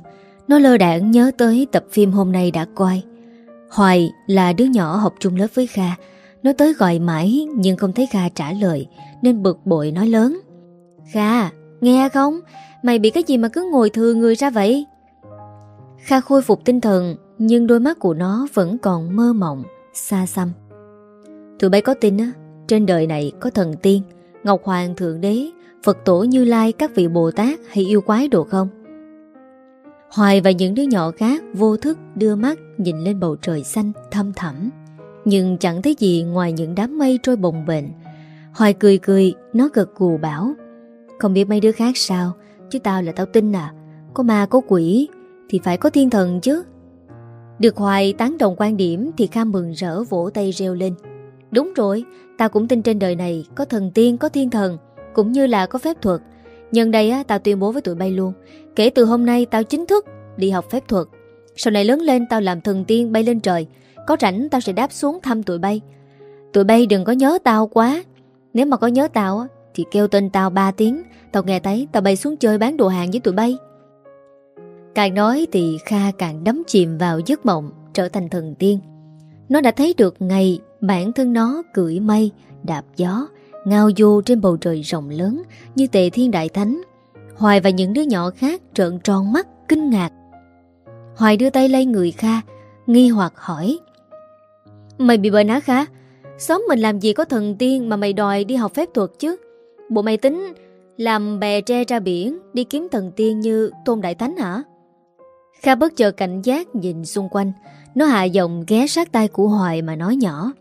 Nó lơ đảng nhớ tới tập phim hôm nay đã coi. Hoài là đứa nhỏ học chung lớp với Kha. Nó tới gọi mãi nhưng không thấy Kha trả lời nên bực bội nói lớn. Kha, nghe không? Mày bị cái gì mà cứ ngồi thừa người ra vậy? Kha khôi phục tinh thần nhưng đôi mắt của nó vẫn còn mơ mộng, xa xăm. Tụi bay có tin á, trên đời này có thần tiên, Ngọc Hoàng Thượng Đế, Phật Tổ Như Lai các vị Bồ Tát hay yêu quái đồ không? Hoài và những đứa nhỏ khác vô thức đưa mắt nhìn lên bầu trời xanh thâm thẳm. Nhưng chẳng thấy gì ngoài những đám mây trôi bồng bềnh. Hoài cười cười, nó gật gù bảo. Không biết mấy đứa khác sao, chứ tao là tao tin à. Có ma có quỷ thì phải có thiên thần chứ. Được Hoài tán đồng quan điểm thì Kham mừng rỡ vỗ tay reo lên. Đúng rồi, tao cũng tin trên đời này có thần tiên, có thiên thần, cũng như là có phép thuật. Nhân đây á, tao tuyên bố với tụi bay luôn, kể từ hôm nay tao chính thức đi học phép thuật. Sau này lớn lên tao làm thần tiên bay lên trời, có rảnh tao sẽ đáp xuống thăm tụi bay. Tụi bay đừng có nhớ tao quá. Nếu mà có nhớ tao á, thì kêu tên tao 3 tiếng, tao nghe thấy tao bay xuống chơi bán đồ hàng với tụi bay. Càng nói thì Kha càng đắm chìm vào giấc mộng trở thành thần tiên. Nó đã thấy được ngày bản thân nó cưỡi mây, đạp gió, ngao du trên bầu trời rộng lớn như tề thiên đại thánh. Hoài và những đứa nhỏ khác trợn tròn mắt, kinh ngạc. Hoài đưa tay lấy người Kha, nghi hoặc hỏi. Mày bị bệnh á Kha? Xóm mình làm gì có thần tiên mà mày đòi đi học phép thuật chứ? Bộ mày tính làm bè tre ra biển đi kiếm thần tiên như Tôn Đại Thánh hả? Kha bất chợt cảnh giác nhìn xung quanh Nó hạ giọng ghé sát tay của Hoài mà nói nhỏ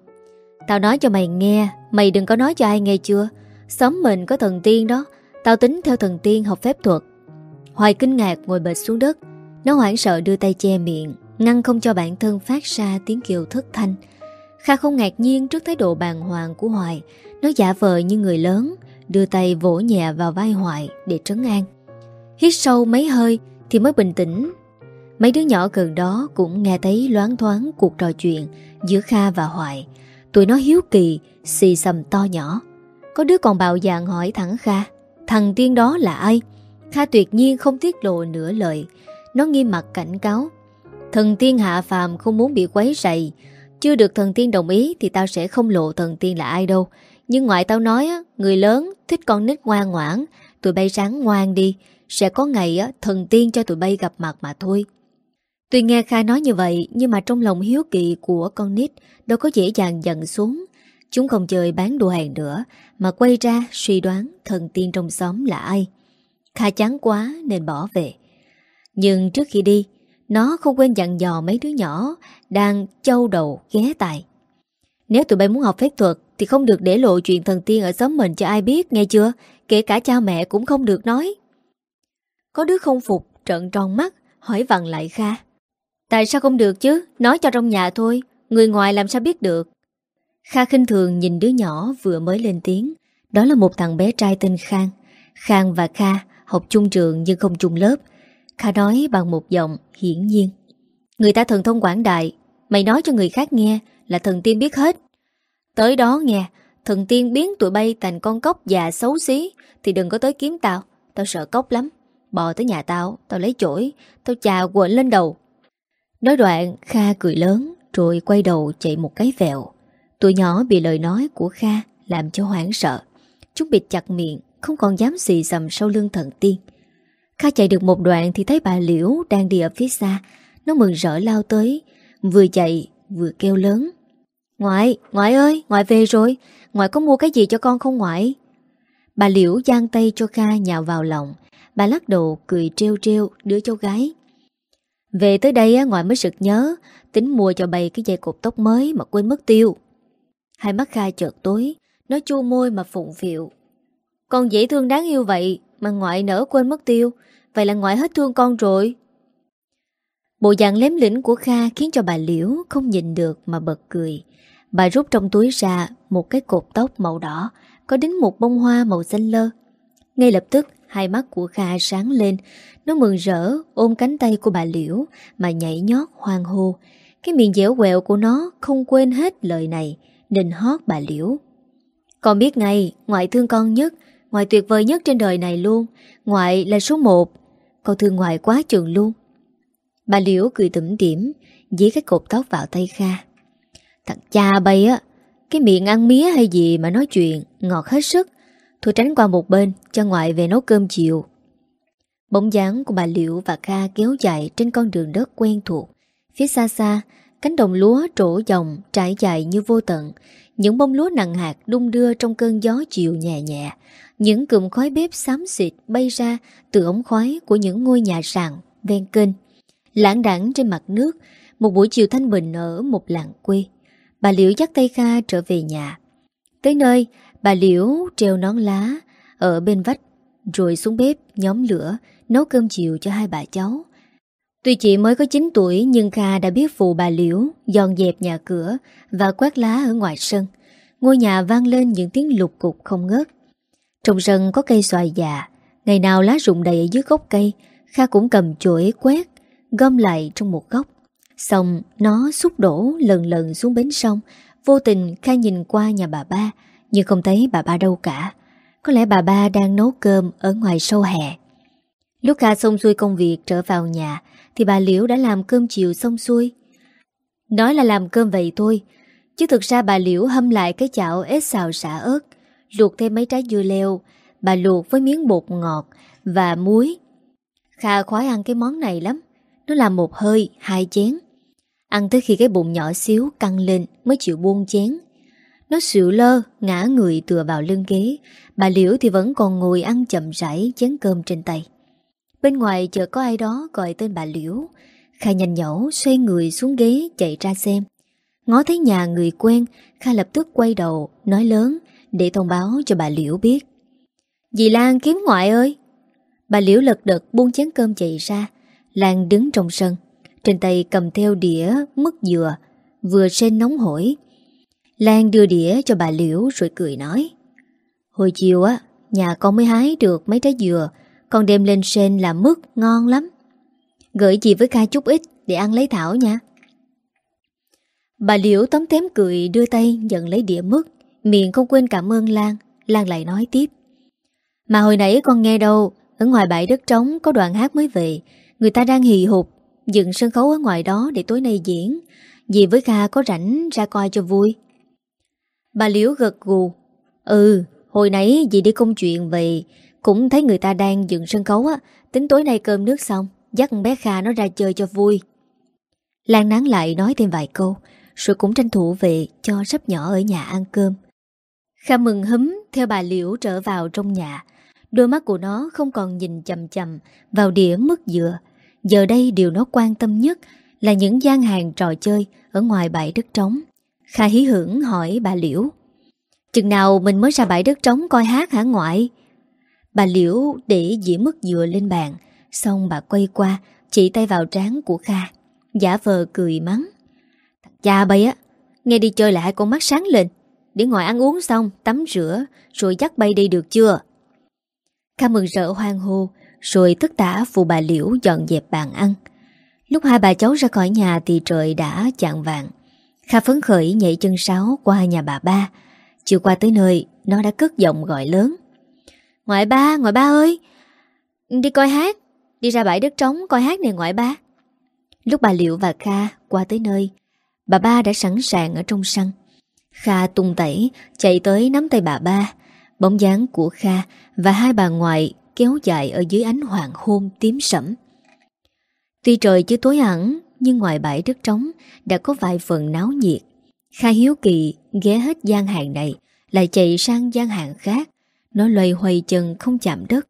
Tao nói cho mày nghe, Mày đừng có nói cho ai nghe chưa? Xóm mình có thần tiên đó, Tao tính theo thần tiên học phép thuật. Hoài kinh ngạc ngồi bệt xuống đất. Nó hoảng sợ đưa tay che miệng, Ngăn không cho bản thân phát ra tiếng kêu thất thanh. Kha không ngạc nhiên trước thái độ bàng hoàng của Hoài. Nó giả vờ như người lớn, Đưa tay vỗ nhẹ vào vai Hoài để trấn an. Hít sâu mấy hơi Thì mới bình tĩnh. Mấy đứa nhỏ gần đó cũng nghe thấy loáng thoáng cuộc trò chuyện giữa Kha và Hoài. Tụi nó hiếu kỳ, xì xầm to nhỏ. Có đứa còn bạo dạng hỏi thẳng Kha, thằng tiên đó là ai? Kha tuyệt nhiên không tiết lộ nửa lời. Nó nghiêm mặt cảnh cáo. Thần tiên hạ phàm không muốn bị quấy rầy. Chưa được thần tiên đồng ý thì tao sẽ không lộ thần tiên là ai đâu. Nhưng ngoại tao nói, người lớn thích con nít ngoan ngoãn, tụi bay sáng ngoan đi. Sẽ có ngày thần tiên cho tụi bay gặp mặt mà thôi. Tuy nghe Kha nói như vậy nhưng mà trong lòng hiếu kỳ của con nít đâu có dễ dàng dần xuống. Chúng không chơi bán đồ hàng nữa mà quay ra suy đoán thần tiên trong xóm là ai. Kha chán quá nên bỏ về. Nhưng trước khi đi, nó không quên dặn dò mấy đứa nhỏ đang châu đầu ghé tài. Nếu tụi bay muốn học phép thuật thì không được để lộ chuyện thần tiên ở xóm mình cho ai biết, nghe chưa? Kể cả cha mẹ cũng không được nói. Có đứa không phục, trợn tròn mắt, hỏi vặn lại Kha. Tại sao không được chứ Nói cho trong nhà thôi Người ngoài làm sao biết được? Kha khinh thường nhìn đứa nhỏ vừa mới lên tiếng. Đó là một thằng bé trai tên Khang. Khang và Kha học chung trường nhưng không chung lớp. Kha nói bằng một giọng hiển nhiên. Người ta thần thông quảng đại. Mày nói cho người khác nghe là thần tiên biết hết. Tới đó nghe, Thần tiên biến tụi bay thành con cốc già xấu xí, Thì đừng có tới kiếm tao. Tao sợ cốc lắm. Bò tới nhà tao Tao lấy chổi, Tao chà quện lên đầu. Nói đoạn, Kha cười lớn. Rồi quay đầu chạy một cái vẹo. Tụi nhỏ bị lời nói của Kha Làm cho hoảng sợ. Chúng bịt chặt miệng Không còn dám xì xầm sau lưng thần tiên. Kha chạy được một đoạn thì thấy bà Liễu Đang đi ở phía xa. Nó mừng rỡ lao tới Vừa chạy vừa kêu lớn. Ngoại, ngoại ơi, ngoại về rồi. Ngoại có mua cái gì cho con không ngoại? Bà Liễu giang tay cho Kha nhào vào lòng. Bà lắc đầu cười treo treo đưa cho gái về tới đây ngoại mới sực nhớ, Tính mua cho bày cái dây cột tóc mới Mà quên mất tiêu. Hai mắt Kha chợt tối Nó chua môi mà phụng phiệu Con dễ thương đáng yêu vậy, Mà ngoại nỡ quên mất tiêu, Vậy là ngoại hết thương con rồi. Bộ dạng lém lĩnh của Kha Khiến cho bà Liễu không nhìn được mà bật cười. Bà rút trong túi ra Một cái cột tóc màu đỏ, Có đính một bông hoa màu xanh lơ. Ngay lập tức hai mắt của Kha sáng lên. Nó mừng rỡ, ôm cánh tay của bà Liễu, Mà nhảy nhót hoang hô. Cái miệng dẻo quẹo của nó không quên hết lời này Định hót bà Liễu. Con biết ngay, Ngoại thương con nhất, Ngoại tuyệt vời nhất trên đời này luôn. Ngoại là số một. Con thương ngoại quá trường luôn. Bà Liễu cười tủm tỉm, Dí cái cột tóc vào tay Kha. Thằng cha bay á, Cái miệng ăn mía hay gì mà nói chuyện, Ngọt hết sức thu tránh qua một bên, cho ngoại về nấu cơm chiều. Bóng dáng của bà Liễu và Kha kéo dài trên con đường đất quen thuộc. Phía xa xa, Cánh đồng lúa trổ dòng, trải dài như vô tận. Những bông lúa nặng hạt đung đưa trong cơn gió chiều nhẹ nhẹ. Những cụm khói bếp xám xịt bay ra từ ống khói của những ngôi nhà sàn, ven kênh. Lãng đẳng trên mặt nước, Một buổi chiều thanh bình ở một làng quê. Bà Liễu dắt tay Kha trở về nhà. Tới nơi Bà Liễu treo nón lá Ở bên vách, Rồi xuống bếp nhóm lửa Nấu cơm chiều cho hai bà cháu. Tuy chị mới có 9 tuổi, Nhưng Kha đã biết phụ bà Liễu Dọn dẹp nhà cửa Và quét lá ở ngoài sân. Ngôi nhà vang lên những tiếng lục cục không ngớt. Trong sân có cây xoài già. Ngày nào lá rụng đầy ở dưới gốc cây, Kha cũng cầm chổi quét, Gom lại trong một góc. Xong, nó xúc đổ lần lần xuống bến sông. Vô tình Kha nhìn qua nhà bà ba nhưng không thấy bà ba đâu cả. Có lẽ bà ba đang nấu cơm Ở ngoài sâu hè. Lúc Kha xong xuôi công việc trở vào nhà Thì bà Liễu đã làm cơm chiều xong xuôi. Nói là làm cơm vậy thôi Chứ thực ra bà Liễu hâm lại cái chảo ếch xào xả ớt Luộc thêm mấy trái dưa leo Bà luộc với miếng bột ngọt Và muối. Kha khoái ăn cái món này lắm Nó làm một hơi, hai chén. Ăn tới khi cái bụng nhỏ xíu căng lên Mới chịu buông chén. Nó sự lơ, ngã người tựa vào lưng ghế. Bà Liễu thì vẫn còn ngồi ăn chậm rãi chén cơm trên tay. Bên ngoài chợt có ai đó gọi tên bà Liễu. Kha nhanh nhẩu xoay người xuống ghế chạy ra xem. Ngó thấy nhà người quen Kha lập tức quay đầu Nói lớn để thông báo cho bà Liễu biết. Dì Lan kiếm ngoại ơi! Bà Liễu lật đật buông chén cơm chạy ra. Lan đứng trong sân. Trên tay cầm theo đĩa mứt dừa Vừa sen nóng hổi Lan đưa đĩa cho bà Liễu rồi cười nói. Hồi chiều á, Nhà con mới hái được mấy trái dừa, Con đem lên sen làm mứt ngon lắm. Gửi chị với ca chút ít Để ăn lấy thảo nha. Bà Liễu tấm tém cười Đưa tay nhận lấy đĩa mứt, Miệng không quên cảm ơn Lan Lan lại nói tiếp. Mà hồi nãy con nghe đâu, Ở ngoài bãi đất trống có đoàn hát mới về, Người ta đang hì hụt Dựng sân khấu ở ngoài đó để tối nay diễn. Dì với Kha có rảnh ra coi cho vui. Bà Liễu gật gù. Ừ Hồi nãy dì đi công chuyện về, Cũng thấy người ta đang dựng sân khấu á. Tính tối nay cơm nước xong, Dắt bé Kha nó ra chơi cho vui. Lan nán lại nói thêm vài câu, Rồi cũng tranh thủ về cho sắp nhỏ ở nhà ăn cơm. Kha mừng hấm theo bà Liễu trở vào trong nhà. Đôi mắt của nó không còn nhìn chầm chầm vào đĩa mứt dừa. Giờ đây điều nó quan tâm nhất là những gian hàng trò chơi ở ngoài bãi đất trống. Kha hí hưởng hỏi bà Liễu. Chừng nào mình mới ra bãi đất trống coi hát hả ngoại? Bà Liễu để dĩa mứt dừa lên bàn, xong bà quay qua, chỉ tay vào trán của Kha. Giả vờ cười mắng. Cha bay á, nghe đi chơi lại con mắt sáng lên. Để ngoại ăn uống xong, tắm rửa, rồi dắt bay đi được chưa? Kha mừng rỡ hoang hô, rồi tất tả phụ bà Liễu dọn dẹp bàn ăn Lúc hai bà cháu ra khỏi nhà Thì trời đã chạng vàng Kha phấn khởi nhảy chân sáo qua nhà bà ba. Chưa qua tới nơi Nó đã cất giọng gọi lớn. Ngoại ba, ngoại ba ơi! Đi coi hát Đi ra bãi đất trống coi hát này ngoại ba. Lúc bà Liệu và Kha qua tới nơi Bà ba đã sẵn sàng ở trong sân. Kha tung tẩy Chạy tới nắm tay bà ba. Bóng dáng của Kha Và hai bà ngoại kéo dài ở dưới ánh hoàng hôn tím sẫm. Tuy trời chưa tối hẳn, nhưng ngoài bãi đất trống đã có vài phần náo nhiệt. Kha hiếu kỳ ghé hết gian hàng này, lại chạy sang gian hàng khác. Nó loay hoay chân không chạm đất.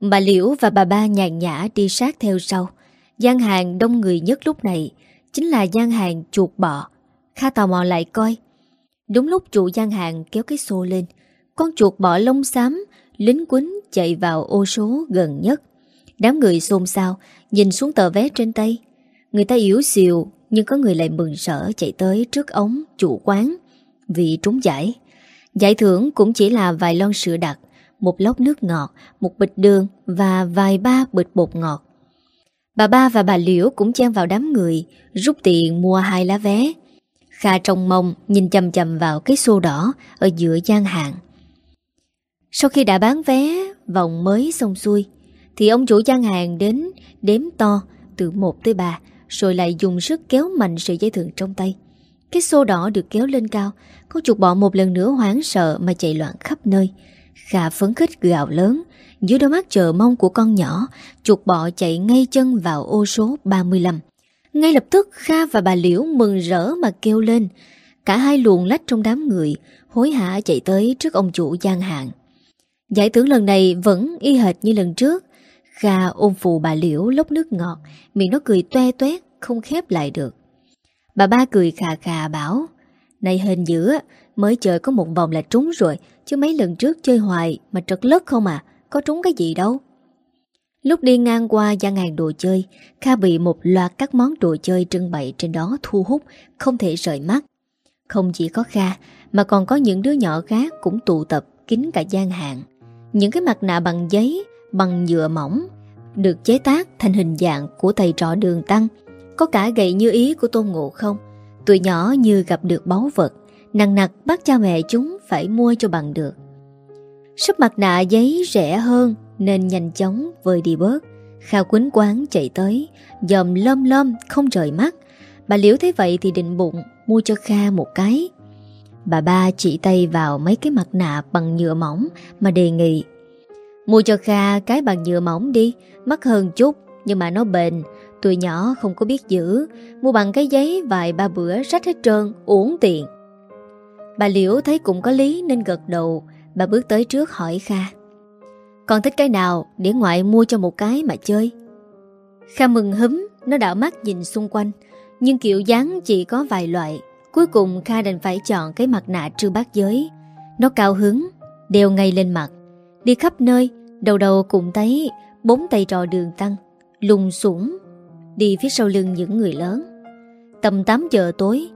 Bà Liễu và bà ba nhàn nhã đi sát theo sau. Gian hàng đông người nhất lúc này chính là gian hàng chuột bọ. Kha tò mò lại coi. Đúng lúc chủ gian hàng kéo cái xô lên, con chuột bọ lông xám lính quýnh chạy vào ô số gần nhất. Đám người xôn xao Nhìn xuống tờ vé trên tay Người ta yếu xìu, Nhưng có người lại mừng sở chạy tới trước ống chủ quán Vì trúng giải. Giải thưởng cũng chỉ là vài lon sữa đặc, Một lốc nước ngọt, Một bịch đường Và vài ba bịch bột ngọt. Bà ba và bà Liễu cũng chen vào đám người, Rút tiền mua hai lá vé. Kha trong mông nhìn chầm chầm vào cái xô đỏ Ở giữa gian hàng. Sau khi đã bán vé, Vòng mới xong xuôi, Thì ông chủ gian hàng đến Đếm to từ 1 tới 3 rồi lại dùng sức kéo mạnh sợi dây thừng trong tay. Cái xô đỏ được kéo lên cao Con chuột bọ một lần nữa hoảng sợ Mà chạy loạn khắp nơi. Kha phấn khích gào lớn, Dưới đôi mắt chờ mong của con nhỏ, Chuột bọ chạy ngay chân vào ô số 35 ngay lập tức, Kha và bà Liễu mừng rỡ mà kêu lên. Cả hai luồn lách trong đám người, Hối hả chạy tới trước ông chủ gian hàng. Giải thưởng lần này vẫn y hệt như lần trước Kha ôm phụ bà Liễu lốc nước ngọt Miệng nó cười toe toét Không khép lại được Bà ba cười khà khà bảo Này hình dữ Mới chơi có một vòng là trúng rồi Chứ mấy lần trước chơi hoài Mà trật lất không à Có trúng cái gì đâu Lúc đi ngang qua gian hàng đồ chơi, Kha bị một loạt các món đồ chơi trưng bày trên đó thu hút, không thể rời mắt. Không chỉ có Kha, mà còn có những đứa nhỏ khác cũng tụ tập kín cả gian hàng. Những cái mặt nạ bằng giấy, bằng nhựa mỏng, được chế tác thành hình dạng của thầy trọ đường tăng. Có cả gậy như ý của Tôn Ngộ không. Tụi nhỏ như gặp được báu vật, nặng nặc bắt cha mẹ chúng phải mua cho bằng được. Sắp mặt nạ giấy rẻ hơn nên nhanh chóng vơi đi bớt Kha quýnh quán chạy tới Dòm lom lom không rời mắt Bà Liễu thấy vậy thì định bụng Mua cho Kha một cái Bà ba chỉ tay vào mấy cái mặt nạ Bằng nhựa mỏng mà đề nghị Mua cho Kha cái bằng nhựa mỏng đi, Mắc hơn chút, Nhưng mà nó bền. Tụi nhỏ không có biết giữ, Mua bằng cái giấy vài ba bữa rách hết trơn, Uổng tiền. Bà Liễu thấy cũng có lý nên gật đầu. Bà bước tới trước hỏi Kha. Con thích cái nào, để ngoại mua cho một cái mà chơi. Kha mừng húm Nó đảo mắt nhìn xung quanh. Nhưng kiểu dáng chỉ có vài loại. Cuối cùng Kha đành phải chọn cái mặt nạ trư bát giới. Nó cao hứng, Đeo ngay lên mặt. Đi khắp nơi, Đầu đầu cũng thấy Bốn tay trò đường tăng, Lùng sủng, Đi phía sau lưng những người lớn. Tầm 8 giờ tối,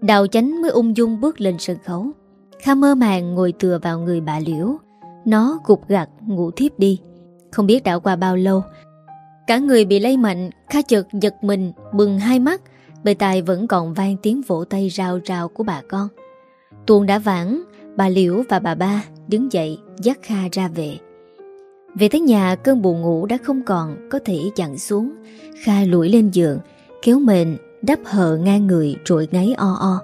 Đào chánh mới ung dung bước lên sân khấu. Kha mơ màng ngồi tựa vào người bà Liễu, nó gục gặt ngủ thiếp đi. Không biết đã qua bao lâu, Cả người bị lây mạnh, Kha chợt giật mình, bừng hai mắt, Bề tài vẫn còn vang tiếng vỗ tay rào rào của bà con. Tuôn đã vãng, Bà Liễu và bà ba đứng dậy, dắt Kha ra về. Về tới nhà, cơn buồn ngủ đã không còn Có thể chặn xuống. Kha lủi lên giường, Kéo mền, đắp hờ ngang người trội ngáy o o.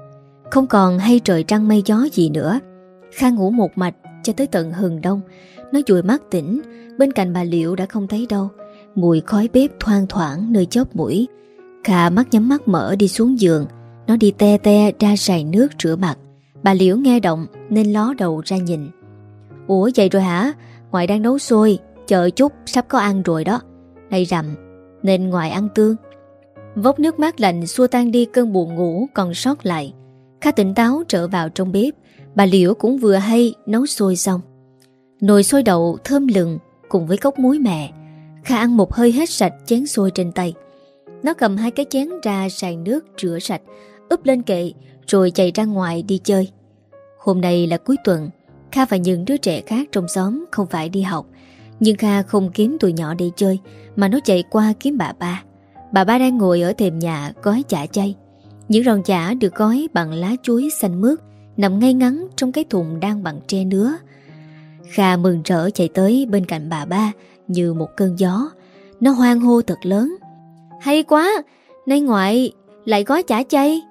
Không còn hay trời trăng mây gió gì nữa. Kha ngủ một mạch cho tới tận hừng đông. Nó dụi mắt tỉnh, Bên cạnh bà Liệu đã không thấy đâu. Mùi khói bếp thoang thoảng nơi chóp mũi. Kha mắt nhắm mắt mở đi xuống giường. Nó đi te te ra sài nước rửa mặt. Bà Liễu nghe động nên ló đầu ra nhìn. Ủa vậy rồi hả? Ngoại đang nấu xôi, Chờ chút, sắp có ăn rồi đó. Này rằm, Nên ngoại ăn tương. Vốc nước mát lạnh xua tan đi cơn buồn ngủ còn sót lại. Khá tỉnh táo trở vào trong bếp, Bà Liễu cũng vừa hay nấu xôi xong. Nồi xôi đậu thơm lừng Cùng với cốc muối mẹ Kha ăn một hơi hết sạch chén xôi trên tay. Nó cầm hai cái chén ra sàn nước rửa sạch, úp lên kệ, Rồi chạy ra ngoài đi chơi. Hôm nay là cuối tuần Kha và những đứa trẻ khác trong xóm không phải đi học. Nhưng Kha không kiếm tụi nhỏ để chơi, Mà nó chạy qua kiếm bà ba. Bà ba đang ngồi ở thềm nhà gói chả chay. Những ròn chả được gói bằng lá chuối xanh mướt, Nằm ngay ngắn trong cái thùng đang bằng tre nứa. Kha mừng rỡ chạy tới bên cạnh bà ba Như một cơn gió. Nó hoang hô thật lớn. Hay quá! Nay ngoại lại gói chả chay.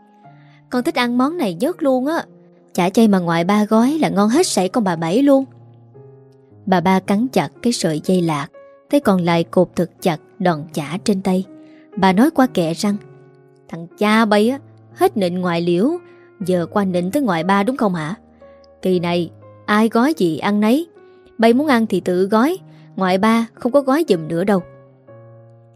Con thích ăn món này nhất luôn á. Chả chay mà ngoại ba gói là ngon hết sảy con bà Bảy luôn. Bà ba cắn chặt cái sợi dây lạc thấy còn lại cột thật chặt đòn chả trên tay. Bà nói qua kẹ răng Thằng cha bay á, Hết nịnh ngoại liễu, Giờ qua nịnh tới ngoại ba đúng không hả? Kỳ này, ai gói gì ăn nấy. Bay muốn ăn thì tự gói, Ngoại ba không có gói dùm nữa đâu.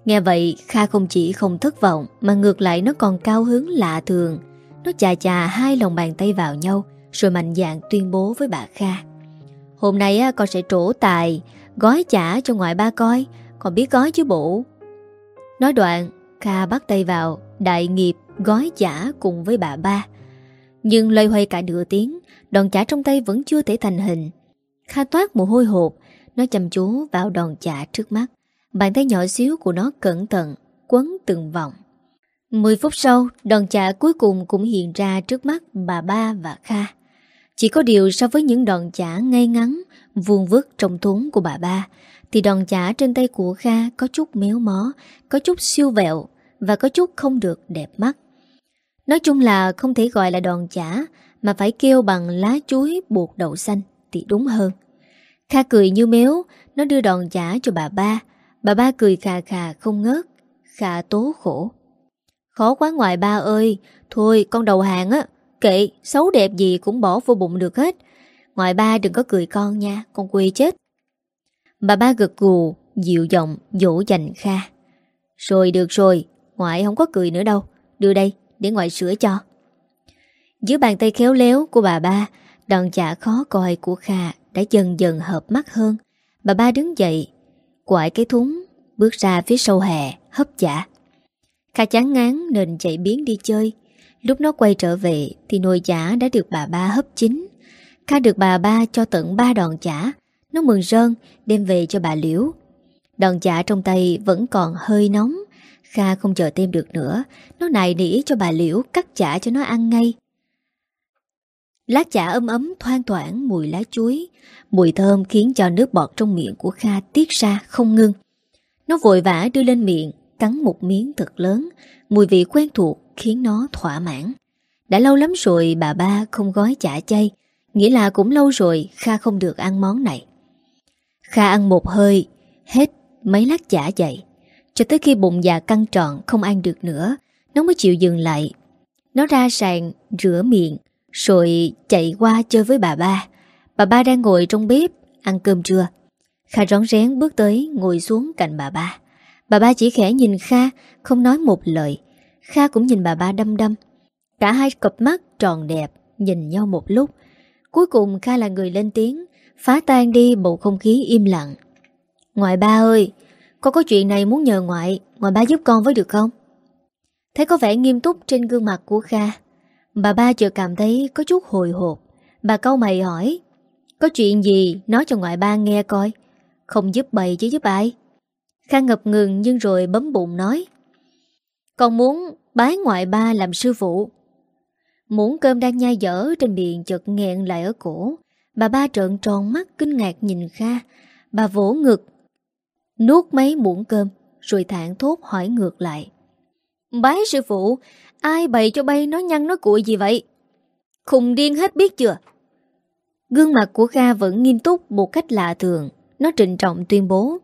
Nghe vậy, Kha không chỉ không thất vọng, Mà ngược lại nó còn cao hứng lạ thường. Nó chà chà hai lòng bàn tay vào nhau, Rồi mạnh dạng tuyên bố với bà Kha. Hôm nay con sẽ trổ tài, Gói chả cho ngoại ba coi, Còn biết gói chứ bộ? Nói đoạn, Kha bắt tay vào Đại nghiệp gói chả cùng với bà ba. Nhưng loay hoay cả nửa tiếng, Đòn chả trong tay vẫn chưa thể thành hình. Kha toát mồ hôi hột, Nó chăm chú vào đòn chả trước mắt. Bàn tay nhỏ xíu của nó cẩn thận Quấn từng vòng. 10 phút sau, Đòn chả cuối cùng cũng hiện ra trước mắt bà ba và Kha. Chỉ có điều so với những đòn chả ngay ngắn, Vuông vức trong thốn của bà ba, Thì đòn chả trên tay của Kha Có chút méo mó, Có chút siêu vẹo Và có chút không được đẹp mắt. Nói chung là không thể gọi là đòn chả Mà phải kêu bằng lá chuối buộc đậu xanh Thì đúng hơn. Kha cười như méo, Nó đưa đòn chả cho bà ba. Bà ba cười khà khà không ngớt Kha tố khổ. Khó quá ngoại ba ơi. Thôi, con đầu hàng á, Kệ, xấu đẹp gì cũng bỏ vô bụng được hết. Ngoại ba đừng có cười con nha, Con quê chết. Bà ba gật gù, Dịu giọng dỗ dành Kha. Rồi được rồi, Ngoại không có cười nữa đâu. Đưa đây, để ngoại sửa cho. Dưới bàn tay khéo léo của bà ba, Đòn chả khó coi của Kha Đã dần dần hợp mắt hơn. Bà ba đứng dậy Quại cái thúng Bước ra phía sau hè, hấp chả. Kha chán ngán nên chạy biến đi chơi. Lúc nó quay trở về Thì nồi chả đã được bà ba hấp chín. Kha được bà ba cho tận ba đòn chả. Nó mừng rơn, Đem về cho bà Liễu. Đòn chả trong tay vẫn còn hơi nóng. Kha không chờ thêm được nữa. Nó nài nỉ cho bà Liễu cắt chả cho nó ăn ngay. Lát chả ấm ấm thoang thoảng mùi lá chuối. Mùi thơm khiến cho nước bọt trong miệng của Kha tiết ra không ngưng Nó vội vã đưa lên miệng Cắn một miếng thật lớn. Mùi vị quen thuộc khiến nó thỏa mãn. Đã lâu lắm rồi bà ba không gói chả chay, Nghĩa là cũng lâu rồi Kha không được ăn món này. Kha ăn một hơi, Hết mấy lát chả dậy Cho tới khi bụng già căng trọn Không ăn được nữa, Nó mới chịu dừng lại. Nó ra sàn, rửa miệng, Rồi chạy qua chơi với bà ba. Bà ba đang ngồi trong bếp Ăn cơm trưa. Kha rón rén bước tới ngồi xuống cạnh bà ba. Bà ba chỉ khẽ nhìn Kha, Không nói một lời. Kha cũng nhìn bà ba đâm đâm Cả hai cặp mắt tròn đẹp, Nhìn nhau một lúc. Cuối cùng Kha là người lên tiếng, Phá tan đi bầu không khí im lặng. Ngoại ba ơi, Con có chuyện này muốn nhờ ngoại Ngoại ba giúp con với được không? Thấy có vẻ nghiêm túc trên gương mặt của Kha, Bà ba chợt cảm thấy có chút hồi hộp. Bà câu mày hỏi, Có chuyện gì? Nói cho ngoại ba nghe coi. Không giúp bầy chứ giúp ai. Kha ngập ngừng nhưng rồi bấm bụng nói Con muốn bái ngoại ba làm sư phụ Muỗng cơm đang nhai dở trên miệng chợt nghẹn lại ở cổ. Bà ba trợn tròn mắt kinh ngạc nhìn Kha. Bà vỗ ngực, nuốt mấy muỗng cơm, rồi thản thốt hỏi ngược lại. Bái sư phụ, ai bày cho bay nói nhăn nói cuội gì vậy? Khùng điên hết biết chưa? Gương mặt của Kha vẫn nghiêm túc một cách lạ thường. Nó trịnh trọng tuyên bố.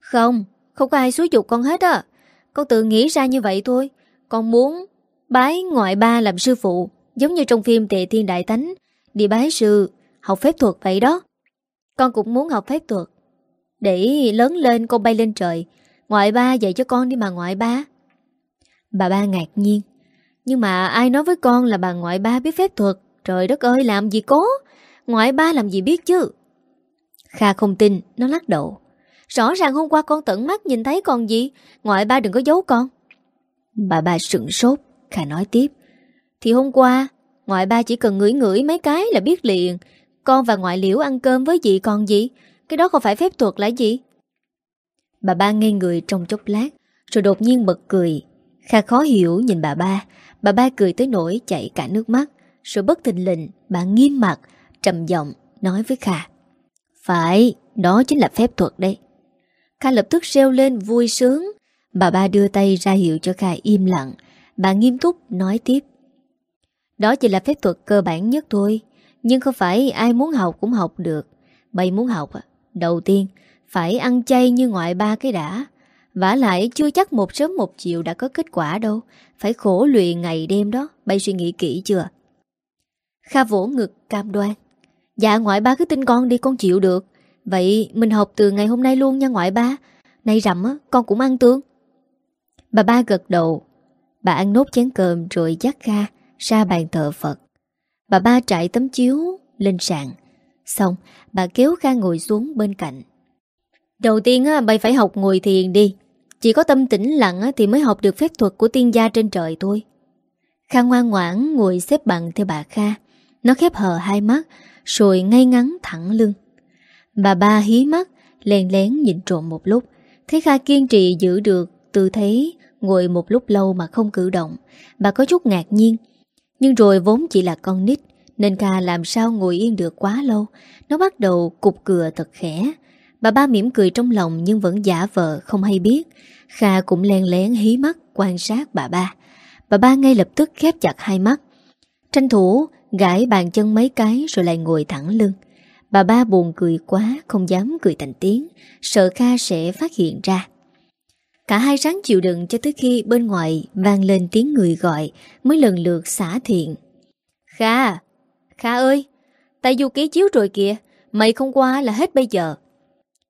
Không, không có ai xúi dục con hết á. Con tự nghĩ ra như vậy thôi. Con muốn Bái ngoại ba làm sư phụ, Giống như trong phim Tệ Thiên Đại Tánh Đi bái sư, Học phép thuật vậy đó. Con cũng muốn học phép thuật. Để lớn lên con bay lên trời, Ngoại ba dạy cho con đi mà ngoại ba. Bà ba ngạc nhiên. Nhưng mà ai nói với con là bà ngoại ba biết phép thuật? Trời đất ơi, làm gì có? Ngoại ba làm gì biết chứ? Kha không tin, Nó lắc đầu. Rõ ràng hôm qua con tận mắt nhìn thấy con gì. Ngoại ba đừng có giấu con. Bà ba sửng sốt Khả nói tiếp. Thì hôm qua, Ngoại ba chỉ cần ngửi ngửi mấy cái là biết liền. Con và ngoại liễu ăn cơm với dì còn gì? Cái đó không phải phép thuật là gì? Bà ba ngây người trong chốc lát, Rồi đột nhiên bật cười. Kha khó hiểu nhìn bà ba. Bà ba cười tới nỗi chảy cả nước mắt. Rồi bất tình lình, bà nghiêm mặt, Trầm giọng nói với Kha. Phải, Đó chính là phép thuật đấy. Kha lập tức reo lên vui sướng. Bà ba đưa tay ra hiệu cho Kha im lặng. Bà nghiêm túc nói tiếp. Đó chỉ là phép thuật cơ bản nhất thôi, Nhưng không phải ai muốn học cũng học được. Bày muốn học Đầu tiên, Phải ăn chay như ngoại ba cái đã. Vả lại chưa chắc một sớm một chiều đã có kết quả đâu. Phải khổ luyện ngày đêm đó Bây suy nghĩ kỹ chưa? Kha vỗ ngực cam đoan. Dạ ngoại ba cứ tin con đi, con chịu được. Vậy mình học từ ngày hôm nay luôn nha ngoại ba nay rằm á con cũng ăn tương Bà ba gật đầu Bà ăn nốt chén cơm rồi dắt Kha ra bàn thờ Phật. Bà ba trải tấm chiếu lên sàn. Xong, bà kéo Kha ngồi xuống bên cạnh. Đầu tiên á, bày phải học ngồi thiền đi. Chỉ có tâm tĩnh lặng á, thì mới học được phép thuật của tiên gia trên trời thôi. Kha ngoan ngoãn ngồi xếp bằng theo bà Kha. Nó khép hờ hai mắt, rồi ngay ngắn thẳng lưng. Bà ba hí mắt, lén lén nhìn trộm một lúc. Thấy Kha kiên trì giữ được tư thế ngồi một lúc lâu mà không cử động. Bà có chút ngạc nhiên. Nhưng rồi vốn chỉ là con nít, nên Kha làm sao ngồi yên được quá lâu. Nó bắt đầu cục cửa thật khẽ. Bà ba mỉm cười trong lòng nhưng vẫn giả vờ không hay biết. Kha cũng len lén hí mắt quan sát bà ba. Bà ba ngay lập tức khép chặt hai mắt. Tranh thủ gãi bàn chân mấy cái rồi lại ngồi thẳng lưng. Bà ba buồn cười quá không dám cười thành tiếng, sợ Kha sẽ phát hiện ra. Cả hai ráng chịu đựng cho tới khi bên ngoài vang lên tiếng người gọi mới lần lượt xả thiện. Kha! Kha ơi! tại du ký chiếu rồi kìa, mày không qua là hết bây giờ.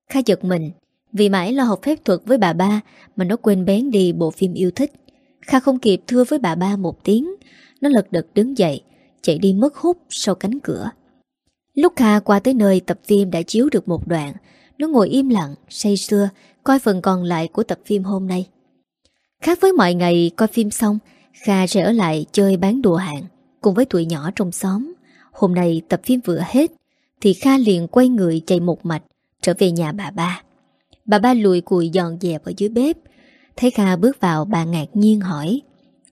Kha giật mình, vì mãi lo học phép thuật với bà ba mà nó quên bén đi bộ phim yêu thích. Kha không kịp thưa với bà ba một tiếng, nó lật đật đứng dậy, chạy đi mất hút sau cánh cửa. Lúc Kha qua tới nơi tập phim đã chiếu được một đoạn, nó ngồi im lặng, say sưa, coi phần còn lại của tập phim hôm nay. Khác với mọi ngày coi phim xong, Kha sẽ ở lại chơi bán đồ hàng cùng với tụi nhỏ trong xóm. Hôm nay tập phim vừa hết, thì Kha liền quay người chạy một mạch trở về nhà bà ba. Bà ba lùi cùi dọn dẹp ở dưới bếp. Thấy Kha bước vào bà ngạc nhiên hỏi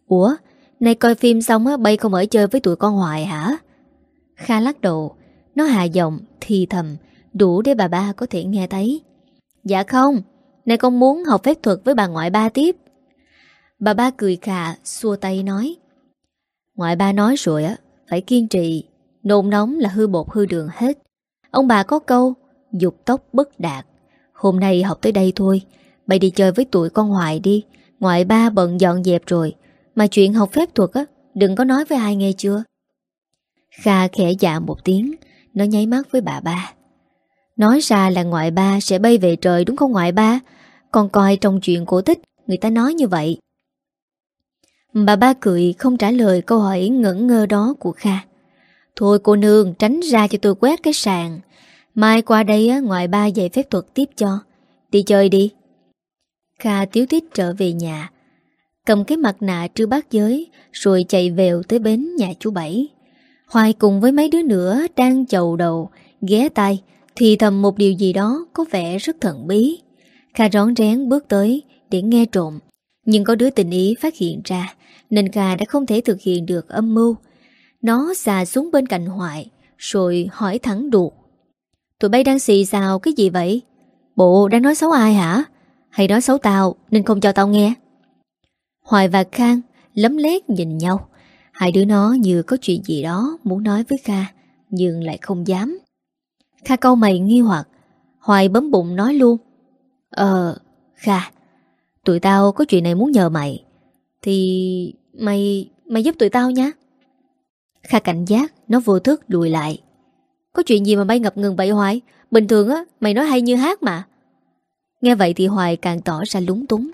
Ủa, nay coi phim xong á, bay không ở chơi với tụi con hoài hả? Kha lắc đầu, nó hạ giọng, thì thầm, đủ để bà ba có thể nghe thấy. Dạ không, này con muốn học phép thuật với bà ngoại ba tiếp. Bà ba cười khà, xua tay nói. Ngoại ba nói rồi á, phải kiên trì, nôn nóng là hư bột hư đường hết. Ông bà có câu, dục tốc bất đạt. Hôm nay học tới đây thôi, bày đi chơi với tụi con hoài đi, ngoại ba bận dọn dẹp rồi. Mà chuyện học phép thuật á, đừng có nói với ai nghe chưa. Kha khẽ dạ một tiếng, nó nháy mắt với bà ba. Nói ra là ngoại ba sẽ bay về trời đúng không ngoại ba? Còn coi trong chuyện cổ tích, người ta nói như vậy. Bà ba cười không trả lời câu hỏi ngẩn ngơ đó của Kha. Thôi cô nương tránh ra cho tôi quét cái sàn. Mai qua đây ngoại ba dạy phép thuật tiếp cho. Đi chơi đi. Kha tiếu tít trở về nhà. Cầm cái mặt nạ trư bát giới rồi chạy vèo tới bến nhà chú Bảy. Hoài cùng với mấy đứa nữa đang chầu đầu, ghé tay, thì thầm một điều gì đó có vẻ rất thần bí. Kha rón rén bước tới để nghe trộm, nhưng có đứa tình ý phát hiện ra, nên Kha đã không thể thực hiện được âm mưu. Nó xà xuống bên cạnh Hoài, rồi hỏi thẳng đuột. Tụi bay đang xì xào cái gì vậy? Bộ đang nói xấu ai hả? Hay nói xấu tao nên không cho tao nghe? Hoài và Khang lấm lét nhìn nhau. Hai đứa nó như có chuyện gì đó muốn nói với Kha, nhưng lại không dám. Kha câu mày nghi hoặc, Hoài bấm bụng nói luôn. Ờ, Kha, tụi tao có chuyện này muốn nhờ mày. Thì mày, mày giúp tụi tao nhé. Kha cảnh giác, nó vô thức lùi lại. Có chuyện gì mà mày ngập ngừng vậy Hoài? Bình thường á, mày nói hay như hát mà. Nghe vậy thì Hoài càng tỏ ra lúng túng.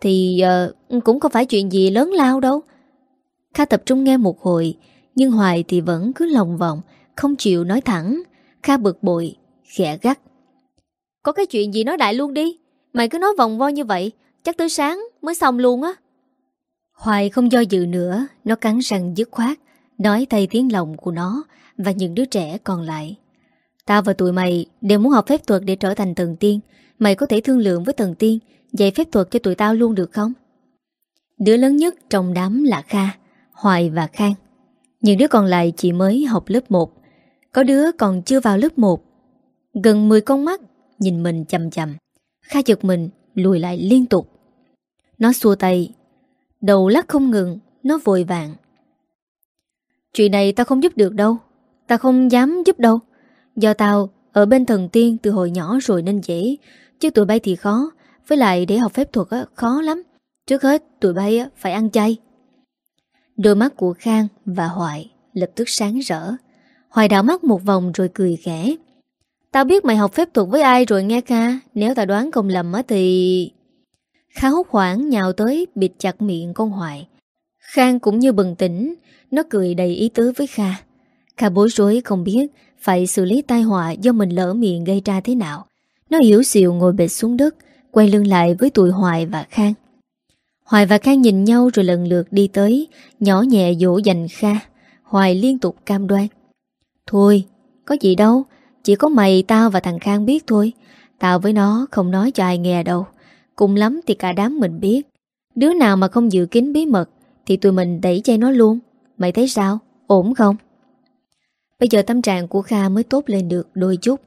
Thì uh, cũng không phải chuyện gì lớn lao đâu. Kha tập trung nghe một hồi, nhưng Hoài thì vẫn cứ lòng vòng, không chịu nói thẳng. Kha bực bội, khẽ gắt. Có cái chuyện gì nói đại luôn đi, mày cứ nói vòng vo như vậy, chắc tới sáng mới xong luôn á. Hoài không do dự nữa, nó cắn răng dứt khoát, nói tay tiếng lòng của nó và những đứa trẻ còn lại. Tao và tụi mày đều muốn học phép thuật để trở thành thần tiên. Mày có thể thương lượng với thần tiên, dạy phép thuật cho tụi tao luôn được không? Đứa lớn nhất trong đám là Kha. Hoài và Khang. Những đứa còn lại chỉ mới học lớp 1. Có đứa còn chưa vào lớp 1. Gần 10 con mắt nhìn mình chầm chầm. Kha giật mình lùi lại liên tục. Nó xua tay. Đầu lắc không ngừng, nó vội vàng. Chuyện này tao không giúp được đâu. Tao không dám giúp đâu. Do tao ở bên thần tiên từ hồi nhỏ rồi nên dễ. Chứ tụi bay thì khó. Với lại để học phép thuật á, khó lắm. Trước hết tụi bay á, phải ăn chay. Đôi mắt của Khang và Hoài lập tức sáng rỡ. Hoài đảo mắt một vòng rồi cười khẽ. Tao biết mày học phép thuật với ai rồi nghe kha. Nếu tao đoán không lầm á thì... Kha hốt hoảng nhào tới bịt chặt miệng con Hoài. Khang cũng như bừng tỉnh, nó cười đầy ý tứ với Kha. Kha bối rối không biết phải xử lý tai họa do mình lỡ miệng gây ra thế nào. Nó yếu xìu ngồi bệt xuống đất Quay lưng lại với tụi Hoài và Khang Hoài và Khang nhìn nhau rồi lần lượt đi tới Nhỏ nhẹ dỗ dành Kha. Hoài liên tục cam đoan. Thôi, có gì đâu Chỉ có mày, tao và thằng Khang biết thôi. Tao với nó không nói cho ai nghe đâu. Cùng lắm thì cả đám mình biết. Đứa nào mà không giữ kín bí mật Thì tụi mình đẩy chay nó luôn. Mày thấy sao? Ổn không? Bây giờ tâm trạng của Kha mới tốt lên được đôi chút.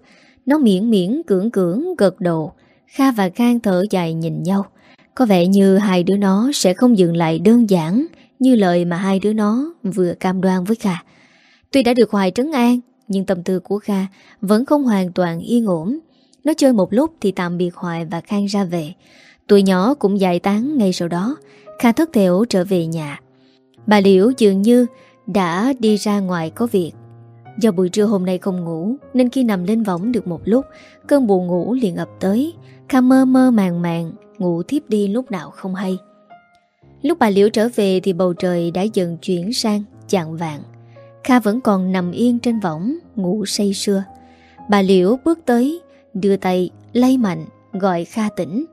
Nó miễn miễn cưỡng cưỡng gật đầu. Kha và Khang thở dài nhìn nhau. Có vẻ như hai đứa nó sẽ không dừng lại đơn giản Như lời mà hai đứa nó vừa cam đoan với Kha. Tuy đã được Hoài trấn an, Nhưng tâm tư của Kha vẫn không hoàn toàn yên ổn. Nó chơi một lúc thì tạm biệt Hoài và Khang ra về. Tụi nhỏ cũng giải tán ngay sau đó, Kha thất thểu trở về nhà. Bà Liễu dường như đã đi ra ngoài có việc. Do buổi trưa hôm nay không ngủ, Nên khi nằm lên võng được một lúc, Cơn buồn ngủ liền ập tới. Kha mơ mơ màng màng Ngủ thiếp đi lúc nào không hay. Lúc bà Liễu trở về Thì bầu trời đã dần chuyển sang chạng vàng Kha vẫn còn nằm yên trên võng, Ngủ say sưa. Bà Liễu bước tới, Đưa tay lay mạnh, Gọi Kha tỉnh.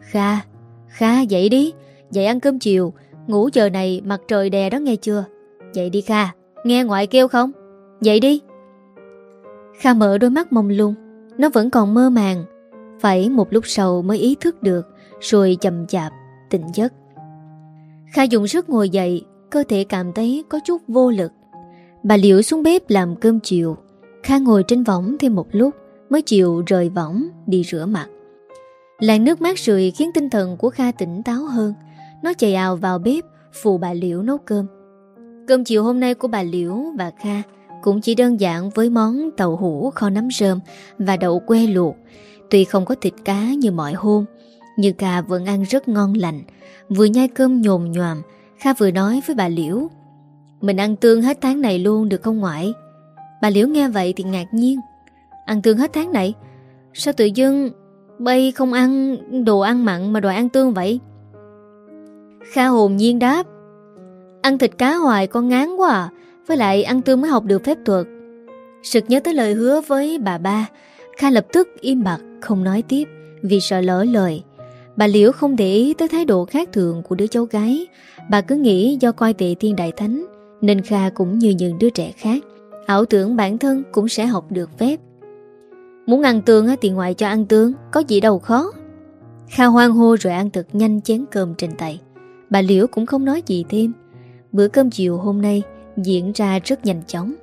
Kha Kha dậy đi, Dậy ăn cơm chiều. Ngủ giờ này mặt trời đè đó nghe chưa? Dậy đi Kha, Nghe ngoại kêu không? Dậy đi. Kha mở đôi mắt mông lung, Nó vẫn còn mơ màng. Phải một lúc sau mới ý thức được rồi chậm chạp tỉnh giấc. Kha dùng sức ngồi dậy Cơ thể cảm thấy có chút vô lực. Bà Liễu xuống bếp làm cơm chiều. Kha ngồi trên võng thêm một lúc Mới chịu rời võng đi rửa mặt. Làn nước mát rượi khiến tinh thần của Kha tỉnh táo hơn. Nó chạy ào vào bếp Phụ bà Liễu nấu cơm. Cơm chiều hôm nay của bà Liễu và Kha cũng chỉ đơn giản với món tàu hũ kho nấm rơm và đậu que luộc. Tuy không có thịt cá như mọi hôm, như Kha vẫn ăn rất ngon lành. Vừa nhai cơm nhồm nhòm, Kha vừa nói với bà Liễu. Mình ăn tương hết tháng này luôn được không ngoại? Bà Liễu nghe vậy thì ngạc nhiên. Ăn tương hết tháng này? Sao tự dưng bay không ăn đồ ăn mặn mà đòi ăn tương vậy? Kha hồn nhiên đáp. Ăn thịt cá hoài con ngán quá à với lại ăn tương mới học được phép thuật Sực nhớ tới lời hứa với bà ba Kha lập tức im bặt Không nói tiếp Vì sợ lỡ lời Bà Liễu không để ý tới thái độ khác thường của đứa cháu gái. Bà cứ nghĩ do coi tệ thiên đại thánh, Nên Kha cũng như những đứa trẻ khác, Ảo tưởng bản thân cũng sẽ học được phép. Muốn ăn tương thì ngoại cho ăn tương, Có gì đâu khó. Kha hoang hô rồi ăn thật nhanh chén cơm trên tay. Bà Liễu cũng không nói gì thêm. Bữa cơm chiều hôm nay diễn ra rất nhanh chóng.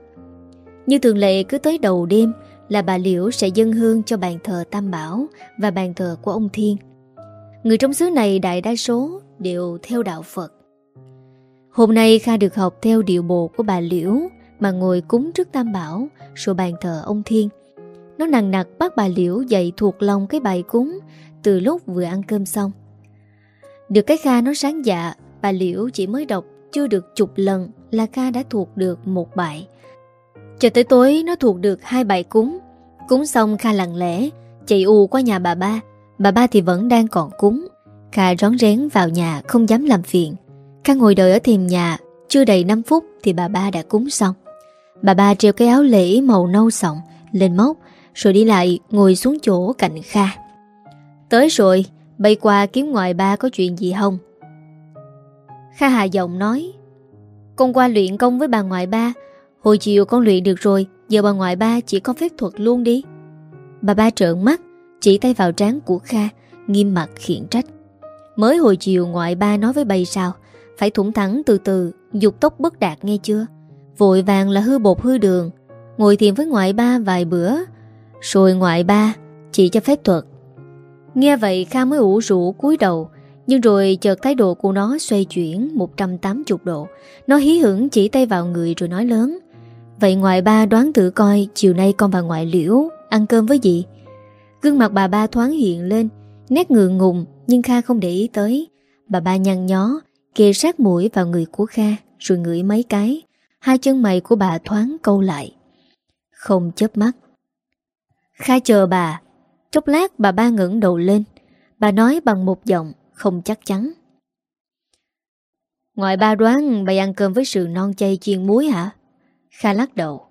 Như thường lệ cứ tới đầu đêm là bà Liễu sẽ dâng hương cho bàn thờ Tam Bảo và bàn thờ của ông Thiên. Người trong xứ này đại đa số đều theo đạo Phật. Hôm nay Kha được học theo điệu bộ của bà Liễu mà ngồi cúng trước Tam Bảo rồi bàn thờ ông Thiên. Nó nặng nặc bắt bà Liễu dậy thuộc lòng cái bài cúng từ lúc vừa ăn cơm xong. Được cái Kha nó sáng dạ, bà Liễu chỉ mới đọc chưa được chục lần là Kha đã thuộc được một bài. Cho tới tối nó thuộc được hai bài cúng. Cúng xong Kha lặng lẽ, chạy ù qua nhà bà ba. Bà ba thì vẫn đang còn cúng. Kha rón rén vào nhà không dám làm phiền. Kha ngồi đợi ở thềm nhà, chưa đầy 5 phút thì bà ba đã cúng xong. Bà ba treo cái áo lễ màu nâu sọng lên móc, rồi đi lại ngồi xuống chỗ cạnh Kha. Tới rồi, bay qua kiếm ngoài ba có chuyện gì không? Kha Hà giọng nói Con qua luyện công với bà ngoại ba Hồi chiều con luyện được rồi Giờ bà ngoại ba chỉ có phép thuật luôn đi Bà ba trợn mắt chỉ tay vào trán của Kha, Nghiêm mặt khiển trách. Mới hồi chiều, ngoại ba nói với bầy sao, Phải thủng thẳng từ từ, Dục tốc bất đạt nghe chưa? Vội vàng là hư bột hư đường, Ngồi thiền với ngoại ba vài bữa, Rồi ngoại ba Chỉ cho phép thuật. Nghe vậy, Kha mới ủ rũ cúi đầu, nhưng rồi chợt thái độ của nó xoay chuyển 180 độ. Nó hí hưởng chỉ tay vào người rồi nói lớn, Vậy ngoại ba đoán thử coi, Chiều nay con và ngoại liễu Ăn cơm với gì? Gương mặt bà ba thoáng hiện lên, Nét ngượng ngùng nhưng Kha không để ý tới Bà ba nhăn nhó, Kề sát mũi vào người của Kha, Rồi ngửi mấy cái Hai chân mày của bà thoáng câu lại Không chớp mắt Kha chờ bà Chốc lát bà ba ngẩng đầu lên Bà nói bằng một giọng không chắc chắn. ngoại ba đoán, bà ăn cơm với sự non chay chiên muối hả? Kha lắc đầu.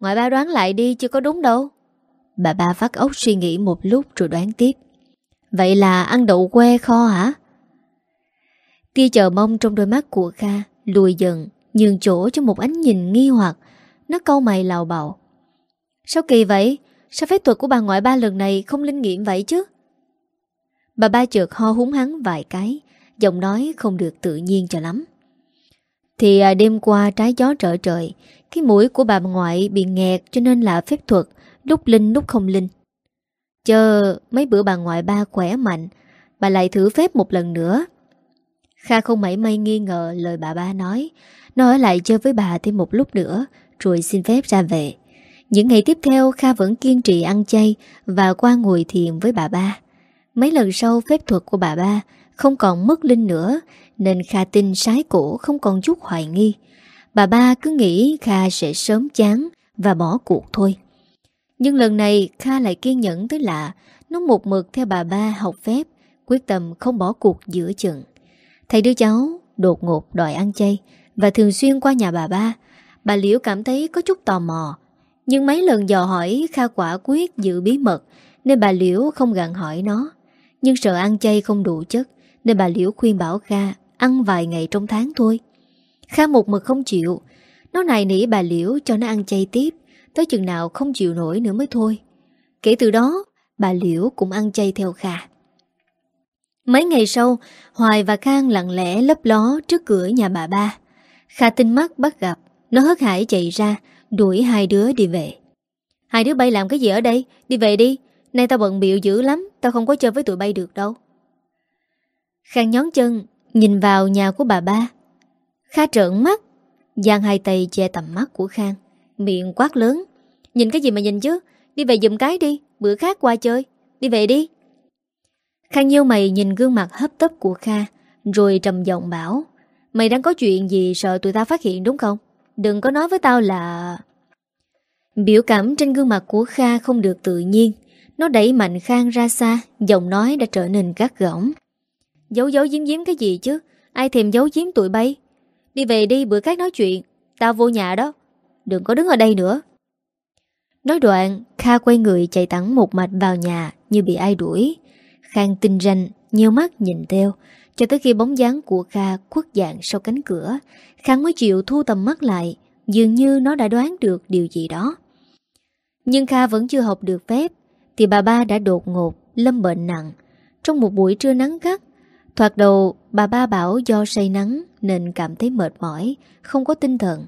ngoại ba đoán lại đi, chưa có đúng đâu. Bà ba phát ốc suy nghĩ một lúc rồi đoán tiếp Vậy là ăn đậu que kho hả? Tia chờ mong trong đôi mắt của Kha Lùi dần, Nhường chỗ cho một ánh nhìn nghi hoặc Nó câu mày lào bạo Sao kỳ vậy? Sao phép thuật của bà ngoại ba lần này không linh nghiệm vậy chứ? Bà ba chợt ho húng hắn vài cái, Giọng nói không được tự nhiên cho lắm Thì à, đêm qua trái gió trở trời, Cái mũi của bà ngoại bị nghẹt cho nên là phép thuật Lúc linh, lúc không linh. Chờ mấy bữa bà ngoại ba khỏe mạnh, Bà lại thử phép một lần nữa. Kha không mảy may nghi ngờ lời bà ba nói. Nó ở lại chơi với bà thêm một lúc nữa, Rồi xin phép ra về. Những ngày tiếp theo, Kha vẫn kiên trì ăn chay Và qua ngồi thiền với bà ba. Mấy lần sau, phép thuật của bà ba Không còn mất linh nữa, Nên Kha tin sái cổ không còn chút hoài nghi. Bà ba cứ nghĩ Kha sẽ sớm chán Và bỏ cuộc thôi. Nhưng lần này, Kha lại kiên nhẫn tới lạ Nó một mực theo bà ba học phép, Quyết tâm không bỏ cuộc giữa chừng. Thầy đứa cháu đột ngột đòi ăn chay, Và thường xuyên qua nhà bà ba. Bà Liễu cảm thấy có chút tò mò, Nhưng mấy lần dò hỏi Kha quả quyết giữ bí mật, Nên bà Liễu không gặn hỏi nó. Nhưng sợ ăn chay không đủ chất, Nên bà Liễu khuyên bảo Kha Ăn vài ngày trong tháng thôi. Kha một mực không chịu, Nó này nỉ bà Liễu cho nó ăn chay tiếp. Tới chừng nào không chịu nổi nữa mới thôi Kể từ đó Bà Liễu cũng ăn chay theo Kha Mấy ngày sau, Hoài và Khang lặng lẽ lấp ló trước cửa nhà bà ba. Kha tinh mắt bắt gặp, nó hớt hải chạy ra, đuổi hai đứa đi về. Hai đứa bay làm cái gì ở đây? Đi về đi. Nay tao bận biểu dữ lắm, tao không có chơi với tụi bay được đâu. Khang nhón chân, nhìn vào nhà của bà ba. Kha trợn mắt, giang hai tay che tầm mắt của Khang, miệng quát lớn. Nhìn cái gì mà nhìn chứ? Đi về giùm cái đi, bữa khác qua chơi. Đi về đi. Khang nhiêu mày nhìn gương mặt hấp tấp của Kha Rồi trầm giọng bảo Mày đang có chuyện gì sợ tụi ta phát hiện đúng không? Đừng có nói với tao là... Biểu cảm trên gương mặt của Kha không được tự nhiên Nó đẩy mạnh Khang ra xa Giọng nói đã trở nên gắt gỏng Giấu giấu giếm giếm cái gì chứ Ai thèm giấu giếm tụi bay Đi về đi bữa khác nói chuyện Tao vô nhà đó Đừng có đứng ở đây nữa Nói đoạn Kha quay người chạy thẳng một mạch vào nhà Như bị ai đuổi Khang tinh ranh, nhiều mắt nhìn theo, cho tới khi bóng dáng của Kha khuất dạng sau cánh cửa, Khang mới chịu thu tầm mắt lại, dường như nó đã đoán được điều gì đó. Nhưng Kha vẫn chưa học được phép, thì bà ba đã đột ngột, lâm bệnh nặng. Trong một buổi trưa nắng gắt, thoạt đầu bà ba bảo do say nắng nên cảm thấy mệt mỏi, không có tinh thần.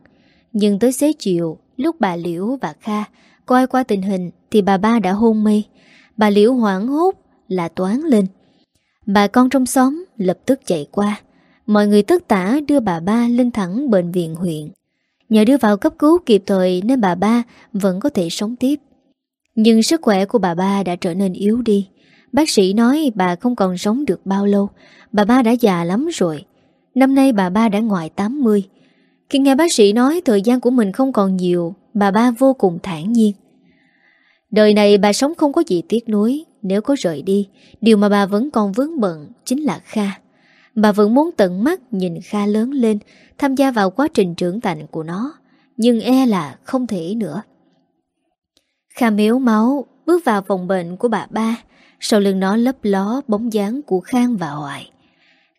Nhưng tới xế chiều, lúc bà Liễu và Kha coi qua tình hình thì bà ba đã hôn mê. Bà Liễu hoảng hốt là toán lên. Bà con trong xóm lập tức chạy qua. Mọi người tất tả đưa bà ba lên thẳng bệnh viện huyện. Nhờ đưa vào cấp cứu kịp thời nên bà ba vẫn có thể sống tiếp. Nhưng sức khỏe của bà ba đã trở nên yếu đi. Bác sĩ nói bà không còn sống được bao lâu. Bà ba đã già lắm rồi. Năm nay bà ba đã ngoài 80. Khi nghe bác sĩ nói thời gian của mình không còn nhiều, bà ba vô cùng thản nhiên. Đời này bà sống không có gì tiếc nuối Nếu có rời đi Điều mà bà vẫn còn vướng bận Chính là Kha. Bà vẫn muốn tận mắt nhìn Kha lớn lên Tham gia vào quá trình trưởng thành của nó Nhưng e là không thể nữa. Kha méo máu Bước vào phòng bệnh của bà ba Sau lưng nó lấp ló bóng dáng của Khang và Hoài.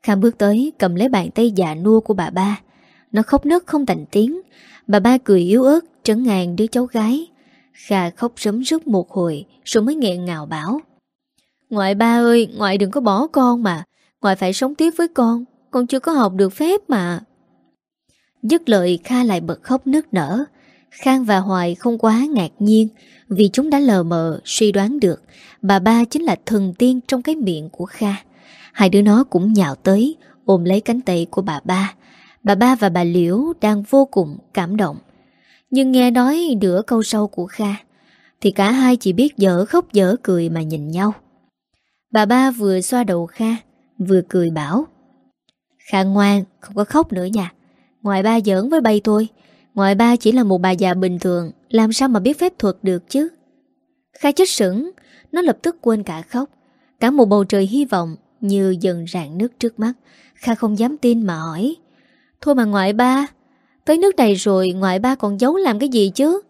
Khang bước tới cầm lấy bàn tay già nua của bà ba nó khóc nức không thành tiếng. Bà ba cười yếu ớt, trấn ngàn đứa cháu gái. Kha khóc rấm rứt một hồi, Rồi mới nghẹn ngào bảo. Ngoại ba ơi, Ngoại đừng có bỏ con mà. Ngoại phải sống tiếp với con. Con chưa có học được phép mà. Dứt lời, Kha lại bật khóc nức nở. Khang và Hoài không quá ngạc nhiên, Vì chúng đã lờ mờ, suy đoán được Bà ba chính là thần tiên trong cái miệng của Kha. Hai đứa nó cũng nhào tới, Ôm lấy cánh tay của bà ba. Bà ba và bà Liễu đang vô cùng cảm động. Nhưng nghe nói nửa câu sau của Kha, Thì cả hai chỉ biết dở khóc dở cười mà nhìn nhau. Bà ba vừa xoa đầu Kha, Vừa cười bảo, Kha ngoan, không có khóc nữa nha. Ngoài ba giỡn với bay thôi. Ngoài ba chỉ là một bà già bình thường, Làm sao mà biết phép thuật được chứ? Kha chết sững, Nó lập tức quên cả khóc. Cả một bầu trời hy vọng Như dần rạn nước trước mắt. Kha không dám tin mà hỏi Thôi mà ngoại ba, Tới nước này rồi ngoại ba còn giấu làm cái gì chứ?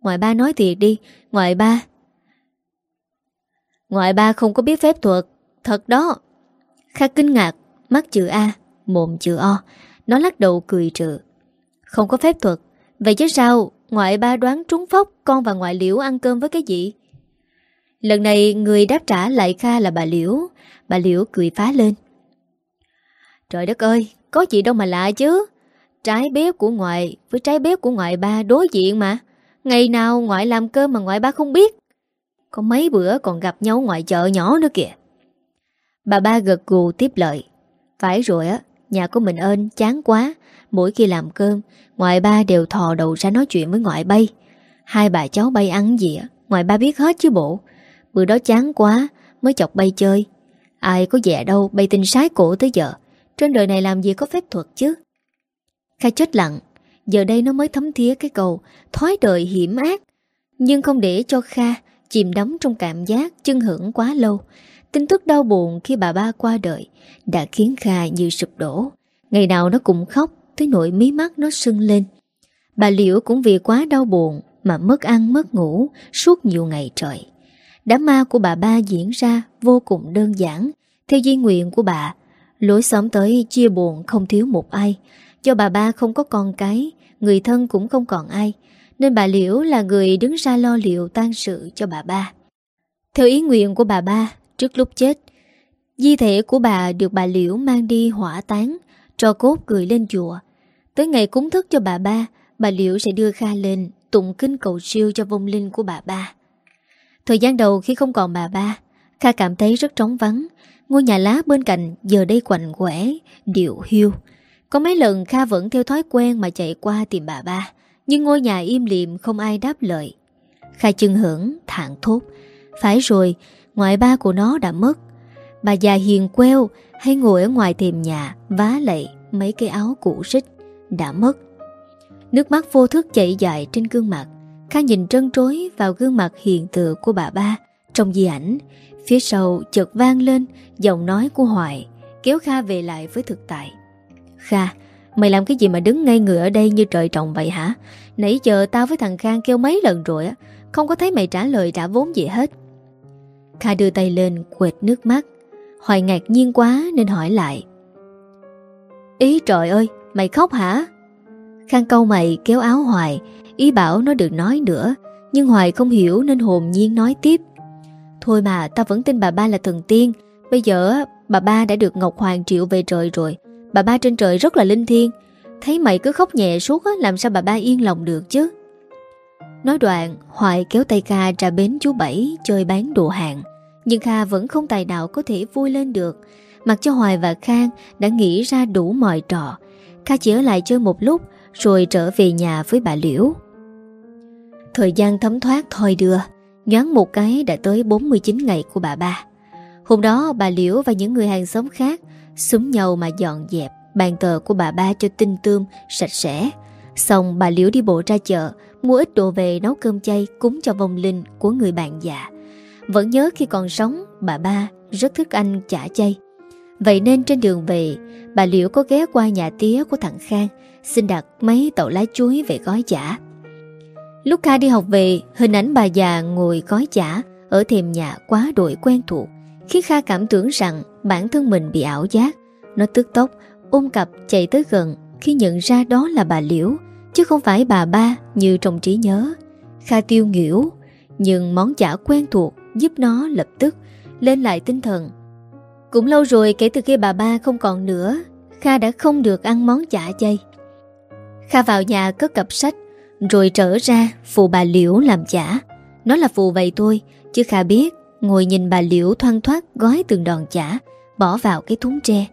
Ngoại ba nói thiệt đi, Ngoại ba. Ngoại ba không có biết phép thuật, Thật đó. Kha kinh ngạc, Mắt chữ A, Mồm chữ O, Nó lắc đầu cười trừ. Không có phép thuật, Vậy chứ sao? Ngoại ba đoán trúng phóc Con và ngoại liễu ăn cơm với cái gì? Lần này người đáp trả lại Kha là bà Liễu Bà Liễu cười phá lên. Trời đất ơi có gì đâu mà lạ chứ. Trái bếp của ngoại, với trái bếp của ngoại ba đối diện mà. Ngày nào ngoại làm cơm mà ngoại ba không biết. Có mấy bữa còn gặp nhau ngoại chợ nhỏ nữa kìa. Bà ba gật gù tiếp lời. Phải rồi á, Nhà của mình ơn chán quá. Mỗi khi làm cơm, Ngoại ba đều thò đầu ra nói chuyện với ngoại bay. Hai bà cháu bay ăn gì á, Ngoại ba biết hết chứ bộ. Bữa đó chán quá, Mới chọc bay chơi. Ai có dẹ đâu, bay tin sái cổ tới giờ. Trên đời này làm gì có phép thuật chứ? Kha chết lặng. Giờ đây nó mới thấm thía cái cầu Thói đời hiểm ác Nhưng không để cho Kha chìm đắm trong cảm giác chân hưởng quá lâu. Tin tức đau buồn khi bà ba qua đời Đã khiến Kha như sụp đổ. Ngày nào nó cũng khóc Tới nỗi mí mắt nó sưng lên. Bà Liễu cũng vì quá đau buồn Mà mất ăn, mất ngủ Suốt nhiều ngày trời. Đám ma của bà ba diễn ra vô cùng đơn giản. Theo di nguyện của bà Lối xóm tới chia buồn không thiếu một ai. Do bà ba không có con cái, Người thân cũng không còn ai. Nên bà Liễu là người đứng ra lo liệu tan sự cho bà ba. Theo ý nguyện của bà ba, Trước lúc chết, Di thể của bà được bà Liễu mang đi hỏa táng, Cho cốt gửi lên chùa. Tới ngày cúng thức cho bà ba, Bà Liễu sẽ đưa Kha lên Tụng kinh cầu siêu cho vong linh của bà ba. Thời gian đầu khi không còn bà ba, Kha cảm thấy rất trống vắng. Ngôi nhà lá bên cạnh giờ đây quạnh quẻ, Điệu hiu. Có mấy lần Kha vẫn theo thói quen mà chạy qua tìm bà ba, Nhưng ngôi nhà im liệm không ai đáp lời. Kha chưng hưởng thản thốt, Phải rồi Ngoại ba của nó đã mất. Bà già hiền queo hay ngồi ở ngoài thềm nhà Vá lệ mấy cái áo cũ xích Đã mất. Nước mắt vô thức chảy dài trên gương mặt. Kha nhìn trân trối vào gương mặt hiền từ của bà ba, Trong di ảnh Phía sau chợt vang lên Giọng nói của Hoài, Kéo Kha về lại với thực tại. Kha, Mày làm cái gì mà đứng ngay người ở đây như trời trồng vậy hả? Nãy giờ tao với thằng Khang kêu mấy lần rồi á, Không có thấy mày trả lời trả vốn gì hết. Kha đưa tay lên quệt nước mắt. Hoài ngạc nhiên quá nên hỏi lại. Ý trời ơi, Mày khóc hả? Khang câu mày kéo áo Hoài, Ý bảo nó được nói nữa, Nhưng Hoài không hiểu nên hồn nhiên nói tiếp. Thôi mà, tao vẫn tin bà ba là thần tiên. Bây giờ, bà ba đã được Ngọc Hoàng triệu về trời rồi. Bà ba trên trời rất là linh thiêng. Thấy mày cứ khóc nhẹ suốt Làm sao bà ba yên lòng được chứ? Nói đoạn, Hoài kéo tay Kha ra bến chú Bảy Chơi bán đồ hàng. Nhưng Kha vẫn không tài nào có thể vui lên được. Mặc cho Hoài và Khang Đã nghĩ ra đủ mọi trò. Kha chỉ ở lại chơi một lúc, Rồi trở về nhà với bà Liễu. Thời gian thấm thoát thôi đưa. Nhoán một cái đã tới 49 ngày của bà ba. Hôm đó, bà Liễu và những người hàng xóm khác súng nhau mà dọn dẹp Bàn tờ của bà ba cho tinh tươm, Sạch sẽ. Xong, bà Liễu đi bộ ra chợ, Mua ít đồ về nấu cơm chay Cúng cho vong linh của người bạn già. Vẫn nhớ khi còn sống, Bà ba rất thích ăn chả chay. Vậy nên trên đường về, Bà Liễu có ghé qua nhà tía của thằng Khang, Xin đặt mấy tàu lá chuối về gói chả. Lúc Kha đi học về, Hình ảnh bà già ngồi gói chả Ở thềm nhà quá đội quen thuộc, Khiến Kha cảm tưởng rằng bản thân mình bị ảo giác. Nó tức tốc, Ôm cặp chạy tới gần, Khi nhận ra đó là bà Liễu, Chứ không phải bà ba như trong trí nhớ. Kha tiêu nghỉu, Nhưng món chả quen thuộc Giúp nó lập tức lên lại tinh thần. Cũng lâu rồi kể từ khi bà ba không còn nữa, Kha đã không được ăn món chả chay. Kha vào nhà cất cặp sách rồi trở ra phụ bà Liễu làm giả. Nó là phụ vậy thôi, Chứ Kha biết, Ngồi nhìn bà Liễu thoăn thoát, gói từng đòn chả Bỏ vào cái thúng tre.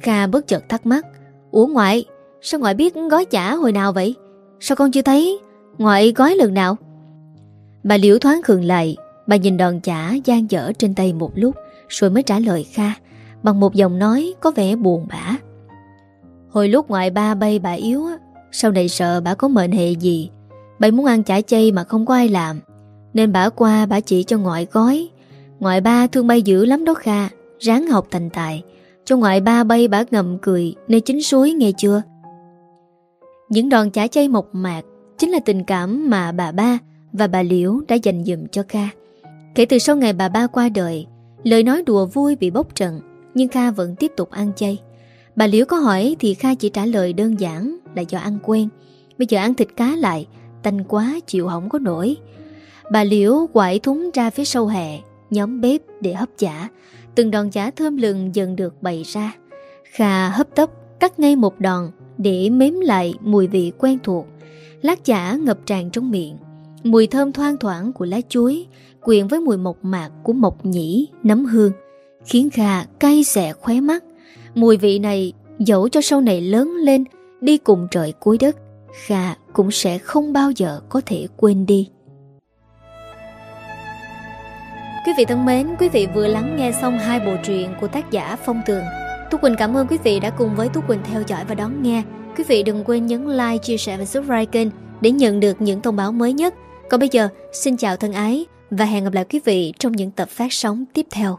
Kha bất chợt thắc mắc, Ủa ngoại, Sao ngoại biết gói chả hồi nào vậy? Sao con chưa thấy Ngoại gói lần nào? Bà Liễu thoáng khường lại, Bà nhìn đòn chả gian dở trên tay một lúc, Rồi mới trả lời Kha, Bằng một giọng nói có vẻ buồn bã. Hồi lúc ngoại ba bay bà yếu sau này sợ bà có mệnh hệ gì? Bà muốn ăn chả chay mà không có ai làm. Nên bà qua bà chỉ cho ngoại gói. Ngoại ba thương bay dữ lắm đó Kha, Ráng học thành tài. Cho ngoại ba bay bà ngầm cười, Nơi chính suối nghe chưa? Những đòn chả chay mộc mạc Chính là tình cảm mà bà ba Và bà Liễu đã dành dùm cho Kha. Kể từ sau ngày bà ba qua đời, Lời nói đùa vui bị bốc trận Nhưng Kha vẫn tiếp tục ăn chay. Bà Liễu có hỏi thì Kha chỉ trả lời đơn giản Là do ăn quen. Bây giờ ăn thịt cá lại Tanh quá chịu không có nổi. Bà Liễu quải thúng ra phía sâu hè Nhóm bếp để hấp chả. Từng đòn chả thơm lừng dần được bày ra. Kha hấp tấp Cắt ngay một đòn Để mếm lại mùi vị quen thuộc. Lát chả ngập tràn trong miệng. Mùi thơm thoang thoảng của lá chuối Quyện với mùi mộc mạc của mộc nhĩ, nấm hương Khiến Kha cay xẻ khóe mắt. Mùi vị này dẫu cho sau này lớn lên Đi cùng trời cuối đất Kha cũng sẽ không bao giờ có thể quên đi Quý vị thân mến, quý vị vừa lắng nghe xong hai bộ truyện của tác giả Phong Tường Tú Quỳnh cảm ơn quý vị đã cùng với Tú Quỳnh theo dõi và đón nghe Quý vị đừng quên nhấn like, chia sẻ và subscribe kênh để nhận được những thông báo mới nhất. Còn bây giờ, xin chào thân ái và hẹn gặp lại quý vị trong những tập phát sóng tiếp theo.